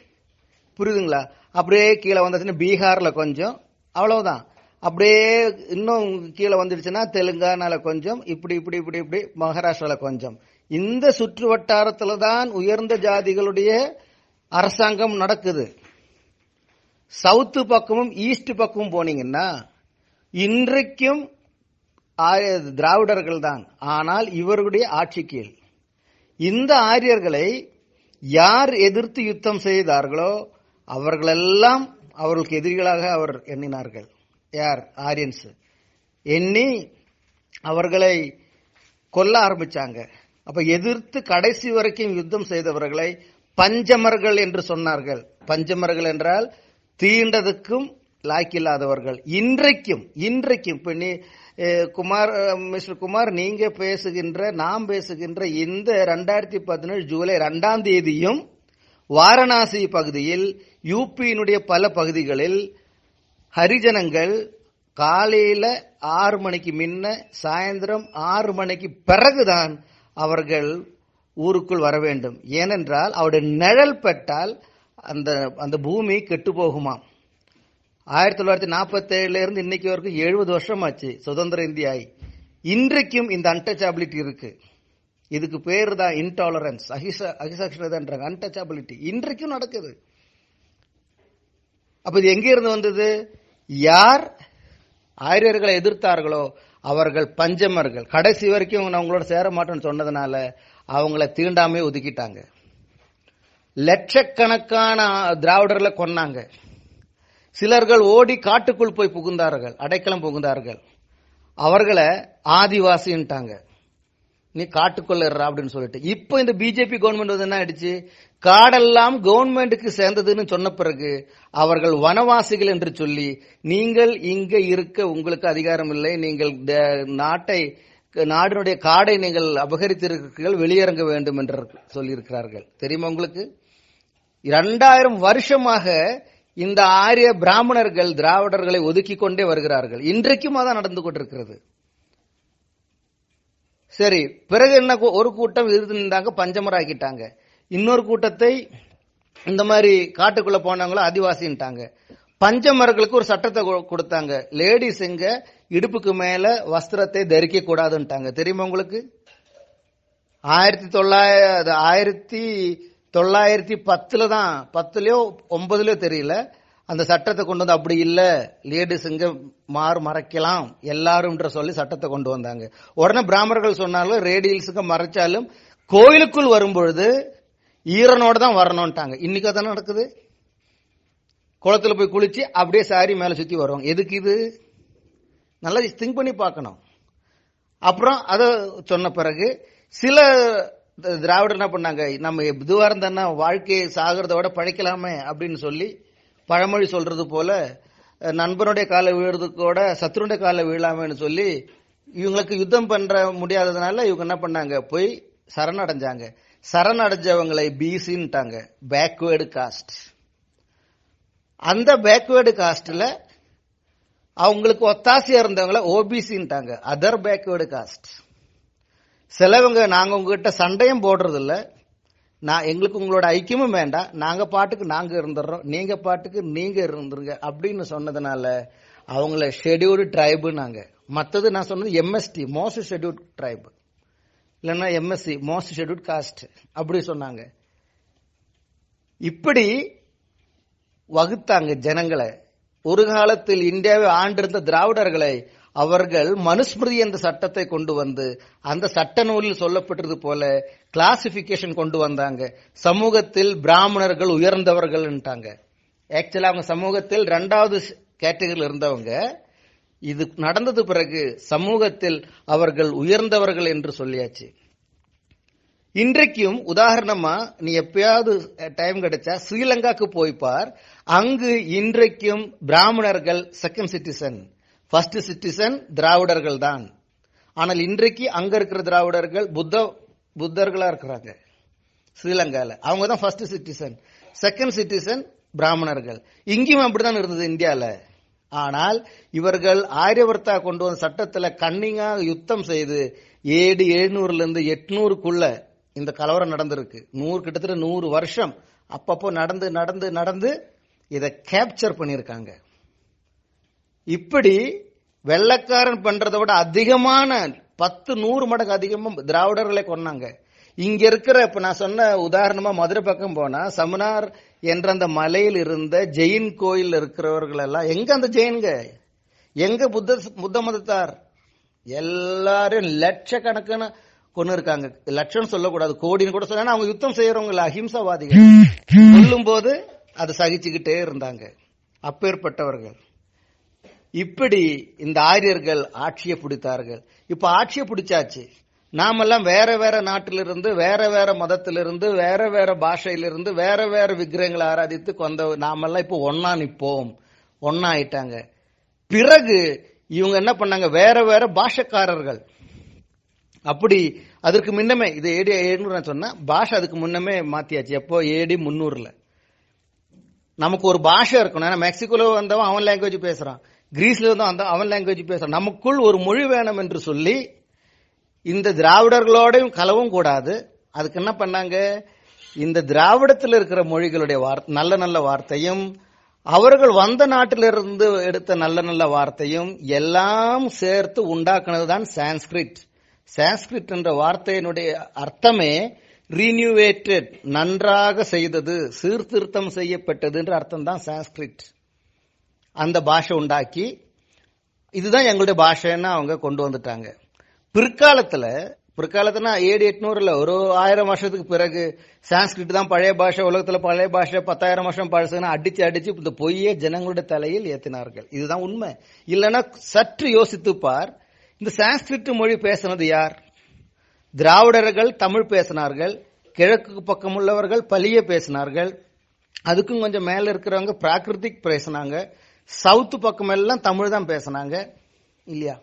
புரியுதுங்களா? அப்படியே கீழே வந்துச்சுன்னா பீகார்ல கொஞ்சம் அவ்வளவுதான். அப்படியே இன்னும் கீழே வந்துடுச்சுன்னா தெலுங்கானால கொஞ்சம் இப்படி இப்படி இப்படி இப்படி மகாராஷ்டிரால கொஞ்சம். இந்த சுற்று வட்டாரத்துல தான் உயர்ந்த ஜாதிகளுடைய அரசாங்கம் நடக்குது. சவுத்து பக்கமும் ஈஸ்ட் பக்கமும் போனீங்கன்னா இன்றைக்கும் ஆரிய- திராவிடர்கள் தான். ஆனால் இவருடைய ஆட்சி கீழ். இந்த ஆரியர்களை யார் எதிர்த்து யுத்தம் செய்தார்களோ அவர்களெல்லாம் அவர்களுக்கு எதிரிகளாக அவர் எண்ணினார்கள். யார்? ஆரியன்ஸ். எண்ணி அவர்களை கொல்ல ஆரம்பிச்சாங்க. அப்ப எதிர்த்து கடைசி வரைக்கும் யுத்தம் செய்தவர்களை பஞ்சமர்கள் என்று சொன்னார்கள். பஞ்சமர்கள் என்றால் தீண்டதுக்கும் லாய்க்கில்லாதவர்கள். இன்றைக்கும் இன்றைக்கும் இப்ப நீ குமார் மிஸ்டர் குமார் நீங்க பேசுகின்ற நாம் பேசுகின்ற இந்த ரெண்டாயிரத்தி பதினேழு ஜூலை ரெண்டாம் தேதியும் வாரணாசி பகுதியில் யூபியினுடைய பல பகுதிகளில் ஹரிஜனங்கள் காலையில ஆறு மணிக்கு முன்ன சாயந்தரம் ஆறு மணிக்கு பிறகுதான் அவர்கள் ஊருக்குள் வர வேண்டும். ஏனென்றால் அவருடைய நிழல் பட்டால் அந்த அந்த பூமி கெட்டு போகுமாம் ஆயிரத்தி தொள்ளாயிரத்தி நாற்பத்தி ஏழுல இருந்து இன்னைக்கு வரைக்கும் எழுபது வருஷம் ஆச்சு சுதந்திர இந்தியாய். இன்றைக்கும் இந்த அன்டச்சபிலிட்டி இருக்கு. இதுக்கு பேர் தான் இன்டாலரன்ஸ் அகிச அகிசக்ஷதான்றாங்க அன்டச்சபிலிட்டி இன்றைக்கும் நடக்குது. அப்ப இது எங்க இருந்து வந்தது? யார் ஆரியர்களை எதிர்த்தார்களோ அவர்கள் பஞ்சமர்கள். கடைசி வரைக்கும் நான் அவங்களோட சேர மாட்டேன்னு சொன்னதுனால அவங்கள தீண்டாமே ஒதுக்கிட்டாங்க. லட்சக்கணக்கான திராவிடர்களை கொன்னாங்க. சிலர்கள் ஓடி காட்டுக்குள் போய் புகுந்தார்கள் அடைக்கலம் புகுந்தார்கள். அவர்களை ஆதிவாசின்ட்டாங்க. நீ காட்டுக்குள்ள அப்படின்னு சொல்லிட்டு. இப்போ இந்த பிஜேபி கவர்மெண்ட் வந்து என்ன ஆயிடுச்சு? காடெல்லாம் கவர்மெண்ட்டுக்கு சேர்ந்ததுன்னு சொன்ன பிறகு அவர்கள் வனவாசிகள் என்று சொல்லி நீங்கள் இங்க இருக்க உங்களுக்கு அதிகாரம் இல்லை. நீங்கள் நாட்டை நாடினுடைய காடை நீங்கள் அபகரித்திருக்கிறீர்கள். வெளியிறங்க வேண்டும் என்று சொல்லியிருக்கிறார்கள். தெரியுமா உங்களுக்கு? இரண்டாயிரம் வருஷமாக இந்த ஆரிய பிராமணர்கள் திராவிடர்களை ஒதுக்கி கொண்டே வருகிறார்கள். இன்றைக்கும் அதான் நடந்து கொண்டிருக்கிறது. சரி பிறகு என்ன ஒரு கூட்டம் இருந்தாங்க பஞ்சமராக்கிட்டாங்க இன்னொரு கூட்டத்தை இந்த மாதிரி காட்டுக்குள்ள போனவங்கள ஆதிவாசின்ட்டாங்க. பஞ்சமர்களுக்கு ஒரு சட்டத்தை கொ- கொடுத்தாங்க. லேடிஸ் இங்க இடுப்புக்கு மேல வஸ்திரத்தை தரிக்க கூடாதுன்ட்டாங்க. தெரியுமா உங்களுக்கு? ஆயிரத்தி தொள்ளாயிரத்தி ஆயிரத்தி தொள்ளாயிரத்தி பத்துல தான். பத்துலயோ ஒன்பதுலயோ தெரியல. அந்த சட்டத்தை கொண்டு வந்து அப்படி இல்லை. லேடிஸ் இங்க மாறு மறைக்கலாம். எல்லாரும்ன்ற சொல்லி சட்டத்தை கொண்டு வந்தாங்க. உடனே பிராமணர்கள் சொன்னாலும் ரேடியல்ஸுங்க மறைச்சாலும் கோயிலுக்குள் வரும்பொழுது ஈரனோட தான் வரணும்ட்டாங்க. இன்னைக்கு அதான் நடக்குது? குளத்துல போய் குளிச்சு அப்படியே சாரி மேல சுத்தி வருவாங்க. எதுக்கு இது? நல்லா திங்க் பண்ணி பார்க்கணும். அப்புறம் அதை சொன்ன பிறகு சில திராவிடர் என்ன பண்ணாங்க? நம்ம இதுவா இருந்தா வாழ்க்கையை சாகிறத விட பழைக்கலாமே அப்படின்னு சொல்லி பழமொழி சொல்றது போல நண்பனுடைய காலை விழுறதுக்கூட சத்துருடைய காலை விழலாமேன்னு சொல்லி இவங்களுக்கு யுத்தம் பண்ற முடியாததுனால இவங்க என்ன பண்ணாங்க? போய் சரணடைஞ்சாங்க. சரணடைஞ்சவங்களை பிசின்ட்டாங்க பேக்வேர்டு காஸ்ட் அந்த பேக்வேர்டு காஸ்ட்ல அவங்களுக்கு ஒத்தாசையாக இருந்தவங்கள ஓபிசின்ட்டாங்க அதர் பேக்வேர்டு காஸ்ட் சிலவங்க நாங்க உங்ககிட்ட சண்டையும் போடுறதில்ல. நான் எங்களுக்கு உங்களோட ஐக்கியமும் வேண்டாம். நாங்க பாட்டுக்கு நாங்க இருந்துடுறோம் நீங்க பாட்டுக்கு நீங்க இருந்துருங்க அப்படின்னு சொன்னதுனால அவங்கள ஷெட்யூல்டு நாங்கள் மற்றது நான் சொன்னது எம்எஸ்டி மோஸ்ட் ஷெட்யூல்ட் ட்ரைபு இல்லைன்னா எம்எஸ்சி மோஸ்ட் ஷெட்யூல்ட் காஸ்ட் அப்படி சொன்னாங்க. இப்படி வகுத்தாங்க ஜனங்களை. ஒரு காலத்தில் இந்தியாவை ஆண்டிருந்த திராவிடர்களை அவர்கள் மனுஸ்மிருதி என்ற சட்டத்தை கொண்டு வந்து அந்த சட்ட நூலில் சொல்லப்பட்டது போல கிளாசிபிகேஷன் கொண்டு வந்தாங்க. சமூகத்தில் பிராமணர்கள் உயர்ந்தவர்கள்ட்டாங்க ஆக்சுவலா அவங்க சமூகத்தில் ரெண்டாவது கேட்டகரியில் இருந்தவங்க இது நடந்தது பிறகு சமூகத்தில் அவர்கள் உயர்ந்தவர்கள் என்று சொல்லியாச்சு. இன்றைக்கும் உதாரணமா நீ எப்பயாவது டைம் கிடைச்சா ஸ்ரீலங்காக்கு போய் பார். அங்கு இன்றைக்கும் பிராமணர்கள் செகண்ட் சிட்டிசன் ஃபர்ஸ்ட் சிட்டிசன் திராவிடர்கள் தான். ஆனால் இன்றைக்கு அங்க இருக்கிற திராவிடர்கள் புத்த புத்தர்களா இருக்கிறாங்க. ஸ்ரீலங்கால. அவங்க தான் ஃபர்ஸ்ட் சிட்டிசன் செகண்ட் சிட்டிசன் பிராமணர்கள். இங்கேயும் அப்படிதான் இருந்தது இந்தியாவில் ஆனால் இவர்கள் ஆரியவர்த்தா கொண்டு வந்த சட்டத்துல கன்னிங்காக யுத்தம் செய்து ஏடு எழுநூறுல இருந்து எட்நூறுக்குள்ள இந்த கலவரம் நடந்திருக்கு. நூறு கிட்டத்தட்ட நூறு வருஷம் அப்பப்போ நடந்து நடந்து நடந்து இதை கேப்சர் பண்ணியிருக்காங்க. இப்படி வெள்ளக்காரன் பண்றதை விட அதிகமான பத்து நூறு மடங்கு அதிகமா திராவிடர்களை கொன்னாங்க. இங்க இருக்கிற இப்ப நான் சொன்ன உதாரணமா மதுரை பக்கம் போனா சமனார் என்ற அந்த மலையில் இருந்த ஜெயின் கோயில் இருக்கிறவர்கள் எல்லாம் எங்க அந்த ஜெயின்க? எங்க புத்த புத்த மதத்தார்? எல்லாரும் லட்சக்கணக்கான கொண்டு இருக்காங்க. லட்சம் சொல்லக்கூடாது கோடின்னு கூட சொல்ல அவங்க யுத்தம் செய்யறவங்க இல்ல, அஹிம்சாவாதிகள். சொல்லும் போது அதை சகிச்சுக்கிட்டே இருந்தாங்க. அப்பேற்பட்டவர்கள். இப்படி இந்த ஆரியர்கள் ஆட்சியை பிடித்தார்கள். இப்ப ஆட்சியை பிடிச்சாச்சு. நாமெல்லாம் வேற வேற நாட்டிலிருந்து வேற வேற மதத்திலிருந்து வேற வேற பாஷையிலிருந்து வேற வேற விக்கிரகங்களை ஆராதித்து கொந்த நாமெல்லாம் இப்போ ஒன்னா நிற்போம். ஒன்னா ஆயிட்டாங்க பிறகு இவங்க என்ன பண்ணாங்க? வேற வேற பாஷக்காரர்கள். அப்படி அதற்கு முன்னமே இது ஏடி எழுநூறு நான் சொன்னா பாஷை அதுக்கு முன்னமே மாத்தியாச்சு. எப்போ? ஏடி முன்னூறுல. நமக்கு ஒரு பாஷை இருக்கணும். ஏன்னா மெக்சிகோல வந்தவன் அவன் லாங்குவேஜ் பேசுறான். கிரீஸ்ல வந்து அவன் லாங்குவேஜ் பேசுறான். நமக்குள் ஒரு மொழி வேணும் என்று சொல்லி இந்த திராவிடர்களோடையும் கலவும் கூடாது. அதுக்கு என்ன பண்ணாங்க? இந்த திராவிடத்தில் இருக்கிற மொழிகளுடைய வார்த்தை நல்ல நல்ல வார்த்தையும் அவர்கள் வந்த நாட்டிலிருந்து எடுத்த நல்ல நல்ல வார்த்தையும் எல்லாம் சேர்த்து உண்டாக்குனதுதான் சான்ஸ்கிரிட். சான்ஸ்கிரிட் என்ற வார்த்தையினுடைய அர்த்தமே ரீனியூவேட்டட் நன்றாக செய்தது சீர்திருத்தம் செய்யப்பட்டது என்ற அர்த்தம் தான் சான்ஸ்கிரிட். அந்த பாஷை உண்டாக்கி இதுதான் எங்களுடைய பாஷைன்னு அவங்க கொண்டு வந்துட்டாங்க. பிற்காலத்துல பிற்காலத்துனா ஏழு எட்நூறுல ஒரு ஆயிரம் வருஷத்துக்கு பிறகு சான்ஸ்கிரிட் தான் பழைய பாஷை உலகத்துல பழைய பாஷை பத்தாயிரம் வருஷம் பழசுன்னு அடிச்சு அடிச்சு இந்த பொய்யே ஜனங்களுடைய தலையில் ஏத்தினார்கள். இதுதான் உண்மை. இல்லைன்னா சற்று யோசித்து பார் இந்த சான்ஸ்கிரிட் மொழி பேசினது யார்? திராவிடர்கள் தமிழ் பேசினார்கள் கிழக்கு பக்கம் உள்ளவர்கள் பலிய பேசினார்கள் அதுக்கும் கொஞ்சம் மேல இருக்கிறவங்க பிராகிருதிக் பேசினாங்க சவுத் பக்கம் எல்லாம் தமிழ் தான் பேசினாங்க இல்லையா?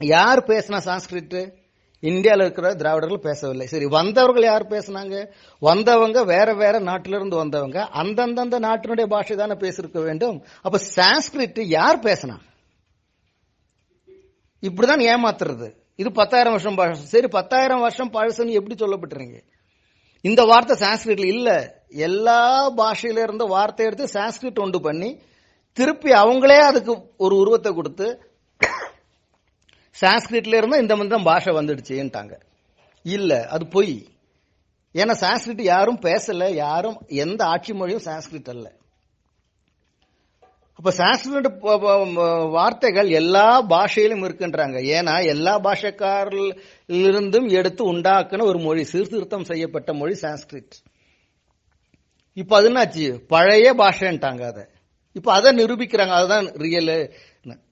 யார் பேசினா சான்ஸ்கிரிட்? இந்தியாவில் இருக்கிற திராவிடர்கள் பேசவில்லை. சரி வந்தவர்கள் யார் பேசினாங்க? வந்தவங்க வேற வேற நாட்டிலிருந்து வந்தவங்க. அந்தந்தந்த நாட்டினுடைய பாஷை தானே பேசிருக்க வேண்டும். அப்ப சான்ஸ்கிரிட் யார் பேசினா? இப்படிதான் ஏமாத்துறது. இது பத்தாயிரம் வருஷம் பழசு. சரி பத்தாயிரம் வருஷம் பழசுன்னு எப்படி சொல்லப்பட்டுறீங்க இந்த வார்த்தை சான்ஸ்கிரிட்ல இல்ல. எல்லா பாஷையில இருந்த வார்த்தை எடுத்து சான்ஸ்கிரிட் ஒன்று பண்ணி திருப்பி அவங்களே அதுக்கு ஒரு உருவத்தை கொடுத்து சான்ஸ்கிரிட்ல இருந்தா இந்த மாதிரி தான் பாஷை வந்துடுச்சுன்ட்டாங்க. இல்ல அது பொய். ஏன்னா சான்ஸ்கிரிட் யாரும் பேசல யாரும் எந்த ஆட்சி மொழியும் சான்ஸ்கிரிட் அல்ல. அப்ப சான்ஸ்கிரிட் வார்த்தைகள் எல்லா பாஷையிலும் இருக்குன்றாங்க. ஏன்னா எல்லா பாஷக்காரிலிருந்தும் எடுத்து உண்டாக்குன ஒரு மொழி சீர்திருத்தம் செய்யப்பட்ட மொழி சான்ஸ்கிரிட் இப்ப அது என்னாச்சு? பழைய பாஷைன்ட்டாங்க அதை. இப்ப அதை நிரூபிக்கிறாங்க. அதுதான் ரியல்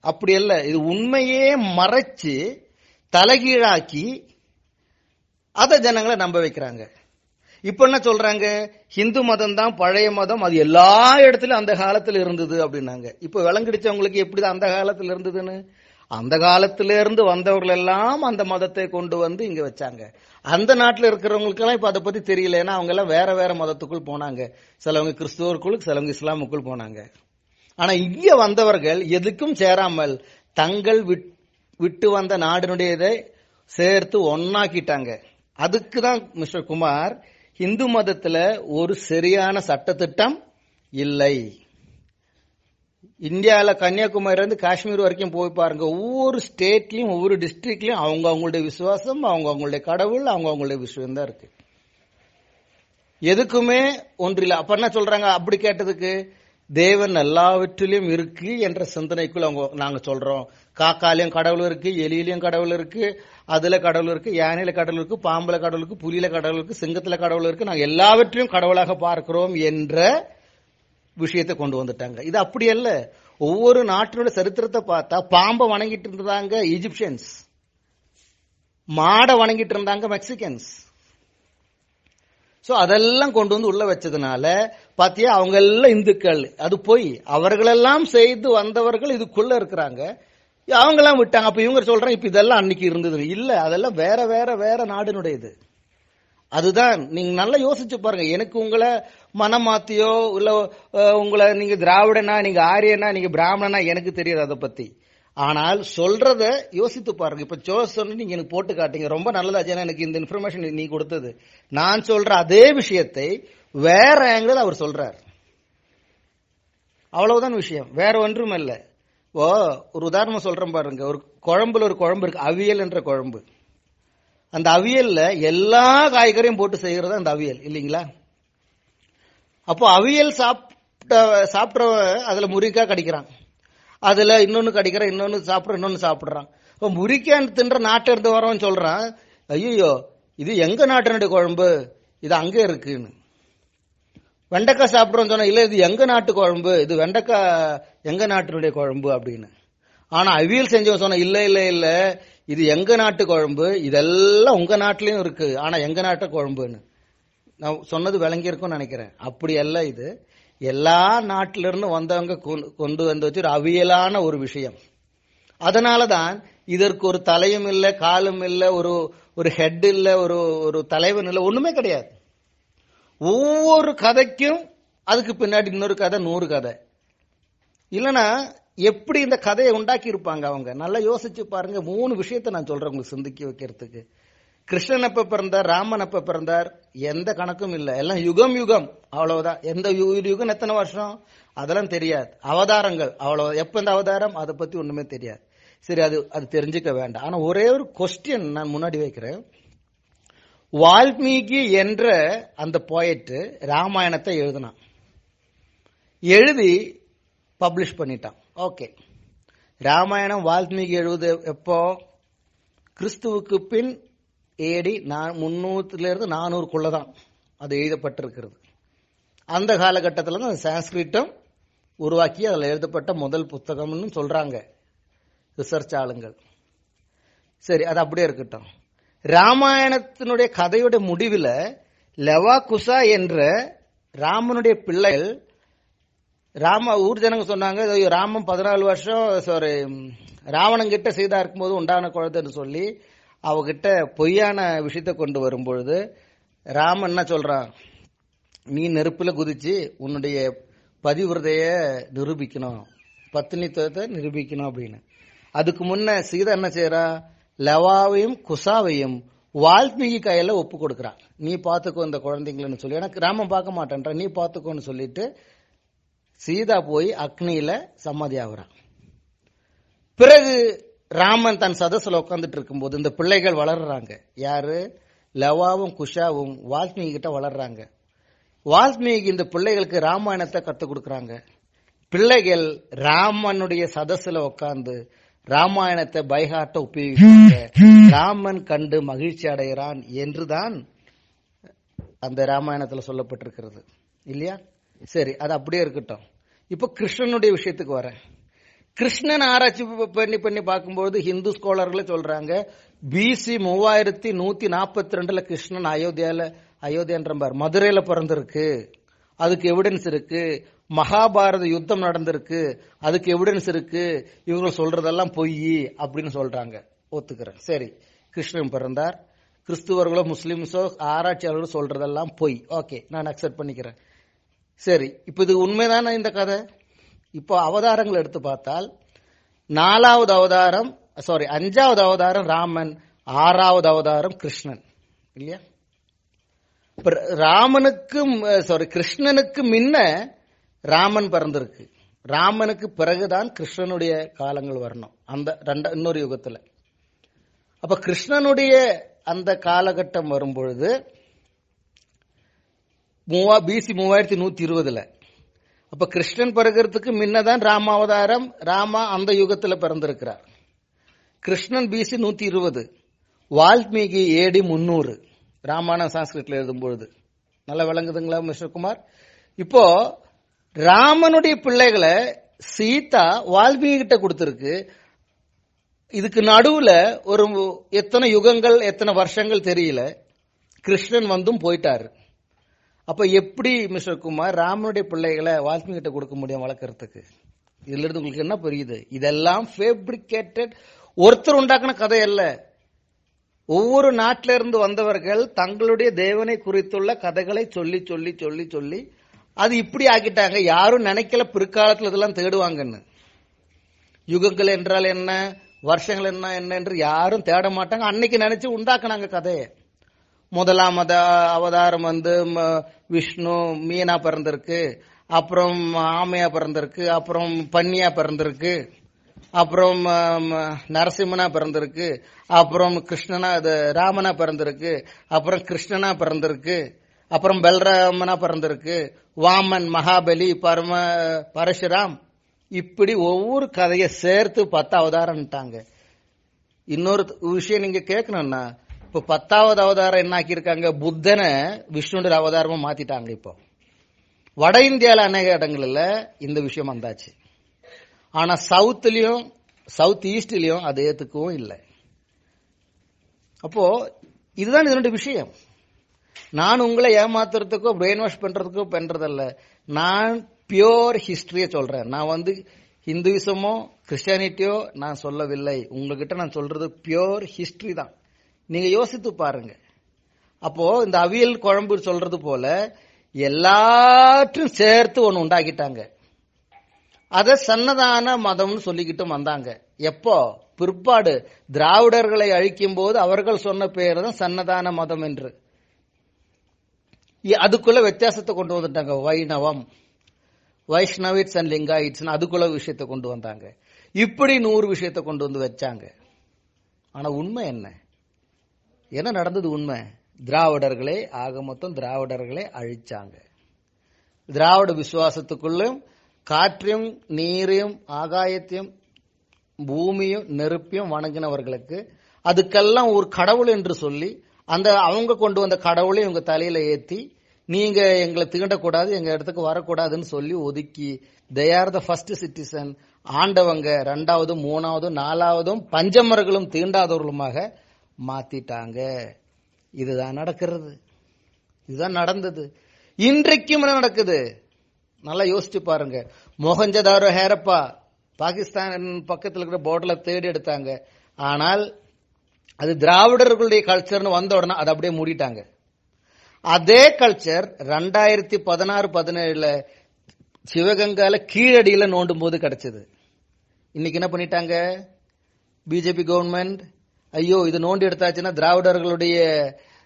அப்படி அல்ல இது உண்மையே மறைச்சு தலைகீழாக்கி அதை ஜனங்களை நம்ப வைக்கிறாங்க. இப்ப என்ன சொல்றாங்க? ஹிந்து மதம் தான் பழைய மதம் அது எல்லா இடத்துலயும் அந்த காலத்துல இருந்தது அப்படின்னாங்க. இப்ப விளங்கிடுச்சவங்களுக்கு எப்படி அந்த காலத்துல இருந்ததுன்னு? அந்த காலத்துல இருந்து வந்தவர்கள் எல்லாம் அந்த மதத்தை கொண்டு வந்து இங்க வச்சாங்க. அந்த நாட்டில் இருக்கிறவங்களுக்கு எல்லாம் இப்ப அதை பத்தி தெரியல ஏன்னா அவங்க எல்லாம் வேற வேற மதத்துக்குள் போனாங்க. சிலவங்க கிறிஸ்துவருக்குள் சிலவங்க இஸ்லாமுக்குள் போனாங்க. ஆனா இங்க வந்தவர்கள் எதுக்கும் சேராமல் தங்கள் விட்- விட்டு வந்த நாடினுடையதை சேர்த்து ஒன்னாக்கிட்டாங்க அதுக்கு தான் மிஸ்டர் குமார் இந்து மதத்துல ஒரு சரியான சட்டத்திட்டம் இல்லை. இந்தியாவில் கன்னியாகுமரி இருந்து காஷ்மீர் வரைக்கும் போய் பாருங்க. ஒவ்வொரு ஸ்டேட்லயும் ஒவ்வொரு டிஸ்ட்ரிக்ட்லயும் அவங்க அவங்களுடைய விசுவாசம் அவங்க அவங்களுடைய கடவுள் அவங்க அவங்களுடைய விஷயம் தான் இருக்கு. எதுக்குமே ஒன்றில்லை. அப்ப என்ன சொல்றாங்க? அப்படி கேட்டதுக்கு தேவன் எல்லாவற்றிலும் இருக்கு என்ற சிந்தனைக்குள் அவங்க நாங்க சொல்றோம். காக்காலையும் கடவுள் இருக்கு எலியிலையும் கடவுள் இருக்கு அதுல கடவுள் இருக்கு யானையில கடவுள் இருக்கு பாம்புல கடவுள் இருக்கு புலியில கடவுள் இருக்கு சிங்கத்துல கடவுள் இருக்கு நாங்க எல்லாவற்றையும் கடவுளாக பார்க்கிறோம் என்ற விஷயத்தை கொண்டு வந்துட்டாங்க. இது அப்படி அல்ல. ஒவ்வொரு நாட்டினோட சரித்திரத்தை பார்த்தா பாம்பை வணங்கிட்டு இருந்தாங்க ஈஜிப்சியன்ஸ் மாடை வணங்கிட்டு இருந்தாங்க மெக்சிகன்ஸ் ஸோ அதெல்லாம் கொண்டு வந்து உள்ள வச்சதுனால பாத்தியா அவங்க எல்லாம் இந்துக்கள். அது போய் அவர்களெல்லாம் செய்து வந்தவர்கள் இதுக்குள்ள இருக்கிறாங்க. அவங்கெல்லாம் விட்டாங்க. அப்ப இவங்க சொல்றாங்க இப்ப இதெல்லாம் அன்னைக்கு இருந்தது. இல்ல அதெல்லாம் வேற வேற வேற நாடினுடையது. அதுதான் நீங்க நல்லா யோசிச்சு பாருங்க. எனக்கு உங்களை மனம் மாத்தியோ இல்ல உங்களை நீங்க திராவிடனா நீங்க ஆரியனா நீங்க பிராமணனா எனக்கு தெரியாது அதை பத்தி. ஆனால் சொல்றத யோசித்து பாருங்க. இப்ப ஜோஸ் சொன்ன நீங்க எனக்கு போட்டு காட்டீங்க ரொம்ப நல்லதா ஏன்னா எனக்கு இந்த இன்ஃபர்மேஷன் நீ கொடுத்தது. நான் சொல்ற அதே விஷயத்தை வேற ஆங்கிள் அவர் சொல்றார். அவ்வளவுதான் விஷயம். வேற ஒன்றும் இல்ல ஓ ஒரு உதாரணம் சொல்றேன் பாருங்க. ஒரு குழம்புல ஒரு குழம்பு இருக்கு. அவியல் என்ற குழம்பு. அந்த அவியல்ல எல்லா காய்கறியும் போட்டு செய்கிறது அந்த அவியல் இல்லைங்களா? அப்போ அவியல் சாப்பிட்ட சாப்பிட்றவன் அதுல முருங்கைக்காய் கடிக்கிறான். அதுல இன்னொன்னு கடிக்கிறான் இன்னொன்னு சாப்பிட்ற இன்னொன்னு சாப்பிடுறான். இப்போ முறிக்கான் தின்ற நாட்டை இருந்து வரவன் சொல்றான் ஐயோ இது எங்க நாட்டினுடைய குழம்பு? இது அங்கே இருக்குன்னு. வெண்டைக்காய் சாப்பிடுறோம் சொன்னா இல்ல இது எங்க நாட்டு குழம்பு? இது வெண்டைக்காய் எங்க நாட்டினுடைய குழம்பு? அப்படின்னு. ஆனா அவியல் செஞ்சவன் சொன்ன இல்ல இல்ல இல்ல இது எங்க நாட்டு குழம்பு? இதெல்லாம் உங்க நாட்டிலயும் இருக்கு. ஆனா எங்க நாட்டு குழம்புன்னு. நான் சொன்னது விளங்கியிருக்கும்னு நினைக்கிறேன். அப்படி அல்ல இது. எல்லா நாட்டில இருந்து வந்தவங்க கொண்டு- கொண்டு வந்து வச்சு ஒரு அவியலான ஒரு விஷயம். அதனாலதான் இதற்கு ஒரு தலையும் இல்லை காலும் இல்லை ஒரு ஒரு ஹெட் இல்ல ஒரு ஒரு தலைவன் இல்லை ஒண்ணுமே கிடையாது. ஒவ்வொரு கதைக்கும் அதுக்கு பின்னாடி இன்னொரு கதை நூறு கதை. இல்லனா எப்படி இந்த கதையை உண்டாக்கி இருப்பாங்க அவங்க? நல்லா யோசிச்சு பாருங்க. மூணு விஷயத்தை நான் சொல்றேன் உங்களுக்கு சிந்திக்க வைக்கிறதுக்கு. கிருஷ்ணன் அப்ப பிறந்தார்? ராமன் அப்ப பிறந்தார்? எந்த கணக்கும் இல்ல. எல்லாம் யுகம் யுகம். அவ்வளவுதான். எந்த யு- யுகம் எத்தனை வருஷம்? அதெல்லாம் தெரியாது. அவதாரங்கள். அவ்வளவு எப்ப இந்த அவதாரம்? அதை பத்தி ஒண்ணுமே தெரியாது. சரி அது அது தெரிஞ்சுக்க வேண்டாம். ஆனா ஒரே ஒரு கொஸ்டின் நான் முன்னாடி வைக்கிறேன். வால்மீகி என்ற அந்த போயட்டு ராமாயணத்தை எழுதினான். எழுதி பப்ளிஷ் பண்ணிட்டான். ஓகே ராமாயணம் வால்மீகி எழுது எப்போ? கிறிஸ்துவுக்கு பின் ஏடி நான் இருந்து நானூறுக்குள்ளே தான் அது எழுதப்பட்டிருக்கிறது. அந்த காலகட்டத்தில் தான் சான்ஸ்கிரிட்டம் உருவாக்கி அதில் எழுதப்பட்ட முதல் புத்தகம்னு சொல்றாங்க. ரிசர்ச் ஆளுங்கள். சரி அது அப்படியே இருக்கட்டும். ராமாயணத்தினுடைய கதையோட முடிவில் லெவா குசா என்ற ராமனுடைய பிள்ளைகள் ராம ஊர் ஜனங்க சொன்னாங்க ராமம் ராமன் பதினாலு வருஷம் சாரி ராவணன் கிட்ட சீதா இருக்கும்போது உண்டான குழந்தைன்னு சொல்லி அவகிட்ட பொய்யான விஷயத்தை கொண்டு வரும் பொழுது ராமன் என்ன சொல்றான் நீ நெருப்புல குதிச்சு உன்னுடைய பதிவிரதைய நிரூபிக்கணும் பத்தினித்துவத்தை நிரூபிக்கணும் அப்படின்னு. அதுக்கு முன்ன சீதா என்ன செய்யறா லவாவையும் குசாவையும் வால்மீகி கையில ஒப்பு கொடுக்கறான். நீ பாத்துக்கோ இந்த குழந்தைங்களன்னு சொல்லி. எனக்கு கிராமம் பார்க்க மாட்டேன்ற நீ பாத்துக்கோன்னு சொல்லிட்டு சீதா போய் அக்னியில சமாதி ஆகுறான். பிறகு ராமன் தன் சதசுல உட்காந்துட்டு இருக்கும்போது இந்த பிள்ளைகள் வளர்றாங்க. யாரு? லவாவும் குஷாவும் வால்மீகி கிட்ட வளர்றாங்க. வால்மீகி இந்த பிள்ளைகளுக்கு ராமாயணத்தை கத்துக் கொடுக்குறாங்க. பிள்ளைகள் ராமனுடைய சதசுல உட்காந்து ராமாயணத்தை பைகாட்ட உபயோகிக்கிறாங்க ராமன் கண்டு மகிழ்ச்சி அடைகிறான் என்றுதான் அந்த ராமாயணத்துல சொல்லப்பட்டிருக்கிறது. இல்லையா? சரி அது அப்படியே இருக்கட்டும். இப்போ கிருஷ்ணனுடைய விஷயத்துக்கு வரேன். கிருஷ்ணன் ஆராய்ச்சி பண்ணி பண்ணி பார்க்கும்போது ஹிந்து ஸ்காலர்களே சொல்றாங்க பிசி மூவாயிரத்தி நூத்தி நாற்பத்தி ரெண்டுல கிருஷ்ணன் அயோத்தியால அயோத்தியன்ற பார் மதுரையில பிறந்திருக்கு. அதுக்கு எவிடன்ஸ் இருக்கு. மகாபாரத யுத்தம் நடந்திருக்கு அதுக்கு எவிடன்ஸ் இருக்கு இவங்க சொல்றதெல்லாம் பொய் அப்படின்னு சொல்றாங்க. ஒத்துக்கிறேன். சரி. கிருஷ்ணன் பிறந்தார். கிறிஸ்துவர்களோ முஸ்லிம்ஸோ ஆராய்ச்சியாளர்களோ சொல்றதெல்லாம் பொய். ஓகே. நான் அக்செப்ட் பண்ணிக்கிறேன். சரி. இப்போ இது உண்மைதானே இந்த கதை? இப்போ அவதாரங்கள் எடுத்து பார்த்தால் நாலாவது அவதாரம் சாரி அஞ்சாவது அவதாரம் ராமன் ஆறாவது அவதாரம் கிருஷ்ணன். இல்லையா? இப்ப ராமனுக்கு சாரி கிருஷ்ணனுக்கு முன்ன ராமன் பிறந்திருக்கு. ராமனுக்கு பிறகுதான் கிருஷ்ணனுடைய காலங்கள் வரணும். அந்த ரெண்ட இன்னொரு யுகத்துல. அப்ப கிருஷ்ணனுடைய அந்த காலகட்டம் வரும்பொழுது மூவா பிசி மூவாயிரத்தி நூத்தி இருபதுல அப்ப கிருஷ்ணன் பிறகுறதுக்கு முன்னதான் ராமாவதாரம் ராமா அந்த யுகத்துல பிறந்திருக்கிறார். கிருஷ்ணன் பிசி நூத்தி இருபது வால்மீகி ஏடி முன்னூறு. ராமாயணம் சான்ஸ்கிரிட்ல எழுதும் பொழுது நல்லா விளங்குதுங்களா மிஸ்டர் குமார்? இப்போ ராமனுடைய பிள்ளைகளை சீதா வால்மீகி கிட்ட கொடுத்துருக்கு. இதுக்கு நடுவுல ஒரு எத்தனை யுகங்கள் எத்தனை வருஷங்கள் தெரியல. கிருஷ்ணன் வந்தும் போயிட்டாரு. அப்ப எப்படி மிஸ்டர் குமார் ராமனுடைய பிள்ளைகளை வால்மீகி கிட்ட கொடுக்க முடியும் வளர்க்கறதுக்கு? இதுல இருந்து உங்களுக்கு என்ன புரியுது? இதெல்லாம் ஃபேப்ரிகேட்டட் ஒருத்தர் உண்டாக்குன கதை அல்ல. ஒவ்வொரு நாட்டில இருந்து வந்தவர்கள் தங்களுடைய தேவனை குறித்துள்ள கதைகளை சொல்லி சொல்லி சொல்லி சொல்லி அது இப்படி ஆக்கிட்டாங்க. யாரும் நினைக்கல பிற்காலத்தில் இதெல்லாம் தேடுவாங்கன்னு. யுகங்கள் என்றால் என்ன? வருஷங்கள் என்ன என்ன என்று யாரும் தேட மாட்டாங்க. அன்னைக்கு நினைச்சு உண்டாக்குனாங்க கதையை. முதலாம் அத அவதாரம் வந்து ம- விஷ்ணு மீனா பிறந்திருக்கு. அப்புறம் ஆமையா பிறந்திருக்கு. அப்புறம் பன்னியா பிறந்திருக்கு. அப்புறம் நரசிம்மனா பிறந்திருக்கு. அப்புறம் கிருஷ்ணனா அது ராமனா பிறந்திருக்கு. அப்புறம் கிருஷ்ணனா பிறந்திருக்கு. அப்புறம் பல்ராமனா பிறந்திருக்கு? வாமன் மகாபலி பரம பரசுராம். இப்படி ஒவ்வொரு கதையை சேர்த்து பத்து அவதாரம்ட்டாங்க. இன்னொரு விஷயம் நீங்க கேட்கணும்னா இப்ப பத்தாவது அவதாரம் என்ன ஆக்கியிருக்காங்க? புத்தனை விஷ்ணுடைய அவதாரமா மாத்திட்டாங்க இப்போ. வட இந்தியாவில் அநேக இடங்கள்ல இந்த விஷயம் வந்தாச்சு. ஆனா சவுத்துலயும் சவுத் ஈஸ்ட்லயும் அது ஏத்துக்கவும் இல்லை. அப்போ இதுதான் இதனுடைய விஷயம். நான் உங்களை ஏமாத்துறதுக்கோ பிரெயின் வாஷ் பண்றதுக்கோ பண்றதல்ல. நான் பியோர் ஹிஸ்டரியை சொல்றேன். நான் வந்து ஹிந்துவிசமோ கிறிஸ்டியானிட்டியோ நான் சொல்லவில்லை. உங்ககிட்ட நான் சொல்றது பியோர் ஹிஸ்டரி தான். நீங்க யோசித்து பாருங்க. அப்போ இந்த அவியல் குழம்பு சொல்றது போல எல்லாற்றும் சேர்த்து ஒன்று உண்டாக்கிட்டாங்க. அதை சன்னதான மதம்னு சொல்லிக்கிட்டும் வந்தாங்க. எப்போ? பிற்பாடு திராவிடர்களை அழிக்கும் போது அவர்கள் சொன்ன பேர் தான் சன்னதான மதம் என்று. அதுக்குள்ள வித்தியாசத்தை கொண்டு வந்துட்டாங்க. வைணவம் வைஷ்ணவிட்ஸ் அண்ட் லிங்காயிட்ஸ் அதுக்குள்ள விஷயத்தை கொண்டு வந்தாங்க. இப்படி நூறு விஷயத்தை கொண்டு வந்து வச்சாங்க. ஆனா உண்மை என்ன? என்ன நடந்தது உண்மை? திராவிடர்களே ஆக மொத்தம் திராவிடர்களே அழிச்சாங்க. திராவிட விசுவாசத்துக்குள்ளும் காற்றையும் நீரையும் ஆகாயத்தையும் பூமியும் நெருப்பையும் வணங்கினவர்களுக்கு அதுக்கெல்லாம் ஒரு கடவுள் என்று சொல்லி அந்த அவங்க கொண்டு வந்த கடவுளை இவங்க தலையில ஏத்தி நீங்க எங்களை தீண்டக்கூடாது எங்க இடத்துக்கு வரக்கூடாதுன்னு சொல்லி ஒதுக்கி they are the first citizen ஆண்டவங்க ரெண்டாவது மூணாவது நாலாவதும் பஞ்சமர்களும் தீண்டாதவர்களுமாக மாத்திட்டாங்க. இதுதான் நடக்கிறது. இதுதான் நடந்தது. இன்றைக்கும் என்ன நடக்குது? நல்லா யோசிச்சு பாருங்க. மொஹஞ்சதாரோ ஹேரப்பா பாகிஸ்தான் பக்கத்தில் இருக்கிற போர்டில் தேடி எடுத்தாங்க. ஆனால் அது திராவிடர்களுடைய கல்ச்சர்னு வந்த உடனே அதை அப்படியே மூடிட்டாங்க. அதே கல்ச்சர் ரெண்டாயிரத்தி பதினாறு பதினேழுல சிவகங்கால கீழடியில நோண்டும் போது கிடைச்சது. இன்னைக்கு என்ன பண்ணிட்டாங்க? பிஜேபி கவர்மெண்ட் ஐயோ இது நோண்டி எடுத்தாச்சுன்னா திராவிடர்களுடைய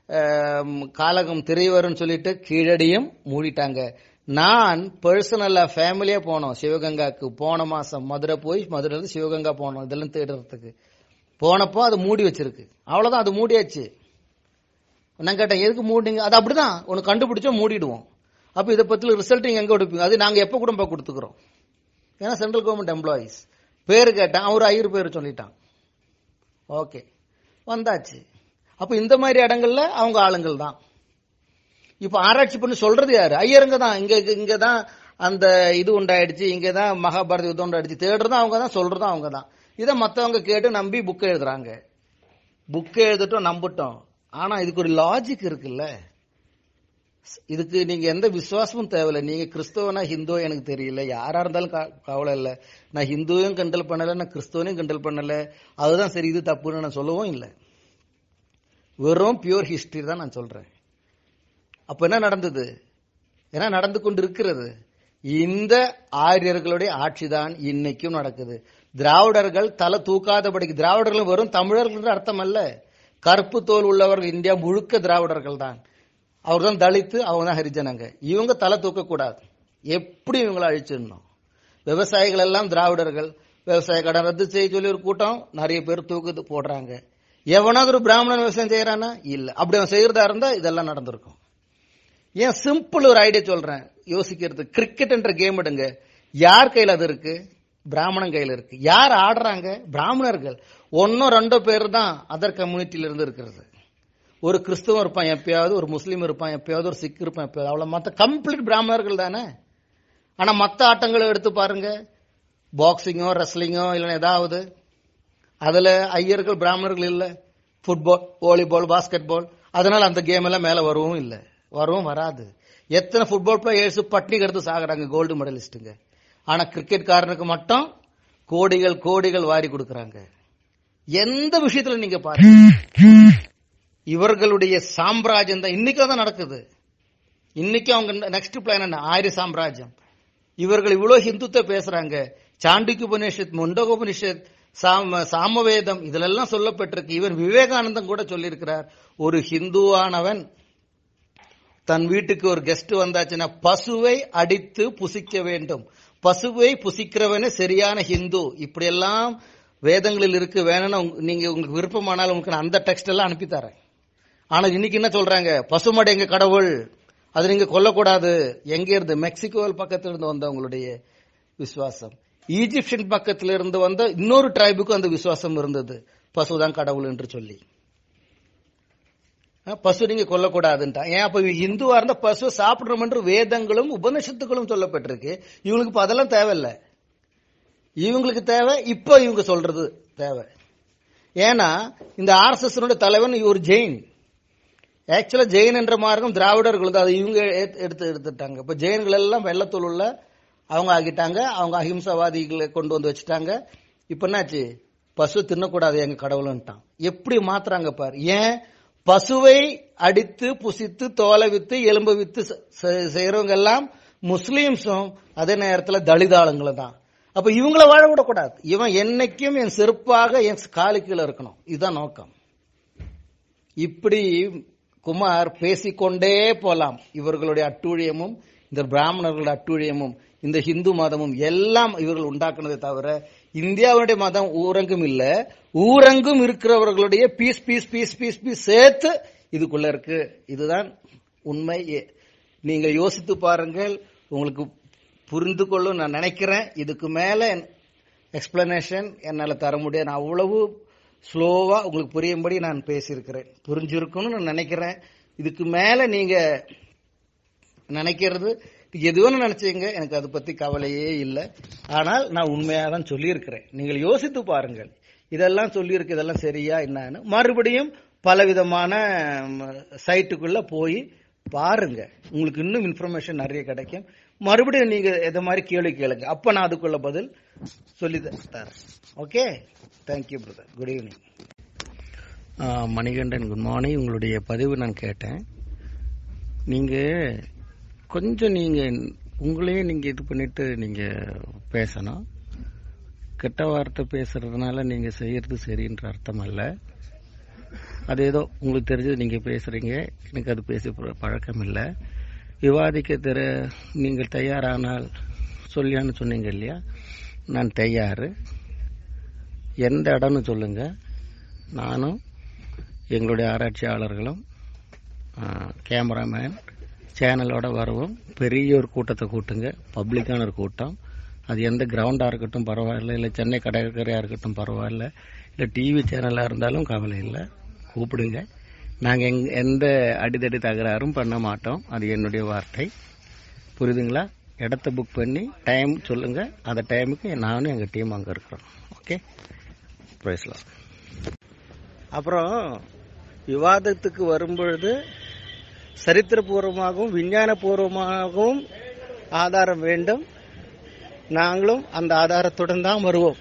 காலகம் காலகம் திரைவரும்னு சொல்லிட்டு கீழடியும் மூடிட்டாங்க. நான் பர்சனலா ஃபேமிலியா போனோம். சிவகங்காக்கு போன மாசம் மதுரை போய் மதுரை சிவகங்கா போனோம். இதெல்லாம் தேடுறதுக்கு. போனப்போ அது மூடி வச்சிருக்கு. அவ்வளவுதான் அது மூடியாச்சு. நான் கேட்டேன் எதுக்கு மூடிங்க அது அப்படிதான். உனக்கு கண்டுபிடிச்சோ மூடிடுவோம். அப்ப இதை பத்தி ரிசல்ட் நீங்க எங்க கொடுப்பீங்க அது நாங்க எப்ப கூட போய் கொடுத்துக்கிறோம்? ஏன்னா சென்ட்ரல் கவர்மெண்ட் எம்ப்ளாயிஸ் பேர் கேட்டேன். அவர் ஐயர் பேர் சொல்லிட்டான். ஓகே வந்தாச்சு. அப்ப இந்த மாதிரி இடங்கள்ல அவங்க ஆளுங்கள் தான். இப்ப ஆராய்ச்சி பண்ணி சொல்றது யாரு? ஐயருங்க தான். இங்க இங்க தான் அந்த இது உண்டாயிடுச்சு. இங்க தான் மகாபாரத யுத்தம் உண்டாயிடுச்சு. தேடுறதும் அவங்க தான் சொல்றதும் அவங்க தான். இதை மத்தவங்க கேட்டு நம்பி புக் எழுதுறாங்க. புக் எழுதிட்டோம் நம்பிட்டோம். ஆனா இதுக்கு ஒரு லாஜிக் இருக்குல்ல? இதுக்கு நீங்க எந்த விசுவாசமும் தேவையில்லை. நீங்க கிறிஸ்தவனா ஹிந்துவோ எனக்கு தெரியல. யாரா இருந்தாலும் கவலை இல்ல. நான் ஹிந்துவையும் கண்டல் பண்ணல நான் கிறிஸ்தவனையும் கண்டல் பண்ணல. அதுதான் சரி இது தப்புன்னு நான் சொல்லவும் இல்லை. வெறும் பியூர் ஹிஸ்டரி தான் நான் சொல்றேன். அப்ப என்ன நடந்தது? என்ன நடந்து கொண்டு இருக்கிறது இந்த ஆரியர்களுடைய ஆட்சி தான் இன்னைக்கும் நடக்குது. திராவிடர்கள் தலை தூக்காதபடிக்கு திராவிடர்கள் வெறும் தமிழர்கள் அர்த்தம் அல்ல. கருப்பு தோல் உள்ளவர்கள் இந்தியா முழுக்க திராவிடர்கள் தான். அவர் தான் தலித்து அவங்க தான் ஹரிஜனங்க. இவங்க தலை தூக்க கூடாது எப்படி இவங்களை அழிச்சிடணும்? விவசாயிகள் எல்லாம் திராவிடர்கள். விவசாய கடன் ரத்து செய்ய சொல்லி ஒரு கூட்டம் நிறைய பேர் தூக்குது போடுறாங்க. எவனாவது ஒரு பிராமணன் விவசாயம் செய்யறானா இல்ல. அப்படி அவன் செய்யறதா இருந்தா இதெல்லாம் நடந்திருக்கும். ஏன் சிம்பிள் ஒரு ஐடியா சொல்றேன். யோசிக்கிறது. கிரிக்கெட் என்ற கேம் எடுங்க. யார் கையில் அது இருக்கு? பிராமணன் கையில இருக்கு. யார் ஆடுறாங்க? பிராமணர்கள். ஒன்னோ ரெண்டோ பேர் தான் அதர் கம்யூனிட்டில இருந்து இருக்கிறது. ஒரு கிறிஸ்தவன் இருப்பான் எப்பயாவது ஒரு முஸ்லீம் இருப்பான் எப்பயாவது ஒரு சிக் இருப்பான் எப்பயாவது. அவ்வளவு மற்ற கம்ப்ளீட் பிராமணர்கள் தானே? ஆனா மற்ற ஆட்டங்களை எடுத்து பாருங்க. பாக்ஸிங்கோ ரெஸ்லிங்கோ இல்லைன்னா ஏதாவது. அதுல ஐயர்கள் பிராமணர்கள் இல்லை. ஃபுட்பால் வாலிபால் பாஸ்கெட் பால் அதனால அந்த கேம் எல்லாம் மேல வரவும் இல்லை. வரவும் வராது. எத்தனை ஃபுட்பால் பிளேயர்ஸ் பட்னி கெடுத்து சாகுறாங்க கோல்டு மெடலிஸ்ட்டுங்க ஆனா கிரிக்கெட்காரனுக்கு மட்டும் கோடிகள் கோடிகள் வாரி கொடுக்குறாங்க. எந்த விஷயத்துல நீங்க பாருங்க இவர்களுடைய சாம்ராஜ்யம் தான் இன்னைக்கும் தான் நடக்குது. இன்னைக்கு அவங்க நெக்ஸ்ட் பிளான் என்ன? ஆயிர சாம்ராஜ்யம். இவர்கள் இவ்வளவு ஹிந்துத்தை பேசுறாங்க. சாண்டிக்கு உபனிஷத் முண்டக உபனிஷத் சாம சாமவேதம் இதிலெல்லாம் சொல்லப்பட்டிருக்கு. இவர் விவேகானந்தம் கூட சொல்லியிருக்கிறார். ஒரு ஹிந்துவானவன் தன் வீட்டுக்கு ஒரு கெஸ்ட் வந்தாச்சுன்னா பசுவை அடித்து புசிக்க வேண்டும். பசுவை புசிக்கிறவனே சரியான ஹிந்து. இப்படியெல்லாம் வேதங்களில் இருக்கு வேணும்னா நீங்க உங்களுக்கு விருப்பமானாலும் உங்களுக்கு நான் அந்த டெக்ஸ்ட் எல்லாம் அனுப்பி தரேன். ஆனா இன்னைக்கு என்ன சொல்றாங்க? பசுமாடு எங்க கடவுள்? அது நீங்க கொல்லக்கூடாது. எங்க இருந்து? மெக்சிகோவில் பக்கத்துல இருந்து வந்தவங்களுடைய விசுவாசம். ஈஜிப்சியன் பக்கத்துல இருந்து வந்த இன்னொரு டிரைபுக்கும் அந்த விசுவாசம் இருந்தது. பசுதான் கடவுள் என்று சொல்லி. பசு நீங்க கொல்லக்கூடாதுன்ட்டா ஏன்? அப்ப இந்துவா இருந்த பசு சாப்பிடணும் என்று வேதங்களும் உபனிஷத்துகளும் சொல்லப்பட்டிருக்கு. இவங்களுக்கு அதெல்லாம் தேவையில்லை. இவங்களுக்கு தேவை இப்ப இவங்க சொல்றது தேவை. ஏன்னா இந்த ஆர்எஸ்எஸ் தலைவன் ஒரு ஜெயின். ஆக்சுவலா ஜெயின் என்ற மார்க்கம் திராவிடர்கள் தான் அது இவங்க எடுத்து எடுத்துட்டாங்க. இப்ப ஜெயின்கள் எல்லாம் வெள்ளத்தூள் உள்ள அவங்க ஆகிட்டாங்க அவங்க அஹிம்சவாதிகளை கொண்டு வந்து வச்சுட்டாங்க. இப்ப என்னாச்சு? பசு தின்னக்கூடாது எங்க கடவுள்ன்ட்டான். எப்படி மாத்துறாங்க பாரு? ஏன்? பசுவை அடித்து புசித்து தோலை வித்து எலும்பு வித்து செ- செய்யறவங்க எல்லாம் முஸ்லீம்ஸும் அதே நேரத்துல தலிதாளங்களும் தான். அப்ப இவங்கள வாழ விடக்கூடாது இவன் என்னைக்கும் என் செருப்பாக என் காலு கீழே இருக்கணும். இதுதான் நோக்கம். இப்படி குமார் பேசிக்கொண்டே போலாம். இவர்களுடைய அட்டூழியமும் இந்த பிராமணர்களுடைய அட்டூழியமும் இந்த ஹிந்து மதமும் எல்லாம் இவர்கள் உண்டாக்குனதை தவிர இந்தியாவுடைய மதம் ஊரங்கும் இல்ல. ஊரங்கும் இருக்கிறவர்களுடைய piece piece piece piece piece சேர்த்து இதுக்குள்ள இருக்கு. இதுதான் உண்மை. நீங்கள் நீங்க யோசித்து பாருங்கள். உங்களுக்கு புரிந்து கொள்ளும் நான் நினைக்கிறேன். இதுக்கு மேல எக்ஸ்பிளனேஷன் என்னால் தர முடியாது. நான் அவ்வளவு ஸ்லோவா உங்களுக்கு புரியும்படி நான் பேசியிருக்கிறேன். புரிஞ்சிருக்கும்னு நான் நினைக்கிறேன். இதுக்கு மேல நீங்க நினைக்கிறது எதுவும் நினைச்சீங்க எனக்கு அதை பத்தி கவலையே இல்லை. ஆனால் நான் உண்மையாக தான் சொல்லியிருக்கிறேன். நீங்கள் யோசித்து பாருங்கள். இதெல்லாம் சொல்லியிருக்கு இதெல்லாம் சரியா என்னன்னு. மறுபடியும் பலவிதமான சைட்டுக்குள்ள போய் பாருங்க. உங்களுக்கு இன்னும் இன்ஃபர்மேஷன் நிறைய கிடைக்கும். மறுபடியும் நீங்க எதை மாதிரி கேள்வி கேளுங்க. அப்ப நான் அதுக்குள்ள பதில் சொல்லி தரேன். Okay thank you brother good evening Manikandan good morning உங்களுடைய பதிவு நான் கேட்டேன். நீங்க கொஞ்சம் நீங்க உங்களையே நீங்க இது பண்ணிட்டு நீங்க பேசணும். கெட்ட வார்த்தை பேசுறதுனால நீங்க செய்யறது சரின்ற அர்த்தம் அல்ல. அது ஏதோ உங்களுக்கு தெரிஞ்சது நீங்க பேசுறீங்க. எனக்கு அது பேசி பழக்கம் இல்லை. விவாதிக்க திற நீங்கள் தயாரானால் சொல்லியான்னு சொன்னீங்க இல்லையா? நான் தயார். எந்த இடம்னு சொல்லுங்க. நானும் எங்களுடைய ஆராய்ச்சியாளர்களும் கேமராமேன் சேனலோட வருவோம். பெரிய ஒரு கூட்டத்தை கூட்டுங்க. பப்ளிக்கான ஒரு கூட்டம். அது எந்த கிரவுண்டாக இருக்கட்டும் பரவாயில்ல. இல்லை சென்னை கடற்கரையாக இருக்கட்டும் பரவாயில்ல. இல்லை டிவி சேனலாக இருந்தாலும் கவலை இல்லை. கூப்பிடுங்க. நாங்கள் எங் எந்த அடிதடி தகராறும் பண்ண மாட்டோம். அது என்னுடைய வார்த்தை. புரியுதுங்களா இடத்த புக் பண்ணி டைம் சொல்லுங்க. அந்த டைமுக்கு நானும் எங்கள் டீம் அங்கே இருக்கிறோம். ஓகே ப்ரைஸ்லாம் அப்புறம் விவாதத்துக்கு வரும்பொழுது சரித்திரபூர்வமாகவும் விஞ்ஞானபூர்வமாகவும் ஆதாரம் வேண்டும். நாங்களும் அந்த ஆதாரத்துடன் தான் வருவோம்.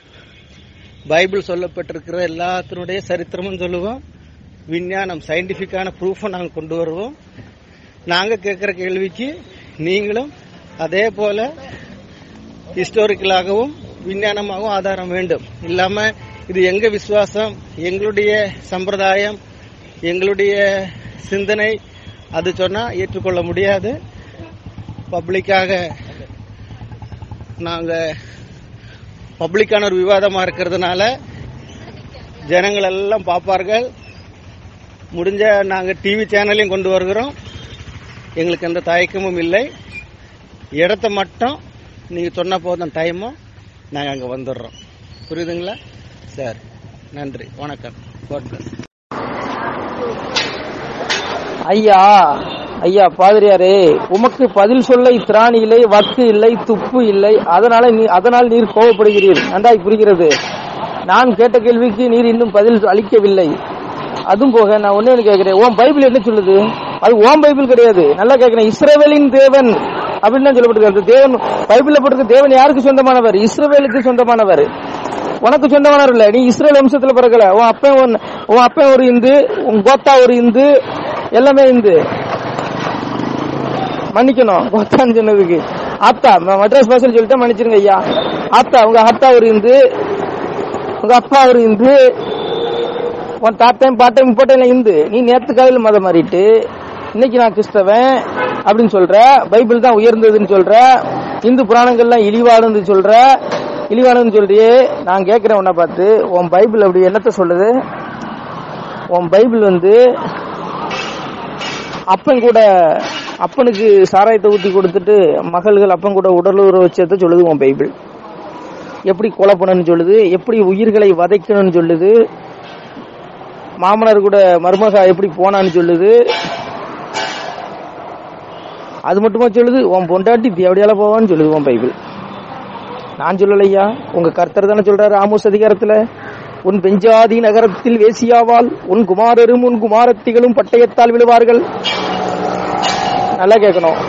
பைபிள் சொல்லப்பட்டிருக்கிற எல்லாத்தினுடைய சரித்திரமும் சொல்லுவோம். விஞ்ஞானம் சயின்டிஃபிக்கான ப்ரூஃபை நாங்கள் கொண்டு வருவோம். நாங்கள் கேட்குற கேள்விக்கு நீங்களும் அதே போல ஹிஸ்டோரிக்கலாகவும் விஞ்ஞானமாகவும் ஆதாரம் வேண்டும். இல்லாமல் இது எங்கள் விசுவாசம் எங்களுடைய சம்பிரதாயம் எங்களுடைய சிந்தனை அது சொன்னால் ஏற்றுக்கொள்ள முடியாது. பப்ளிக்காக நாங்கள் பப்ளிக்கான ஒரு விவாதமாக இருக்கிறதுனால ஜனங்கள் எல்லாம் பார்ப்பார்கள். முடிஞ்ச நாங்கள் டிவி சேனலையும் கொண்டு வருகிறோம். எங்களுக்கு எந்த தயக்கமும் இல்லை. இடத்த மட்டும் நீங்கள் சொன்ன போதும் டைமும் நாங்கள் அங்கே வந்துடுறோம். புரியுதுங்களா? சரி நன்றி. வணக்கம். ஐயா ஐயா பாதிரியாரே உமக்கு பதில் சொல்ல திராணி இல்லை வக்கு இல்லை துப்பு இல்லை. அதனால நீ அதனால் நீர் கோவப்படுகிறீர் நன்றாய் புரிகிறது. நான் கேட்ட கேள்விக்கு நீர் இன்னும் பதில் அளிக்கவில்லை. அதுவும் போக நான் ஒண்ணே ஒண்ணு கேட்கிறேன் ஓம் பைபிள் என்ன சொல்லுது? அது ஓம் பைபிள் கிடையாது. நல்லா கேட்கிறேன் இஸ்ரேவேலின் தேவன் அப்படின்னு தான் சொல்லப்பட்டிருக்கு அந்த தேவன் பைபிள்ல போட்டிருக்க தேவன் யாருக்கு சொந்தமானவர்? இஸ்ரேவேலுக்கு சொந்தமானவர். உனக்கு சொந்தமானவர் இல்ல. நீ இஸ்ரேல் வம்சத்துல பிறக்கல. உன் அப்பன் உன் அப்பன் ஒரு இந்து உன் கோத்தா ஒரு இந்து எல்லாமே இந்து. மன்னிக்கணும். கோத்தான்னு சொன்னதுக்கு. ஆத்தா மட்ராஸ் பாஷையில் சொல்லிட்டா மன்னிச்சிருங்க ஐயா. ஆத்தா உங்க ஆத்தா ஒரு இந்து உங்க அப்பா ஒரு இந்து உன் தாத்தையும் பாட்டையும் போட்டையும் இந்து நீ நேத்து காலையில் மதம் மாறிட்டு இன்னைக்கு நான் கிறிஸ்தவன் அப்படின்னு சொல்ற பைபிள் தான் உயர்ந்ததுன்னு சொல்ற இந்து புராணங்கள்லாம் இழிவானது சொல்ற இழிவானதுன்னு சொல்றியே நான் கேட்கிறேன் உன்னை பார்த்து உன் பைபிள் அப்படி என்னத்த சொல்லுது? உன் பைபிள் வந்து அப்பன் கூட அப்பனுக்கு சாராயத்தை ஊத்தி கொடுத்துட்டு மகள்கள் அப்பன் கூட உடலுறவு வச்சதை சொல்லுது உன் பைபிள். எப்படி கொலை பண்ணணும்னு சொல்லுது எப்படி உயிர்களை வதைக்கணும்னு சொல்லுது மாமனார் கூட மருமகா எப்படி போனான்னு சொல்லுது. அது மட்டுமா சொல்லுது? உன் பொண்டாட்டி தேவடியால போவான்னு சொல்லுது உன் பைபிள். நான் சொல்லலையா? உங்க கர்த்தர் தானே சொல்றாரு ஆமோஸ் அதிகாரத்துல? உன் பெஞ்சாதி நகரத்தில் வேசியாவால் உன் குமாரரும் உன் குமாரத்திகளும் பட்டயத்தால் விழுவார்கள். நல்லா கேட்கணும்.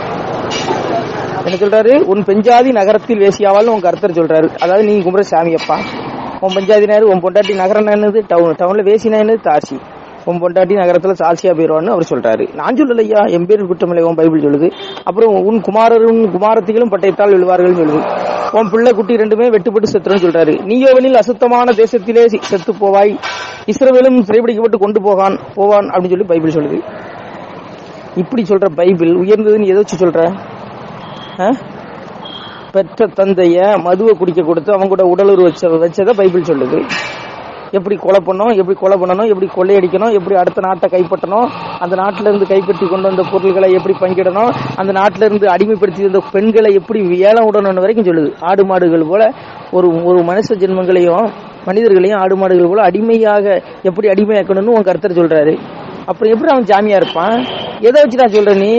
என்ன சொல்றாரு? உன் பெஞ்சாதி நகரத்தில் வேசியாவால் உன் கர்த்தர் சொல்றாரு. அதாவது நீ கும்பிட சாமியப்பா. உன் பஞ்சாதினாரு உன் பொண்டாட்டி நகரம் என்னது? டவுன் டவுன்ல வேசினா என்னது? தாசி உன் பொண்டாட்டி நகரத்துல சாட்சியா போயிடுவான்னு அவர் சொல்றாரு. நான் சொல்லலையா என் பேர் குற்றமில்லை உன் பைபிள் சொல்லுது. அப்புறம் உன் குமாரரும் குமாரத்திகளும் பட்டயத்தால் விழுவார்கள் சொல்லுது. உன் பிள்ளை குட்டி ரெண்டுமே வெட்டுப்பட்டு செத்துறன்னு சொல்றாரு. நீயோவனில் அசுத்தமான தேசத்திலே செத்து போவாய். இஸ்ரவேலும் சிறைபிடிக்கப்பட்டு கொண்டு போகான் போவான் அப்படின்னு சொல்லி பைபிள் சொல்லுது. இப்படி சொல்ற பைபிள் உயர்ந்ததுன்னு எதை வச்சு சொல்ற? ஆ? பெற்ற தந்தைய மதுவை குடிக்க கொடுத்து அவங்க கூட உடலுறு வச்ச வச்சதை பைபிள் சொல்லுது. எப்படி கொலை பண்ணணும் எப்படி கொலை பண்ணணும் எப்படி கொள்ளையடிக்கணும் எப்படி அடுத்த நாட்டை கைப்பற்றணும் அந்த நாட்டிலிருந்து கைப்பற்றி கொண்டு வந்த பொருள்களை எப்படி பங்கிடணும் அந்த நாட்டிலிருந்து அடிமைப்படுத்தி வந்த பெண்களை எப்படி ஏலம் விடணும்னு வரைக்கும் சொல்லுது. ஆடு மாடுகள் போல ஒரு ஒரு மனுஷ ஜென்மங்களையும் மனிதர்களையும் ஆடு மாடுகள் போல அடிமையாக எப்படி அடிமையாக்கணும்னு உன் கருத்தர் சொல்றாரு. அப்புறம் எப்படி அவன் ஜாமியா இருப்பான்? எதை வச்சு நான் சொல்ற நீ?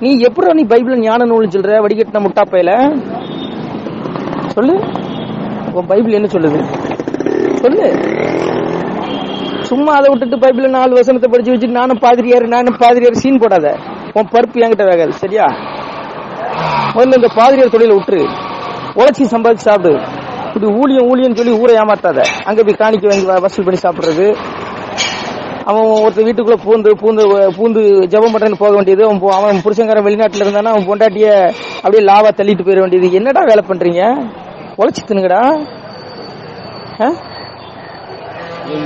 நீ எப்படி நீ பைபிள் ஞான நூல் சொல்ற? வடிகட்டின முட்டாப்பையில? சொல்லு. உன் பைபிள் என்ன சொல்லுது? சொல்லு. சும்மா அதை விட்டுட்டு பைபிள் நாலு வசனத்தை படிச்சு வச்சுட்டு நானும் பாதிரியார் நானும் பாதிரியார் சீன் போடாத. உன் பருப்பு என்கிட்ட வேகாது சரியா? முதல்ல இந்த பாதிரியார் தொழில விட்டுரு. உழைச்சி சம்பாதிச்சு சாப்பிடு. இப்படி ஊழியம் ஊழியம் சொல்லி ஊரை ஏமாத்தாத. அங்க போய் காணிக்க வாங்கி வ- வசூல் பண்ணி சாப்பிடுறது. அவன் ஒருத்தர் வீட்டுக்குள்ள பூந்து பூந்து பூந்து ஜெபம் பண்றேன்னு போக வேண்டியது. அவன் போ- அவன் புருஷங்காரன் வெளிநாட்டுல இருந்தானா அவன் பொண்டாட்டிய அப்படியே லாவா தள்ளிட்டு போயிட வேண்டியது. என்னடா வேலை பண்றீங்க? உழைச்சி தின்னுங்கடா. ஆ?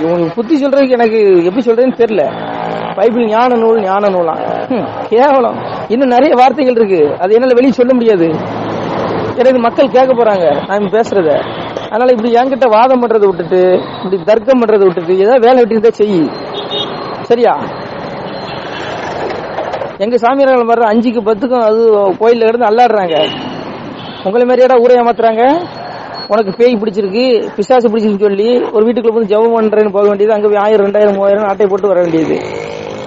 இவனுக்கு புத்தி சொல்றதுக்கு எனக்கு எப்படி சொல்றதுன்னு தெரியல. பைபிள் ஞான நூல் ஞான நூலாம் கேவலம். இன்னும் நிறைய வார்த்தைகள் இருக்கு. அது என்னால வெளியே சொல்ல முடியாது. எனக்கு மக்கள் கேட்க போறாங்க. நான் பேசுறத. அதனால இப்படி என்கிட்ட வாதம் பண்றதை விட்டுட்டு இப்படி தர்க்கம் பண்றதை விட்டுட்டு ஏதாவது வேலை விட்டு செய். சரியா? எங்க சாமியார்கள் வர்ற அஞ்சுக்கு பத்துக்கும் அது கோயில்ல இருந்து அல்லாடுறாங்க. உங்களை மாதிரியாடா ஊரை ஏமாத்துறாங்க? உனக்கு பேய் பிடிச்சிருக்கு பிசாசு பிடிச்சிருக்கு சொல்லி ஒரு வீட்டுக்குள்ள போய் ஜெபம் பண்றேன்னு போக வேண்டியது அங்க போய் ஆயிரம் ரெண்டாயிரம் மூவாயிரம் ஆட்டை போட்டு வர வேண்டியது.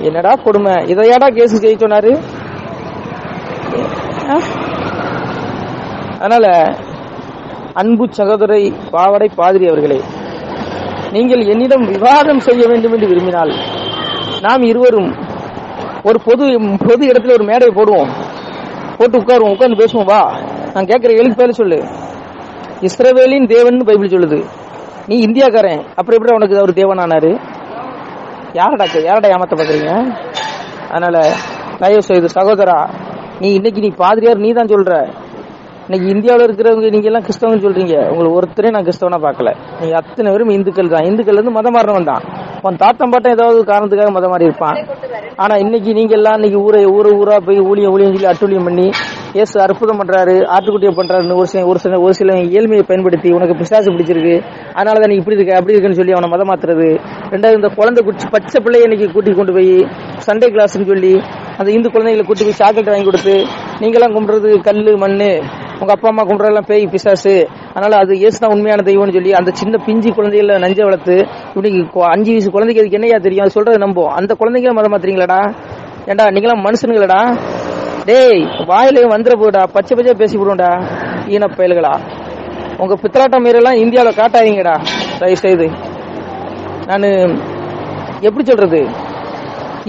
என்னடா கொடுமை? இதையாடா கேஸ் செய்ய சொன்னாரு? ஆ? அதனால அன்பு சகோதரை பாவடை பாதிரி அவர்களே நீங்கள் என்னிடம் விவாதம் செய்ய வேண்டும் என்று விரும்பினால் நாம் இருவரும் ஒரு பொது பொது இடத்துல ஒரு மேடையை போடுவோம். போட்டு உட்காருவோம் உட்கார்ந்து பேசுவோம் வா. நான் கேட்கிற எழுத்து பேர சொல்லு. இஸ்ரவேலின் தேவன் பைபிள் சொல்லுது. நீ இந்தியாக்காரன் அப்புறம் எப்படி உனக்கு அவர் தேவன் ஆனாரு யாரடா யாரடா ஏமாத்த பாக்குறீங்க? அதனால தயவு செய்து சகோதரா நீ இன்னைக்கு நீ பாதிரியார் நீ தான் சொல்ற. இன்னைக்கு இந்தியாவில் இருக்கிறவங்க நீங்க எல்லாம் கிறிஸ்தவன் சொல்றீங்க. உங்களை ஒருத்தரே நான் கிறிஸ்தவனா பார்க்கல. நீங்க அத்தனை பேரும் இந்துக்கள் தான். இந்துக்கள் இருந்து மதம் மாறினவன் தான். உன் தாத்தம் பாட்டம் ஏதாவது காரணத்துக்காக மதம் மாறி இருப்பான். ஆனா இன்னைக்கு நீங்க எல்லாம் இன்னைக்கு ஊரை ஊரை ஊரா போய் ஊழியம் ஊழியம் சொல்லி அட்டுழியம் பண்ணி ஏசு அற்புதம் பண்றாரு ஆட்டுக்குட்டியை பண்றாருன்னு ஒரு சில ஒரு சில ஒரு சில ஏழ்மையை பயன்படுத்தி உனக்கு பிசாசு பிடிச்சிருக்கு. அதனால தான் இப்படி இருக்க அப்படி இருக்குன்னு சொல்லி அவனை மதம் மாத்துறது. ரெண்டாவது இந்த குழந்தை குடிச்சு பச்சை பிள்ளைய இன்னைக்கு கூட்டிட்டு கொண்டு போய் சண்டே கிளாஸ்ன்னு சொல்லி அந்த இந்து குழந்தைகளை கூட்டி போய் சாக்லேட் வாங்கி கொடுத்து நீங்களாம் கும்பிடுறது கல் மண்ணு உங்க அப்பா அம்மா கும்பிடுறதெல்லாம் பேய் பிசாசு. அதனால அது இயேசுதான் உண்மையான தெய்வம்னு சொல்லி அந்த சின்ன பிஞ்சு குழந்தைகள நஞ்ச வளர்த்து இப்படி அஞ்சு வயசு குழந்தைக்கு அதுக்கு என்னையா தெரியும்? அது சொல்றது நம்பும் அந்த குழந்தைங்க மதம் மாத்துறீங்களாடா? ஏண்டா நீங்களாம் மனுஷனுங்களடா? டேய் வாயிலையும் வந்துட போடா பச்சை பச்சை பேசி விடுவோம்டா. ஈன பயல்களா. உங்க பித்தலாட்டம் மீறெல்லாம் இந்தியாவில் காட்டாதீங்கடா. தயவு செய்து நான் எப்படி சொல்றது?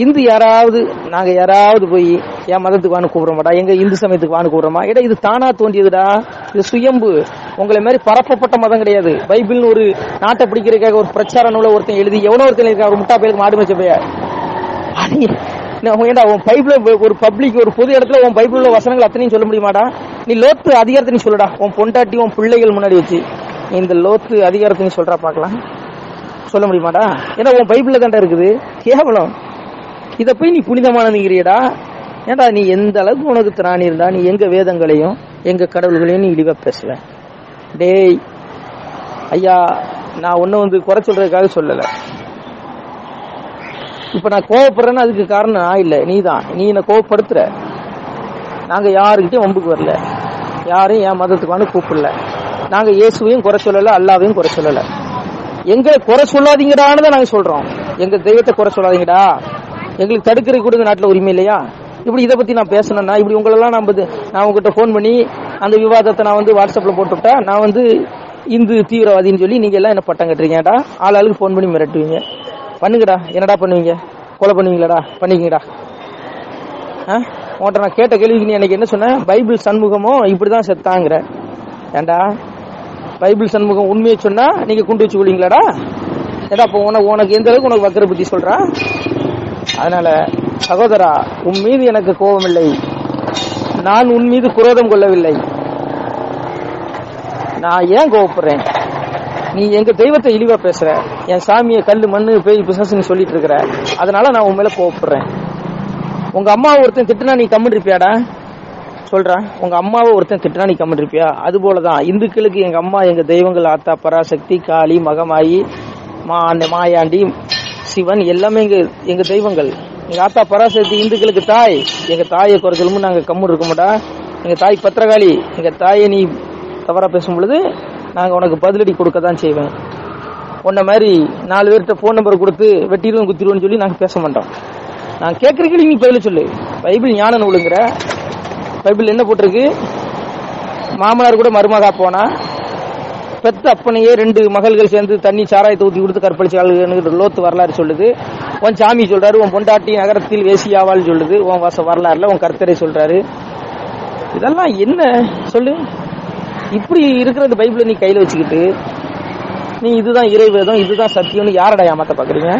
இந்து யாராவது நாங்கள் யாராவது போய் என் மதத்துக்கு வான்னு கூப்பிடுறோமாடா? எங்க இந்து சமயத்துக்கு வான்னு கூப்பிடுறோமா? ஏடா இது தானா தோன்றியதுடா. இது சுயம்பு. உங்களை மாதிரி பரப்பப்பட்ட மதம் கிடையாது. பைபிள்னு ஒரு நாட்டை பிடிக்கிறதுக்காக ஒரு பிரச்சார நூலை ஒருத்தன் எழுதி எவ்வளோ ஒருத்தன் இருக்கா ஒரு முட்டா பேருக்கு மாடு வச்ச பைய ஏன்டா உன் பைபிள ஒரு பப்ளிக் ஒரு பொது இடத்துல உன் பைபிள் வசனங்கள் அத்தனையும் சொல்ல முடியுமாடா? நீ லோத்து அதிகாரத்தை நீ சொல்லுடா. உன் பொண்டாட்டி உன் பிள்ளைகள் முன்னாடி வச்சு. நீ இந்த லோத்து அதிகாரத்தை நீ சொல்றா பார்க்கலாம். சொல்ல முடியுமாடா? ஏன்னா உன் பைபிள்ல தான்டா இருக்குது. கேவலம். இத போய் நீ புனிதமானதுங்கிறியடா ஏன்டா நீ எந்த அளவுக்கு உனக்கு திராணி இருந்தா நீ எங்க வேதங்களையும் எங்க கடவுள்களையும் நீ இழிவா பேசுவ? டேய் ஐயா நான் ஒன்னும் வந்து குறை சொல்றதுக்காக சொல்லல. இப்ப நான் கோவப்படுறேன்னு அதுக்கு காரணம் நான் இல்ல நீ தான் நீ என்ன கோவப்படுத்துற. நாங்க யாருக்கிட்டையும் வம்புக்கு வரல. யாரையும் என் மதத்துக்கான கூப்பிடல. நாங்க இயேசுவையும் குறை சொல்லல அல்லாவையும் குறை சொல்லல. எங்களை குறை சொல்லாதீங்கடான்னு தான் நாங்க சொல்றோம். எங்க தெய்வத்தை குறை சொல்லாதீங்கடா. எங்களுக்கு தடுக்கிற கூட இந்த நாட்டுல உரிமை இல்லையா? இப்படி இதை பத்தி நான் பேசணும்னா இப்படி உங்களெல்லாம் நான் நான் உங்ககிட்ட ஃபோன் பண்ணி அந்த விவாதத்தை நான் வந்து வாட்ஸ்அப்ல போட்டுவிட்டா நான் வந்து இந்து தீவிரவாதின்னு சொல்லி நீங்க எல்லாம் என்ன பட்டம் கட்டுறீங்கடா? ஆள் ஆளுக்கு ஃபோன் பண்ணி மிரட்டுவீங்க. பண்ணுங்கடா என்னடா பண்ணுவீங்க? கொலை பண்ணுவீங்களாடா? பண்ணிக்கீங்கடா. ஆ? உன்கிட்ட நான் கேட்ட கேள்விக்கு நீ எனக்கு என்ன சொன்ன? பைபிள் சண்முகமோ? இப்படிதான் செத்தாங்கிற ஏண்டா பைபிள் சண்முகம் உண்மையை சொன்னா நீங்க குண்டு வச்சு கொள்வீங்களாடா ஏடா அப்போ உனக்கு உனக்கு எந்த அளவுக்கு உனக்கு வக்கர புத்தி சொல்றா? அதனால சகோதரா உன் மீது எனக்கு கோபம் இல்லை நான் உன் மீது குரோதம் கொள்ளவில்லை. நான் ஏன் கோவப்படுறேன் நீ எங்க தெய்வத்தை இழிவா பேசுற? என் சாமியை கல்லு மண்ணு பேய் பிசாசுன்னு சொல்லிட்டு இருக்கிற. அதனால நான் உன் மேல கோவப்படுறேன் உங்க அம்மாவை ஒருத்தன் திட்டுனா நீ கம்மன் இருப்பியாடா? சொல்றேன் உங்க அம்மாவை ஒருத்தன் திட்டுனா நீ கம்மன் இருப்பியா? அது போலதான். இந்துக்களுக்கு எங்க அம்மா எங்க தெய்வங்கள் ஆத்தா பராசக்தி காளி மகமாயி மா அந்த மாயாண்டி சிவன் எல்லாமே எங்க எங்க தெய்வங்கள். எங்க ஆத்தா பராசக்தி இந்துக்களுக்கு தாய். எங்க தாயை குறைச்சலும் நாங்க கம்முன்னு இருக்க மாட்டா எங்க தாய் பத்திரகாளி எங்க தாயை நீ தவறா பேசும் பொழுது நாங்க உனக்கு பதிலடி கொடுக்க தான் செய்வேன். உன்ன மாதிரி நாலு பேர்கிட்ட ஃபோன் நம்பர் கொடுத்து வெட்டிடுவோம் குத்திடுவோம்னு சொல்லி நாங்க பேச மாட்டோம். நான் கேட்கற கேள்வி நீ பதில சொல்லு. பைபிள் ஞான நூலுங்கிற பைபிள் என்ன போட்டிருக்கு? மாமனார் கூட மருமகா போனா பெத்த அப்பனையே ரெண்டு மகள்கள் சேர்ந்து தண்ணி சாராயத்தை ஊற்றி கொடுத்து கற்பழிச்சாளுன்னு லோத்து வரலாறு சொல்லுது. உன் சாமி சொல்றாரு உன் பொண்டாட்டி நகரத்தில் வேசியாவால் சொல்லுது. உன் வாச வரலாறுல உன் கர்த்தரை சொல்றாரு. இதெல்லாம் என்ன? சொல்லு. இப்படி இருக்கிறது இந்த பைபிளை நீ கையில வச்சுக்கிட்டு நீ இதுதான் இறைவேதம் இதுதான் சத்தியம்னு யாரடா ஏமாத்த பாக்குறீங்க?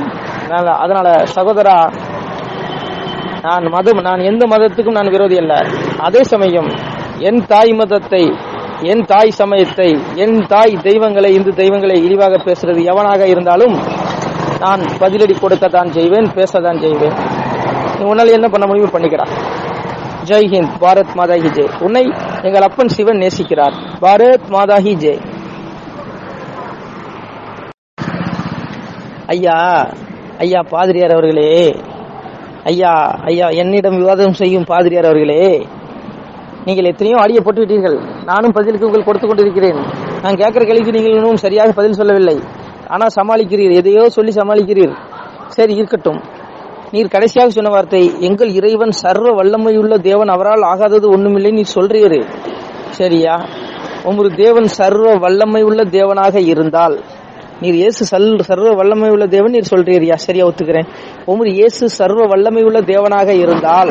அதனால அதனால சகோதரா நான் மதம் நான் எந்த மதத்துக்கும் நான் விரோதி அல்ல. அதே சமயம் என் தாய் மதத்தை என் தாய் சமயத்தை என் தாய் தெய்வங்களை இந்து தெய்வங்களை இழிவாக பேசுறது எவனாக இருந்தாலும் நான் பதிலடி கொடுக்கத்தான் செய்வேன் பேசத்தான் செய்வேன். நீ உன்னால என்ன பண்ண முடியுமோ பண்ணிக்கடா ஜெய் ஹிந்த் பாரத் மாதா ஹி ஜெய். உன்னை எங்கள் அப்பன் சிவன் நேசிக்கிறார். பாரத் மாதா ஹி ஜெய். ஐயா ஐயா பாதிரியார் அவர்களே. ஐயா ஐயா என்னிடம் விவாதம் செய்யும் பாதிரியார் அவர்களே. நீங்கள் எத்தனையோ ஆடிய போட்டுவிட்டீர்கள். நானும் பதிலுக்கு உங்கள் கொடுத்து கொண்டிருக்கிறேன். நான் கேட்கிற கேள்விக்கு நீங்கள் இன்னும் சரியாக பதில் சொல்லவில்லை. ஆனால் சமாளிக்கிறீர். எதையோ சொல்லி சமாளிக்கிறீர். சரி இருக்கட்டும். நீர் கடைசியாக சொன்ன வார்த்தை எங்கள் இறைவன் சர்வ வல்லமையுள்ள தேவன். அவரால் ஆகாதது ஒண்ணுமில்லை. நீ சொல்றீரு. சரியா? உமது தேவன் சர்வ வல்லமை உள்ள தேவனாக இருந்தால் நீர் இயேசு சல் சர்வ வல்லமை உள்ள தேவன் நீர் சொல்றீரியா சரியா ஒத்துக்கிறேன். உமது இயேசு சர்வ வல்லமை உள்ள தேவனாக இருந்தால்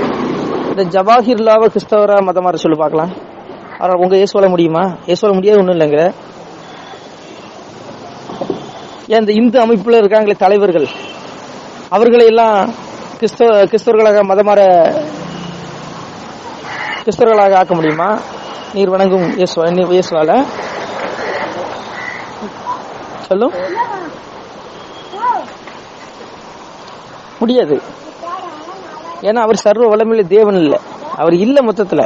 இந்த ஜவாஹிர்லாவ கிறிஸ்தவர மாற சொல்லு பார்க்கலாம். அவர் உங்க இயேசு முடியுமா? இயேசு முடியாது ஒண்ணும் இல்லைங்க. ஏன் இந்த இந்து அமைப்புல இருக்காங்களே தலைவர்கள். அவர்களை எல்லாம் கிறிஸ்தவ கிறிஸ்தவர்களாக மதமாற கிறிஸ்தவர்களாக ஆக்க முடியுமா? நீர் வணங்கும் இயேசுவா இயேசுவால. சொல்லும் முடியாது. ஏன்னா அவர் சர்வ வல்லமையுள்ள தேவன் இல்ல. அவர் இல்ல மொத்தத்துல.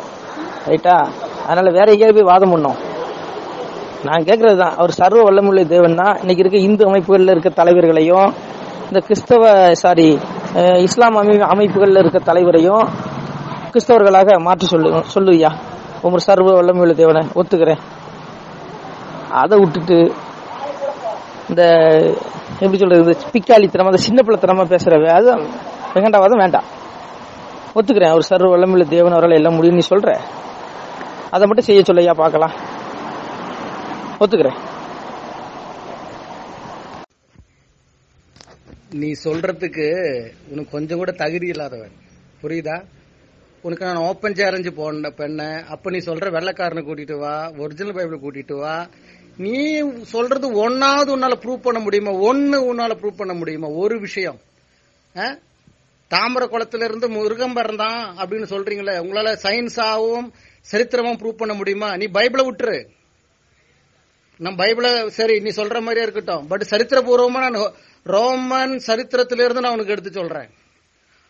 ரைட்டா அதனால வேற எங்கேயாவது போய் வாதம் பண்ணோம். நான் கேட்கறது தான் அவர் சர்வ வல்லமுள்ள தேவன் தான். இன்னைக்கு இருக்க இந்து அமைப்புகள்ல இருக்க தலைவர்களையும் இந்த கிறிஸ்தவ சாரி இஸ்லாம் அமை அமைப்புகள்ல இருக்க தலைவரையும் கிறிஸ்தவர்களாக மாற்றி சொல்லு சொல்லுவியா உமர் சர்வ வல்லமையுள்ள தேவனை ஒத்துக்கிறேன். அதை விட்டுட்டு இந்த எப்படி சொல்றது இந்த பிக்காளித்தனமா அந்த சின்ன பிள்ளைத்தனமா பேசுற அது வெங்கண்டாவாதம் வேண்டாம். ஒத்துக்கிறேன். அவர் சர்வ வல்லமில்ல தேவன் அவரால் எல்லாம் முடியும். நீ சொல்ற? அதை மட்டும் செய்ய சொல்லையா? பார்க்கலாம். ஒத்துக்கிறேன். நீ சொல்றதுக்கு உனக்கு கொஞ்சம் கூட தகுதி இல்லாதவன். புரியுதா? உனக்கு நான் ஓப்பன் சேரஞ்சு போன பெண்ண. அப்ப நீ சொல்ற வெள்ளைக்காரனை கூட்டிட்டு வா ஒரிஜினல் பைபிள் கூட்டிட்டு வா. நீ சொல்றது ஒன்னாவது உன்னால ப்ரூவ் பண்ண முடியுமா? ஒன்னு உன்னால ப்ரூவ் பண்ண முடியுமா? ஒரு விஷயம். ஆ? தாமர குளத்திலிருந்து மிருகம் பிறந்தான் அப்படின்னு சொல்றீங்களே உங்களால சயின்ஸாவும் சரித்திரமும் ப்ரூவ் பண்ண முடியுமா? நீ பைபிளை விட்டுரு. நம்ம பைபிள சரி நீ சொல்ற மாதிரியே இருக்கட்டும். பட் சரித்திரபூர்வமா நான் ரோமன் சரித்திரத்திலிருந்து நான் உனக்கு எடுத்து சொல்றேன்.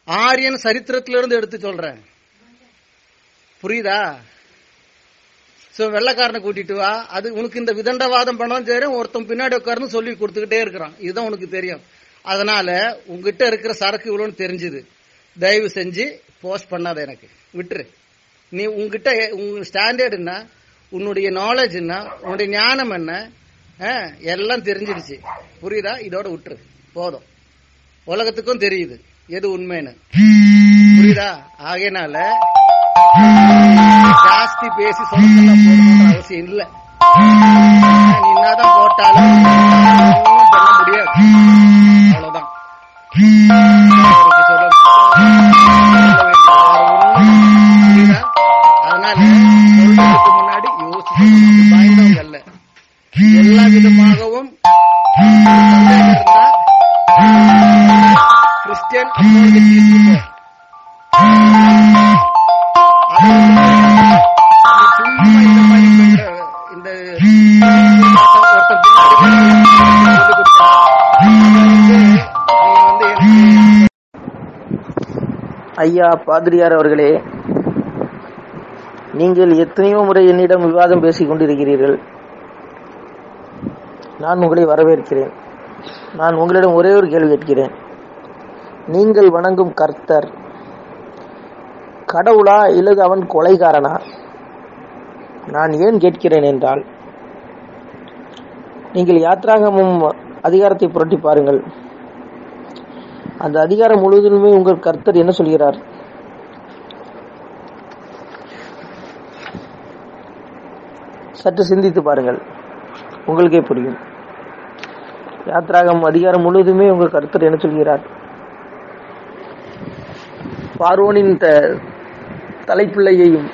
ஆரியன் சரித்திரத்திலிருந்து எடுத்து சொல்றேன். புரியுதா? சோ வெள்ளைக்காரனை கூட்டிட்டு வா. அது உனக்கு இந்த விதண்டவாதம் பண்ணாலும் சரி ஒருத்தன் பின்னாடி உட்கார்ந்து சொல்லி கொடுத்துக்கிட்டே இருக்கிறான். இதுதான் உனக்கு தெரியும். அதனால உங்ககிட்ட இருக்கிற சரக்கு இவ்வளோன்னு தெரிஞ்சுது. தயவு செஞ்சு போஸ்ட் பண்ணாத எனக்கு. விட்டுரு. நீ உங்ககிட்ட உங்க ஸ்டாண்டர்ட் என்ன? உன்னுடைய நாலேஜ் என்ன? உன்னுடைய ஞானம் என்ன? ஆ, எல்லாம் தெரிஞ்சிருச்சு புரியுதா? இதோட விட்டுரு. போதும். உலகத்துக்கும் தெரியுது. எது உண்மைன்னு. புரியுதா? ஆகையினால ஜாஸ்தி பேசி சொல்லலாம் போடணுன்ற அவசியம் இல்ல. நீ என்னதான் போட்டாலும் பண்ண முடியாது. அவருக்கு ஐயா பாதிரியார் அவர்களே நீங்கள் எத்தனையோ முறை என்னிடம் விவாதம் பேசிக் கொண்டிருக்கிறீர்கள். நான் உங்களை வரவேற்கிறேன். நான் உங்களிடம் ஒரே ஒரு கேள்வி கேட்கிறேன். நீங்கள் வணங்கும் கர்த்தர் கடவுளா இல்லது அவன் கொலைகாரனா? நான் ஏன் கேட்கிறேன் என்றால் நீங்கள் யாத்ராகமும் அதிகாரத்தை புரட்டி பாருங்கள். அந்த அதிகாரம் முழுவதுமே உங்கள் கர்த்தர் என்ன சொல்கிறார்? சற்று சிந்தித்து பாருங்கள். உங்களுக்கே புரியும். யாத்ராகம் அதிகாரம் முழுவதுமே உங்கள் கர்த்தர் என்ன சொல்கிறார்? பார்வோனின் த- தலைப்பிள்ளையையும்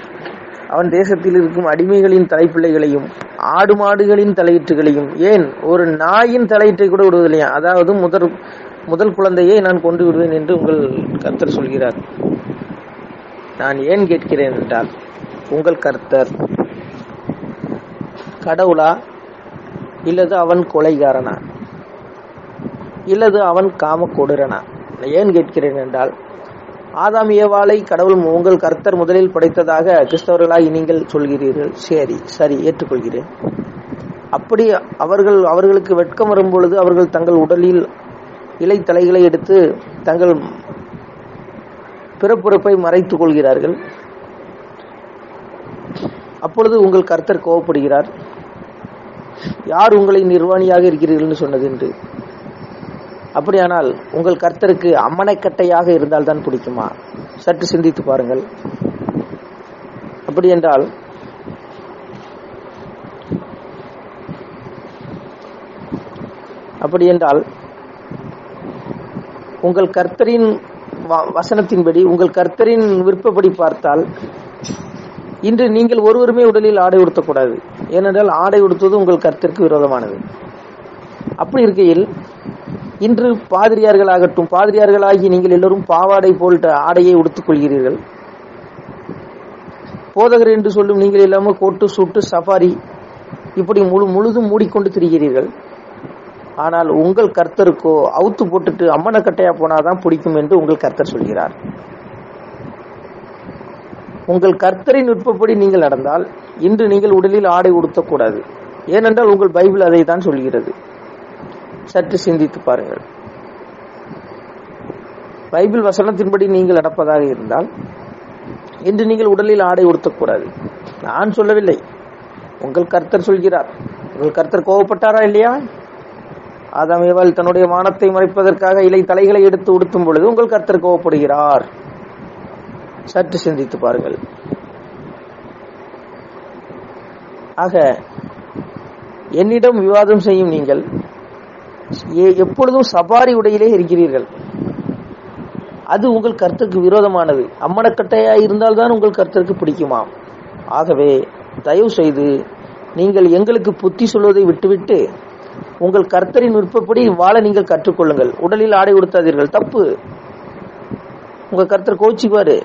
அவன் தேசத்தில் இருக்கும் அடிமைகளின் தலைப்பிள்ளைகளையும் ஆடு மாடுகளின் தலையீற்றுகளையும் ஏன்? ஒரு நாயின் தலையீற்றை கூட விடுவதில்லையா? அதாவது முதல் முதல் குழந்தையை நான் கொண்டு விடுவேன் என்று உங்கள் கர்த்தர் சொல்கிறார். நான் ஏன் கேட்கிறேன் என்றால் உங்கள் கர்த்தர் கடவுளா இல்லது அவன் கொலைகாரனா? இல்லது அவன் காம கொடுறனா ஏன் கேட்கிறேன் என்றால் ஆதாம் ஏவாளை கடவுள் உங்கள் கர்த்தர் முதலில் படைத்ததாக கிறிஸ்தவர்களாய் நீங்கள் சொல்கிறீர்கள். சரி சரி ஏற்றுக்கொள்கிறேன். அப்படி அவர்கள் அவர்களுக்கு வெட்கம் வரும் பொழுது அவர்கள் தங்கள் உடலில் இலை தலைகளை எடுத்து தங்கள் பிறப்புறப்பை மறைத்துக் கொள்கிறார்கள். அப்பொழுது உங்கள் கர்த்தர் கோவப்படுகிறார். யார் உங்களை நிர்வாணியாக இருக்கிறீர்கள் சொன்னது என்று. அப்படியானால் உங்கள் கர்த்தருக்கு அம்மனைக்கட்டையாக இருந்தால் தான் பிடிக்குமா? சற்று சிந்தித்து பாருங்கள். அப்படி என்றால் அப்படி என்றால் உங்கள் கர்த்தரின் வ- வசனத்தின்படி உங்கள் கர்த்தரின் விருப்பப்படி பார்த்தால் இன்று நீங்கள் ஒருவருமே உடலில் ஆடை உடுத்தக்கூடாது. ஏனென்றால் ஆடை உடுத்துவது உங்கள் கர்த்தருக்கு விரோதமானது. அப்படி இருக்கையில் இன்று பாதிரியார்களாகட்டும் பாதிரியார்களாகி நீங்கள் எல்லோரும் பாவாடை போல் ஆடையை உடுத்துக் கொள்கிறீர்கள் போதகர் என்று சொல்லும் நீங்கள் எல்லாமே கோட்டு சூட்டு சஃபாரி இப்படி முழு முழுதும் மூடிக்கொண்டு திரிகிறீர்கள். ஆனால் உங்கள் கர்த்தருக்கோ அவுத்து போட்டுட்டு அம்மனக்கட்டையா போனாதான் பிடிக்கும் என்று உங்கள் கர்த்தர் சொல்கிறார். உங்கள் கர்த்தரின் நுட்பப்படி நீங்கள் நடந்தால் இன்று நீங்கள் உடலில் ஆடை உடுத்தக்கூடாது. ஏனென்றால் உங்கள் பைபிள் அதை தான் சொல்கிறது. சற்று சிந்தித்து பாருங்கள். பைபிள் வசனத்தின்படி நீங்கள் நடப்பதாக இருந்தால் இன்று நீங்கள் உடலில் ஆடை உடுத்தக்கூடாது. நான் சொல்லவில்லை. உங்கள் கர்த்தர் சொல்கிறார். உங்கள் கர்த்தர் கோவப்பட்டாரா இல்லையா? ஆதாம் ஏவாள் தன்னுடைய வானத்தை மறைப்பதற்காக இலை தலைகளை எடுத்து உடுத்தும் பொழுது உங்கள் கர்த்தர் கோவப்படுகிறார். சற்று சிந்தித்து பாருங்கள். ஆக என்னிடம் விவாதம் செய்யும் நீங்கள் எப்பொழுதும் சபாரி உடையிலே இருக்கிறீர்கள். அது உங்கள் கருத்துக்கு விரோதமானது. அம்மனக்கட்டையா இருந்தால்தான் உங்கள் கருத்திற்கு பிடிக்குமாம் ஆகவே தயவு செய்து நீங்கள் எங்களுக்கு புத்தி சொல்வதை விட்டுவிட்டு உங்கள் கர்த்தரின் விருப்பப்படி வாழ நீங்கள் கற்றுக்கொள்ளுங்கள். உடலில் ஆடை உடுத்தாதீர்கள். தப்பு. உங்கள் கர்த்தர் கோச்சிக்குவார்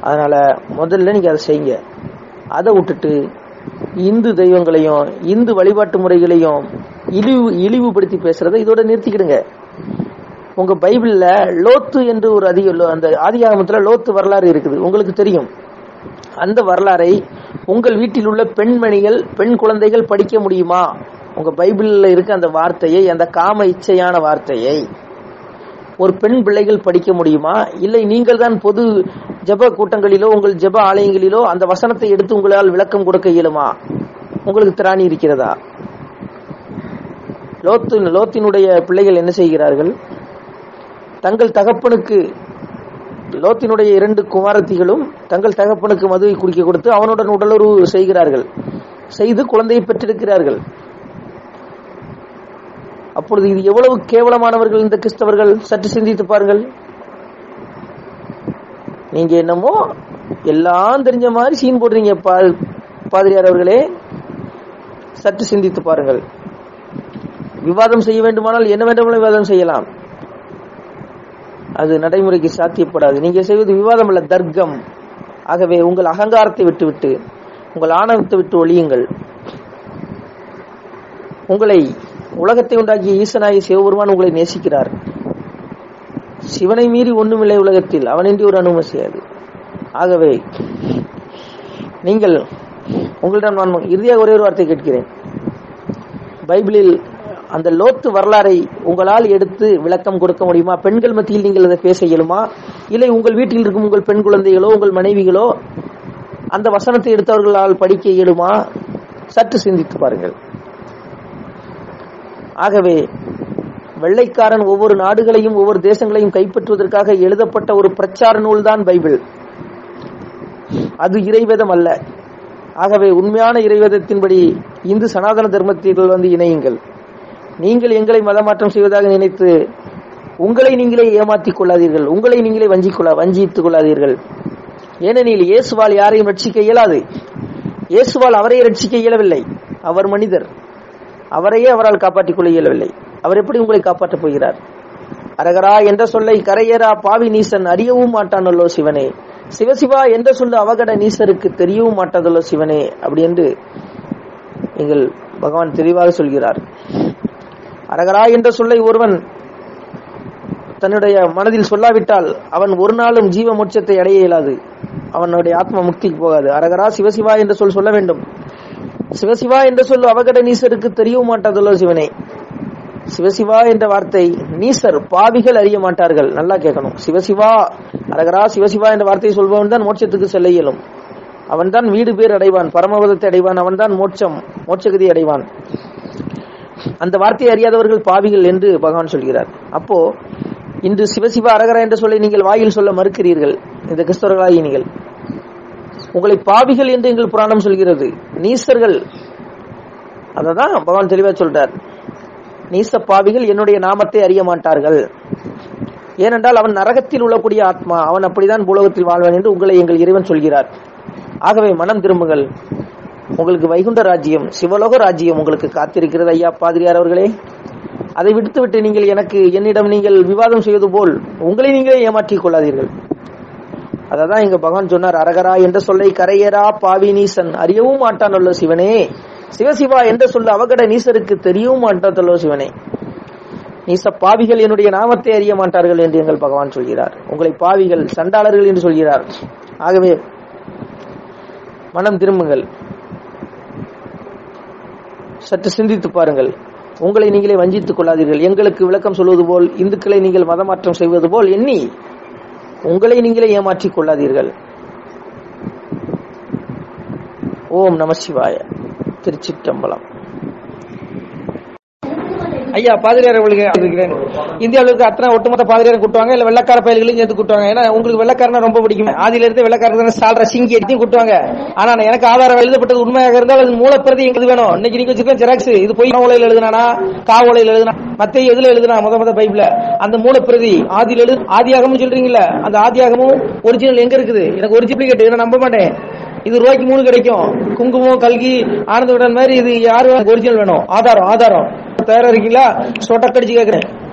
அதனால முதல்ல நீங்கள் அதை செய்யுங்க. அதை விட்டுட்டு இந்து தெய்வங்களையும் இந்து வழிபாட்டு முறைகளையும் இழிவு இழிவுபடுத்தி பேசுறதை இதோட நிறுத்திக்கிடுங்க. உங்க பைபிள்ல லோத்து என்று ஒரு அதிக அந்த ஆதியாகமத்துல லோத்து வரலாறு இருக்குது. உங்களுக்கு தெரியும். அந்த வரலாறை உங்கள் வீட்டில் உள்ள பெண்மணிகள் பெண் குழந்தைகள் படிக்க முடியுமா? உங்க பைபிள்ல இருக்க அந்த வார்த்தையை அந்த காம இச்சையான வார்த்தையை ஒரு பெண் பிள்ளைகள் படிக்க முடியுமா? இல்லை நீங்கள் தான் பொது ஜெப கூட்டங்களிலோ உங்கள் ஜெப ஆலயங்களிலோ அந்த வசனத்தை எடுத்து உங்களால் விளக்கம் கொடுக்க இயலுமா? உங்களுக்கு திராணி இருக்கிறதா? லோத்து லோத்தினுடைய பிள்ளைகள் என்ன செய்கிறார்கள்? தங்கள் தகப்பனுக்கு லோத்தினுடைய இரண்டு குமாரத்திகளும் தங்கள் தகப்பனுக்கு மதுவை குடிக்க கொடுத்து அவனுடன் உடலுறவு செய்கிறார்கள். செய்து குழந்தையை பெற்றிருக்கிறார்கள். அப்பொழுது இது எவ்வளவு கேவலமானவர்கள் இந்த கிறிஸ்தவர்கள்? சற்று சிந்தித்து பாருங்கள். நீங்க என்னமோ எல்லாம் தெரிஞ்ச மாதிரி சீன் போடுறீங்க பாதிரியார் அவர்களே. சற்று சிந்தித்து பாருங்கள். விவாதம் செய்ய வேண்டுமானால் என்ன வேண்டுமானாலும் விவாதம் செய்யலாம். அது நடைமுறைக்கு சாத்தியப்படாது. நீங்க செய்வது விவாதம் அல்ல தர்க்கம். ஆகவே உங்கள் அகங்காரத்தை விட்டுவிட்டு உங்கள் ஆணவத்தை விட்டு ஒழியுங்கள். உங்களை உலகத்தை உண்டாக்கிய ஈசனாகி சிவபெருமான் உங்களை நேசிக்கிறார். சிவனை மீறி ஒண்ணுமில்லை உலகத்தில். அவனின்றி ஒரு அனுமதி செய்யாது. ஆகவே நீங்கள் உங்களிடம் நான் இறுதியாக ஒரே ஒரு வார்த்தை கேட்கிறேன். பைபிளில் அந்த லோத்து வரலாறை உங்களால் எடுத்து விளக்கம் கொடுக்க முடியுமா? பெண்கள் மத்தியில் நீங்கள் அதை பேச இயலுமா? இல்லை உங்கள் வீட்டில் இருக்கும் உங்கள் பெண் குழந்தைகளோ உங்கள் மனைவிகளோ அந்த வசனத்தை எடுத்தவர்களால் படிக்க இயலுமா? சற்று சிந்தித்து பாருங்கள். ஆகவே வெள்ளைக்காரன் ஒவ்வொரு நாடுகளையும் ஒவ்வொரு தேசங்களையும் கைப்பற்றுவதற்காக எழுதப்பட்ட ஒரு பிரச்சார நூல் தான் பைபிள். அது இறைவேதம் அல்ல. ஆகவே உண்மையான இறைவேதத்தின்படி இந்து சனாதன தர்மத்தில் வந்து இணையுங்கள். நீங்கள் எங்களை மதமாற்றம் செய்வதாக நினைத்து உங்களை நீங்களே ஏமாற்றிக் கொள்ளாதீர்கள். உங்களை நீங்களே வஞ்சிக்கொள்ள வஞ்சித்துக் கொள்ளாதீர்கள். ஏனெனில் இயேசுவால் யாரையும் ரட்சிக்க இயலாது. இயேசுவால் அவரை ரட்சிக்க இயலவில்லை. அவர் மனிதர். அவரையே அவரால் காப்பாற்றிக் கொள்ள இயலவில்லை. அவர் எப்படி உங்களை காப்பாற்றப் போகிறார்? அரகரா என்ற சொல்லை கரையேறா பாவி நீசன் அறியவும் மாட்டானல்லோ சிவனே. சிவசிவா என்ற சொல்லு அவகட நீசருக்கு தெரியவும் மாட்டாதல்லோ சிவனே அப்படி என்று எங்கள் பகவான் தெளிவாக சொல்கிறார். அரகரா என்ற சொல்லை ஒருவன் தன்னுடைய மனதில் சொல்லாவிட்டால் அவன் ஒரு நாளும் ஜீவ மோட்சத்தை அடைய இயலாது. அவனுடைய ஆத்ம முக்திக்கு போகாது. அரகரா சிவசிவா என்ற சொல் சொல்ல வேண்டும். சிவசிவா என்று சொல்லு அவகட நீசருக்கு தெரியவும் மாட்டாதல்லோ சிவனே. சிவசிவா என்ற வார்த்தை நீசர் பாவிகள் அறிய மாட்டார்கள். நல்லா கேட்கணும். சிவசிவா அரகரா சிவசிவா என்ற வார்த்தையை சொல்பவன் தான் மோட்சத்துக்கு செல்ல இயலும். அவன் தான் வீடு பேர் அடைவான் பரமபதத்தை அடைவான் அவன் தான் மோட்சம் மோட்சகதி அடைவான். அந்த வார்த்தையை அறியாதவர்கள் பாவிகள் என்று பகவான் சொல்கிறார். அப்போ இன்று சிவசிவா அரகரா என்ற சொல்லி நீங்கள் வாயில் சொல்ல மறுக்கிறீர்கள். இந்த கிறிஸ்தவர்களாகி நீங்கள். உங்களை பாவிகள் என்று எங்கள் புராணம் சொல்கிறது. நீசர்கள். அததான் பகவான் தெளிவா சொல்றார். நீச பாவிகள் என்னுடைய நாமத்தை அறிய மாட்டார்கள். ஏனென்றால் அவன் நரகத்தில் உள்ளக்கூடிய ஆத்மா அவன் அப்படிதான் பூலோகத்தில் வாழ்வான் என்று உங்களை எங்கள் இறைவன் சொல்கிறார். ஆகவே மனம் திரும்புங்கள். உங்களுக்கு வைகுண்ட ராஜ்யம் சிவலோக ராஜ்யம் உங்களுக்கு காத்திருக்கிறது ஐயா பாதிரியார் அவர்களே. அதை விடுத்துவிட்டு நீங்கள் எனக்கு என்னிடம் நீங்கள் விவாதம் செய்வது போல் உங்களை நீங்களே ஏமாற்றிக் கொள்ளாதீர்கள். அததான் இங்க பகவான் சொன்னார் அரகரா என்ற சொல்லை கரையரா பாவி நீசன். அறியவும் மாட்டானல்லோ சிவனே. சிவசிவா என்ற சொல்ல அவகட நீசருக்கு தெரியவும் மாட்டாதல்லோ சிவனே. நீச பாவிகள் என்னுடைய நாமத்தை அறிய மாட்டார்கள் என்று எங்கள் பகவான் சொல்கிறார். உங்களை பாவிகள் சண்டாளர்கள் என்று சொல்கிறார். ஆகவே மனம் திரும்புங்கள். சற்று சிந்தித்து பாருங்கள். உங்களை நீங்களே வஞ்சித்துக் கொள்ளாதீர்கள். எங்களுக்கு விளக்கம் சொல்வது போல் இந்துக்களை நீங்கள் மதமாற்றம் செய்வது போல் எண்ணி உங்களை நீங்களே ஏமாற்றிக் கொள்ளாதீர்கள். ஓம் நம சிவாய. திருச்சிற்றம்பலம். ஐயா பாதிரியார் அவர்களுக்கு இருக்கிறேன் இந்தியாவுல இருக்க அத்தனை ஒட்டுமொத்த பாதிரியார் கூட்டுவாங்க இல்ல வெள்ளக்கார பயல்களையும் சேர்த்து கூட்டுவாங்க. ஏன்னா உங்களுக்கு வெள்ளக்காரனா ரொம்ப பிடிக்கும். ஆதியில இருந்து வெள்ளக்காரன் சால்ற சிங்கி எடுத்தையும் கூட்டுவாங்க. ஆனா நான் எனக்கு ஆதாரம் எழுதப்பட்டது உண்மையாக இருந்தால் அது மூலப்பிரதி எங்களுக்கு வேணும். இன்னைக்கு நீங்க வச்சிருக்க ஜெராக்ஸ் இது போய் ஓலையில் எழுதுனானா? கா ஓலையில் எழுதுனா? மத்திய எதுல எழுதுனா? முத முத பைப்ல அந்த மூலப்பிரதி ஆதியில் எழுது ஆதியாகமும் சொல்றீங்கல்ல? அந்த ஆதியாகமும் ஒரிஜினல் எங்க இருக்குது? எனக்கு ஒரு டூப்ளிகேட் இதை நம்ப மாட்டேன். இது ரூபாய்க்கு மூணு கிடைக்கும். குங்குமம் கல்கி ஆனந்த விடன் மாதிரி இது யாரு ஒரிஜினல் வேணும். ஆதாரம் ஆதாரம். தயாரா இருக்கீங்களா? சொட்டக்கடிச்சு கேக்குறேன்.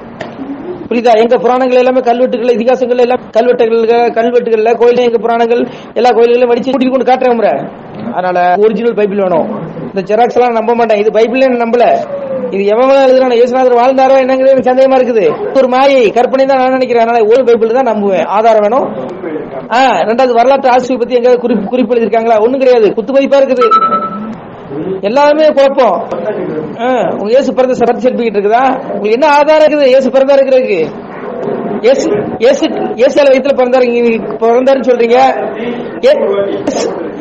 புரியுதா? எங்க புராணங்கள் எல்லாமே கல்வெட்டுகள் இதிகாசங்கள் எல்லாம் கல்வெட்டுகள் கல்வெட்டுகள்ல கோயில் எங்க புராணங்கள் எல்லா கோயில்களும் வடிச்சு கூட்டிட்டு கொண்டு காட்டுறேன் அதனால ஒரிஜினல் பைபிள் வேணும். இந்த ஜெராக்ஸ் எல்லாம் நம்ப மாட்டேன். இது பைபிள் நம்பல. இது எவன் எழுதுறான? இயேசுநாதர் வாழ்ந்தாரா? என்னங்கிறது எனக்கு சந்தேகமா இருக்குது. ஒரு மாயை கற்பனை தான் நான் நினைக்கிறேன். அதனால ஒரு பைபிள் தான் நம்புவேன். ஆதாரம் வேணும். ஆஹ் ரெண்டாவது வரலாற்று ஆசிரியர் பத்தி எங்க குறிப்பு குறிப்பு எழுதிருக்காங்களா ஒண்ணும் கிடையாது. குத்து மதிப்பா இருக்குது. எல்லாருமே குழப்பம். ஆ, உங்க இயேசு பிறந்த சர்ச் சர்டிபிகேட் இருக்குதா? உங்களுக்கு என்ன ஆதாரம் இருக்குது? இயேசு பிறந்தா இருக்கிறதுக்கு. இயேசு இயேசு இயேசுல வயித்துல பிறந்தாரு. பிறந்தாருன்னு சொல்றீங்க.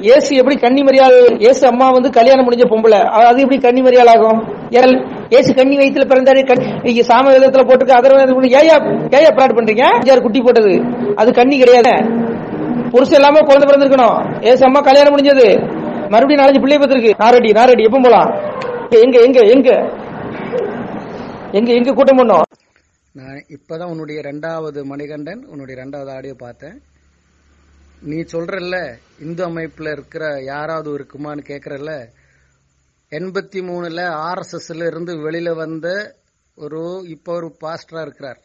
இயேசு- எப்படி கண்ணி மரியாள் இயேசு அம்மா வந்து கல்யாணம் முடிஞ்ச பொம்பளை. அது எப்படி கண்ணி மரியாள் ஆகும்? ஏல், கண்ணி வயிற்றுல பிறந்தாரு. இங்க சாம விதத்துல போட்டுருக்கு அதர் ஏயா ஏயா பிராட் பண்றீங்க? அஞ்சாறு குட்டி போட்டது. அது கண்ணி கிடையாது. புருஷன் இல்லாம குழந்தை பிறந்திருக்கணும். ஏசு அம்மா கல்யாணம் முடிஞ்சது. மறுபடியும் நாலஞ்சு பிள்ளை பத்திருக்கு நாரடி நாரடி எப்ப போலாம். எங்க எங்க எங்க எங்க எங்க கூட்டம் பண்ணோம். நான் இப்பதான் உன்னுடைய ரெண்டாவது மணிகண்டன் உன்னுடைய ரெண்டாவது ஆடியோ பார்த்தேன். நீ சொல்றல்ல இந்து அமைப்புல இருக்கிற யாராவது இருக்குமான்னு கேக்குறல்ல? எண்பத்தி மூணுல ஆர்எஸ்எஸ்ல இருந்து வெளியில வந்த ஒரு இப்ப ஒரு பாஸ்டரா இருக்கிறார்.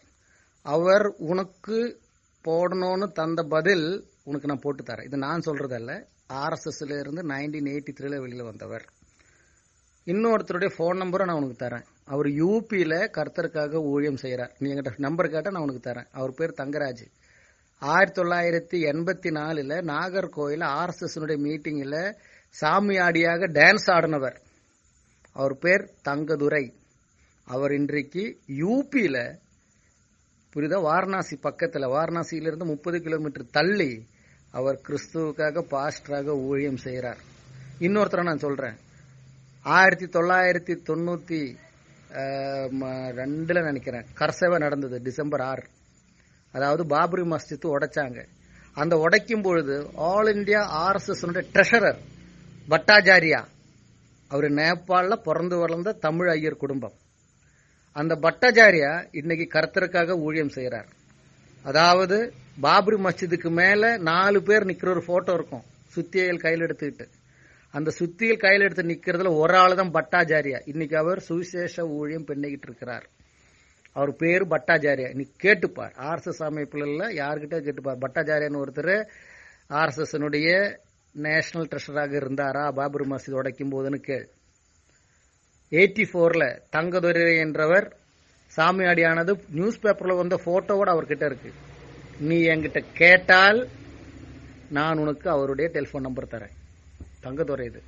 அவர் உனக்கு போடணும்னு தந்த பதில் உனக்கு நான் போட்டு தரேன். இது நான் சொல்றதல்ல. ஆர்எஸ்எஸ்ல இருந்து நைன்டீன் எயிட்டி த்ரீல வெளியில் வந்தவர். இன்னொருத்தருடைய ஃபோன் நம்பரை நான் உனக்கு தரேன். அவர் யூபியில் கர்த்தருக்காக ஊழியம் செய்கிறார் நீ எங்கிட்ட நம்பர் கேட்டால் நான் உனக்கு தரேன். அவர் பேர் தங்கராஜ். ஆயிரத்தி தொள்ளாயிரத்தி எண்பத்தி நாலில் நாகர்கோயில் மீட்டிங்கில் சாமி சாமியாடியாக டான்ஸ் ஆடினவர். அவர் பேர் தங்கதுரை. அவர் இன்றைக்கு யூபியில் புரியுதா? வாரணாசி பக்கத்தில் வாரணாசியிலிருந்து முப்பது கிலோமீட்டர் தள்ளி அவர் கிறிஸ்துவுக்காக பாஸ்டராக ஊழியம் செய்கிறார். இன்னொருத்தரை நான் சொல்றேன். ஆயிரத்தி தொள்ளாயிரத்தி தொண்ணூத்தி ம- ரெண்டுல நினைக்கிறேன். கர்சவை நடந்தது டிசம்பர் ஆறு. அதாவது பாபரி மஸ்ஜித் உடைச்சாங்க. அந்த உடைக்கும் பொழுது all India RSS treasurer Bhattacharya அவர் நேபாளில் பிறந்து வளர்ந்த தமிழ் ஐயர் குடும்பம். அந்த பட்டாச்சாரியா இன்னைக்கு கர்த்தருக்காக ஊழியம் செய்கிறார். அதாவது பாபரி மஸ்ஜிதுக்கு மேல நாலு பேர் நிக்கிற ஒரு போட்டோ இருக்கும். சுத்தியல் கையில் எடுத்துக்கிட்டு. அந்த சுத்தியல் கையில் எடுத்து நிக்கிறதுல ஒரு ஆள் தான் பட்டாச்சாரியா. இன்னைக்கு அவர் சுவிசேஷ ஊழியம் பண்ணிக்கிட்டு இருக்கிறார். அவர் பேரு பட்டாச்சாரியா. நீ கேட்டுப்பார். ஆர்எஸ்எஸ் அமைப்புல யாருக்கிட்ட கேட்டுப்பார். பட்டாச்சாரியான்னு ஒருத்தர் ஆர்எஸ்எஸ் நேஷனல் ட்ரெஷராக இருந்தாரா? பாபர் மஸ்ஜித் உடைக்கும் போதுன்னு கேள். எயிட்டி ஃபோரில் தங்கதுரை என்றவர் சாமியாடியானது நியூஸ் பேப்பர்ல வந்த போட்டோவோட அவர்கிட்ட இருக்கு. நீ என்கிட்ட கேட்டால் நான் உனக்கு அவருடைய டெலிபோன் நம்பர் தரேன். தங்கதுரை இது.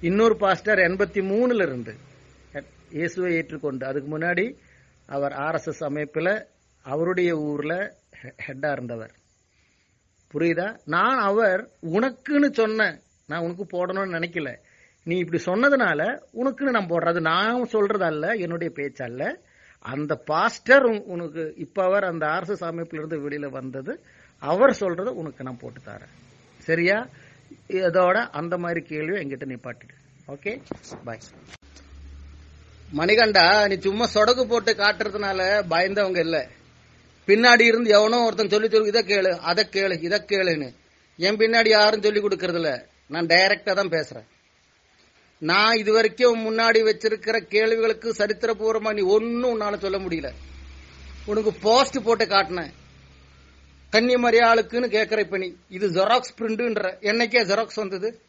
இன்னொரு பாஸ்டர் எண்பத்தி மூணுல இருந்து இயேசுவை ஏற்றுக்கொண்டு அதுக்கு முன்னாடி அவர் ஆர்எஸ்எஸ் அமைப்பில் அவருடைய ஊர்ல ஹெட்டா இருந்தவர். புரியுதா? நான் அவர் உனக்குன்னு சொன்னேன். நான் உனக்கு போடணும்னு நினைக்கல. நீ இப்படி சொன்னதுனால உனக்குன்னு நான் போடுறது நான் சொல்றது அல்ல என்னுடைய பேச்சல்ல. அந்த பாஸ்டர் உனக்கு இப்ப அவர் அந்த ஆர்எஸ்எஸ் அமைப்புல இருந்து வெளியில வந்தது அவர் சொல்றத உனக்கு நான் போட்டு தரேன். சரியா? இதோட அந்த மாதிரி கேள்வியும் எங்கிட்ட நிப்பாட்டிடு ஓகே? பாய் மணிகண்டா நீ சும்மா சொடக்கு போட்டு காட்டுறதுனால பயந்தவங்க இல்ல. பின்னாடி இருந்து எவனோ ஒருத்தன் சொல்லி சொல்லி இதை கேளு அதை கேளு இதை கேளுன்னு. என் பின்னாடி யாரும் சொல்லி கொடுக்கறதில்ல. நான் டைரக்டா தான் பேசுறேன். நான் இது வரைக்கும் முன்னாடி வச்சிருக்கிற கேள்விகளுக்கு சரித்திரபூர்வமா நீ ஒன்னும் உன்னால சொல்ல முடியல. உனக்கு போஸ்ட் போட்டு காட்டினேன். கன்னிமரியாளுக்குன்னு கேட்கிற இப்ப நீ. இது ஜெராக்ஸ் பிரிண்ட்ன்ற என்னைக்கே ஜெராக்ஸ் வந்தது?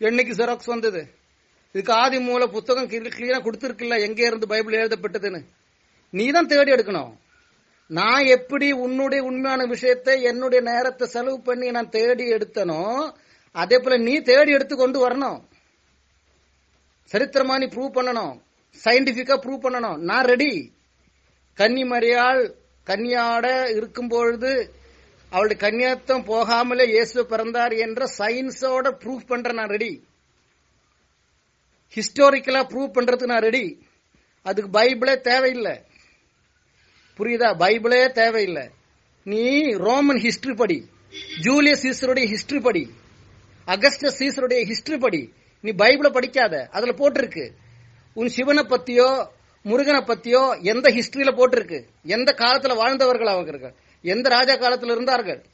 என்னைக்கு ஜெராக்ஸ் வந்தது? இதுக்கு ஆதி மூல புத்தகம் கிளியரா கொடுத்துருக்குல்ல எங்க இருந்து பைபிள் எழுதப்பட்டதுன்னு. நீ தான் தேடி எடுக்கணும். நான் எப்படி உன்னுடைய உண்மையான விஷயத்தை என்னுடைய நேரத்தை செலவு பண்ணி நான் தேடி எடுத்தனோ அதே போல நீ தேடி எடுத்து கொண்டு வரணும். சரித்திரமா நீ ப்ரூவ் பண்ணணும் சயின்டிபிக்கா ப்ரூவ் பண்ணணும். நான் ரெடி கன்னிமரியால் கன்னியாட இருக்கும் பொழுது அவளுடைய கன்னியாத்தம் போகாமலே இயேசு பிறந்தார் என்ற சயின்ஸோட ப்ரூவ் பண்ற நான் ரெடி ஹிஸ்டோரிக்கலா ப்ரூவ் பண்றதுக்கு நான் ரெடி அதுக்கு பைபிளே தேவையில்லை. புரியுதா? பைபிளே தேவையில்லை. நீ ரோமன் ஹிஸ்டரி படி. ஜூலியஸ் சீசருடைய ஹிஸ்டரி படி. அகஸ்ட சீசருடைய ஹிஸ்டரி படி. நீ பைபிளை படிக்காத. அதுல போட்டிருக்கு. உன் சிவனை பத்தியோ முருகனை பத்தியோ எந்த ஹிஸ்டரியில போட்டிருக்கு? எந்த காலத்துல வாழ்ந்தவர்கள் அவங்க எந்த ராஜா காலத்துல இருந்தார்கள்?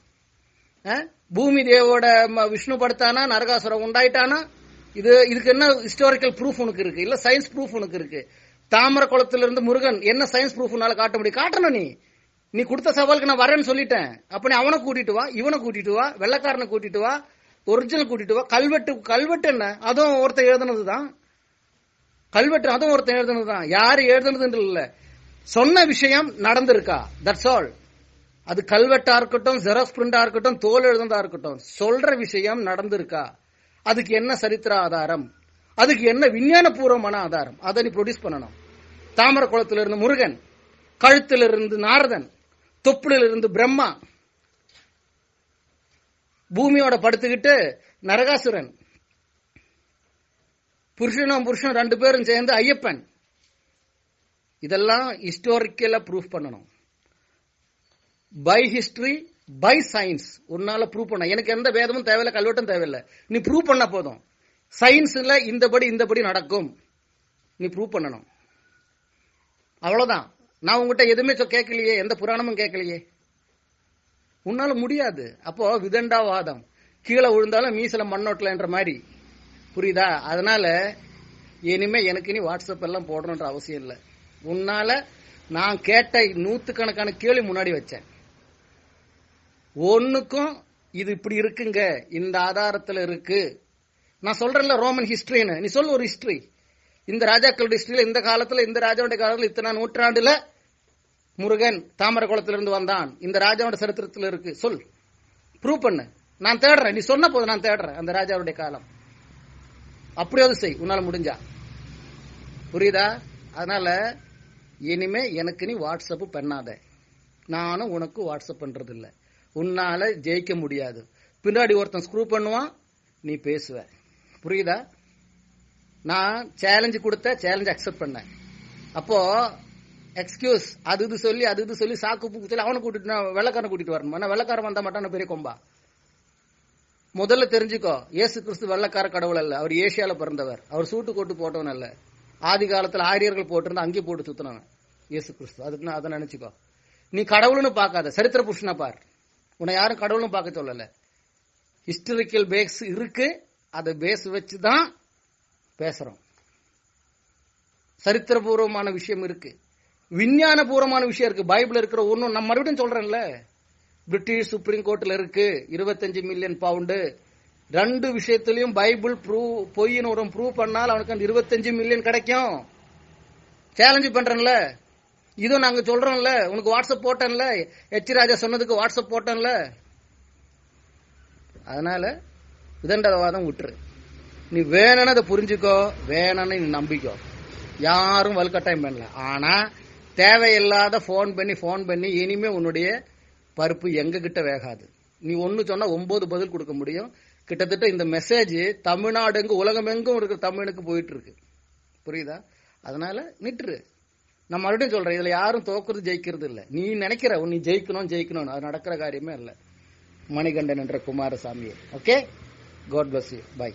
பூமி தேவோட ம- விஷ்ணு படுத்தானா? நரகாசுரம் உண்டாயிட்டானா? இது இதுக்கு என்ன ஹிஸ்டாரிக்கல் ப்ரூஃப் உனக்கு இருக்கு? இல்ல சயின்ஸ் ப்ரூஃப் உனக்கு இருக்கு? தாமர குளத்துல இருந்து முருகன் என்ன சயின்ஸ் ப்ரூஃப் உன்னால காட்ட முடியும்? காட்டணும் நீ. நீ கொடுத்த சவாலுக்கு நான் வரேன்னு சொல்லிட்டேன். அப்ப நீ அவனை கூட்டிட்டு வா இவனை கூட்டிட்டு வா வெள்ளக்காரனை கூட்டிட்டு வா ஒரிஜினல் கூட்டிட்டு வா. கல்வெட்டு கல்வெட்டு என்ன? அதுவும் ஒருத்தன் எழுதுனதுதான். கல்வெட்டு அதுவும் ஒருத்தன் எழுதுனதுதான். யாரு எழுதுனதுன்னு இல்ல சொன்ன விஷயம் நடந்திருக்கா? தட்ஸ் ஆல் அது கல்வெட்டா இருக்கட்டும் ஜெராக்ஸ் பிரிண்டா இருக்கட்டும் தோல் எழுதுனதா இருக்கட்டும். சொல்ற விஷயம் நடந்திருக்கா? அதுக்கு என்ன சரித்திர ஆதாரம்? அதுக்கு என்ன விஞ்ஞானபூர்வமான ஆதாரம்? அதை நீ ப்ரொடியூஸ் பண்ணணும். தாமர குளத்துல இருந்து முருகன் கழுத்திலிருந்து நாரதன் தொப்புளிலிருந்து பிரம்மா பூமியோட படுத்துக்கிட்டு நரகாசுரன். புருஷனும் புருஷனும் ரெண்டு பேரும் சேர்ந்து ஐயப்பன். இதெல்லாம் ஹிஸ்டாரிக்கலா ப்ரூஃப் பண்ணணும். பை ஹிஸ்டரி பை சயின்ஸ் உன்னால ப்ரூவ் பண்ண. எனக்கு எந்த வேதமும் தேவையில்ல கல்வெட்டும் தேவையில்லை. நீ ப்ரூவ் பண்ண போதும். சயின்ஸ்ல இந்தபடி இந்தபடி நடக்கும். நீ ப்ரூவ் பண்ணணும். அவ்வளவுதான். நான் உங்ககிட்ட எதுவுமே கேட்கலையே எந்த புராணமும் கேட்கலையே. உன்னால முடியாது. அப்போ விதண்டாவாதம். கீழே விழுந்தாலும் மீசல மண்ணோட்டலன்ற மாதிரி. புரியுதா? அதனால இனிமே எனக்கு இனி வாட்ஸ்அப் எல்லாம் போடணுன்ற அவசியம் இல்லை. உன்னால நான் கேட்ட நூத்துக்கணக்கான கேள்வி முன்னாடி வச்சேன். ஒன்னுக்கும் இது இப்படி இருக்குங்க. இந்த ஆதாரத்துல இருக்கு. நான் சொல்றேன்ல ரோமன் ஹிஸ்டரின்னு. நீ சொல்லு ஒரு ஹிஸ்டரி இந்த ராஜாக்களோட ஹிஸ்டரியில இந்த காலத்துல இந்த ராஜாவுடைய காலத்துல இத்தனை நூற்றாண்டுல முருகன் தாமர குளத்துலேருந்து வந்தான். இந்த ராஜாவோட சரித்திரத்தில் இருக்கு. சொல். ப்ரூவ் பண்ணு. நான் தேடுறேன். நீ சொன்ன போது நான் தேடுறேன். அந்த ராஜாவுடைய காலம். அப்படியாவது செய். உன்னால முடிஞ்சா. புரியுதா? அதனால இனிமே எனக்கு நீ வாட்ஸ்அப் பண்ணாத. நானும் உனக்கு வாட்ஸ்அப் பண்றது இல்ல உன்னால ஜெயிக்க முடியாது. பின்னாடி ஒருத்தன் ஸ்க்ரூ பண்ணுவான். நீ பேசுவ. புரியுதா? நான் சேலஞ்சு கொடுத்த சேலஞ்ச் அக்செப்ட் பண்ணேன். அப்போ எக்ஸ்கியூஸ் அது இது சொல்லி அது இது சொல்லி சாக்கு பூக்கு சொல்லி அவனை கூட்டிட்டு நான் வெள்ளக்காரனை கூட்டிட்டு வரணும். வெள்ளக்காரன் வந்தா மாட்டான் பெரிய கொம்பா? முதல்ல தெரிஞ்சுக்கோ இயேசு கிறிஸ்து வெள்ளக்கார கடவுள் அல்ல. அவர் ஏசியால பிறந்தவர். அவர் சூட்டு கோட்டு போட்டவன் அல்ல. ஆதி காலத்துல ஆரியர்கள் போட்டிருந்தா அங்கே போட்டு சுத்தினவன் இயேசு கிறிஸ்து. அதுக்கு நான் அதை நினைச்சுக்கோ. நீ கடவுள்னு பார்க்காத. சரித்திர புருஷனா பார். உன்னை யாரும் கடவுள்னு பார்க்க சொல்லல. ஹிஸ்டரிக்கல் பேஸ் இருக்கு. அதை பேஸ் வச்சு தான் பேசுறோம். சரித்திரபூர்வமான விஷயம் இருக்கு. விஞ்ஞானபூர்வமான விஷயம் இருக்கு. பைபிள் இருக்கிற ஒன்னும் நான் மறுபடியும் சொல்றேன்ல. பிரிட்டிஷ் சுப்ரீம் கோர்ட்ல இருக்கு. இருபத்தஞ்சு மில்லியன் பவுண்டு ரெண்டு விஷயத்திலையும் பைபிள் ப்ரூவ் பொய்னு ஒரு ப்ரூவ் பண்ணால் அவனுக்கு அந்த இருபத்தஞ்சு மில்லியன் கிடைக்கும். சேலஞ்சு பண்றேன்ல. இதுவும் நாங்க சொல்றோம்ல. உனக்கு வாட்ஸ்அப் போட்டேன்ல. எச் ராஜா சொன்னதுக்கு வாட்ஸ்அப் போட்டேன்ல. அதனால விதண்டவாதம் விட்டுரு. நீ வேணும்னு அதை புரிஞ்சுக்கோ. வேணும்னு நீ நம்பிக்கோ. யாரும் வலுக்கட்டாயம் பண்ணல. ஆனா தேவையில்லாத ஃபோன் பண்ணி ஃபோன் பண்ணி இனிமே உன்னுடைய பருப்பு எங்க கிட்ட வேகாது. நீ ஒன்னு சொன்னா ஒன்பது பதில் கொடுக்க முடியும். கிட்டத்தட்ட இந்த மெசேஜ் தமிழ்நாடு எங்கு உலகம் எங்கும் இருக்கிற தமிழுக்கு போயிட்டு இருக்கு புரியுதா? அதனால நிட்டுரு. நான் மறுபடியும் சொல்றேன் இதுல யாரும் தோக்குறது ஜெயிக்கிறது இல்ல. நீ நினைக்கிற நீ ஜெயிக்கணும் ஜெயிக்கணும் அது நடக்கிற காரியமே இல்ல மணிகண்டன் என்ற Kumaraswamy okay god bless you bye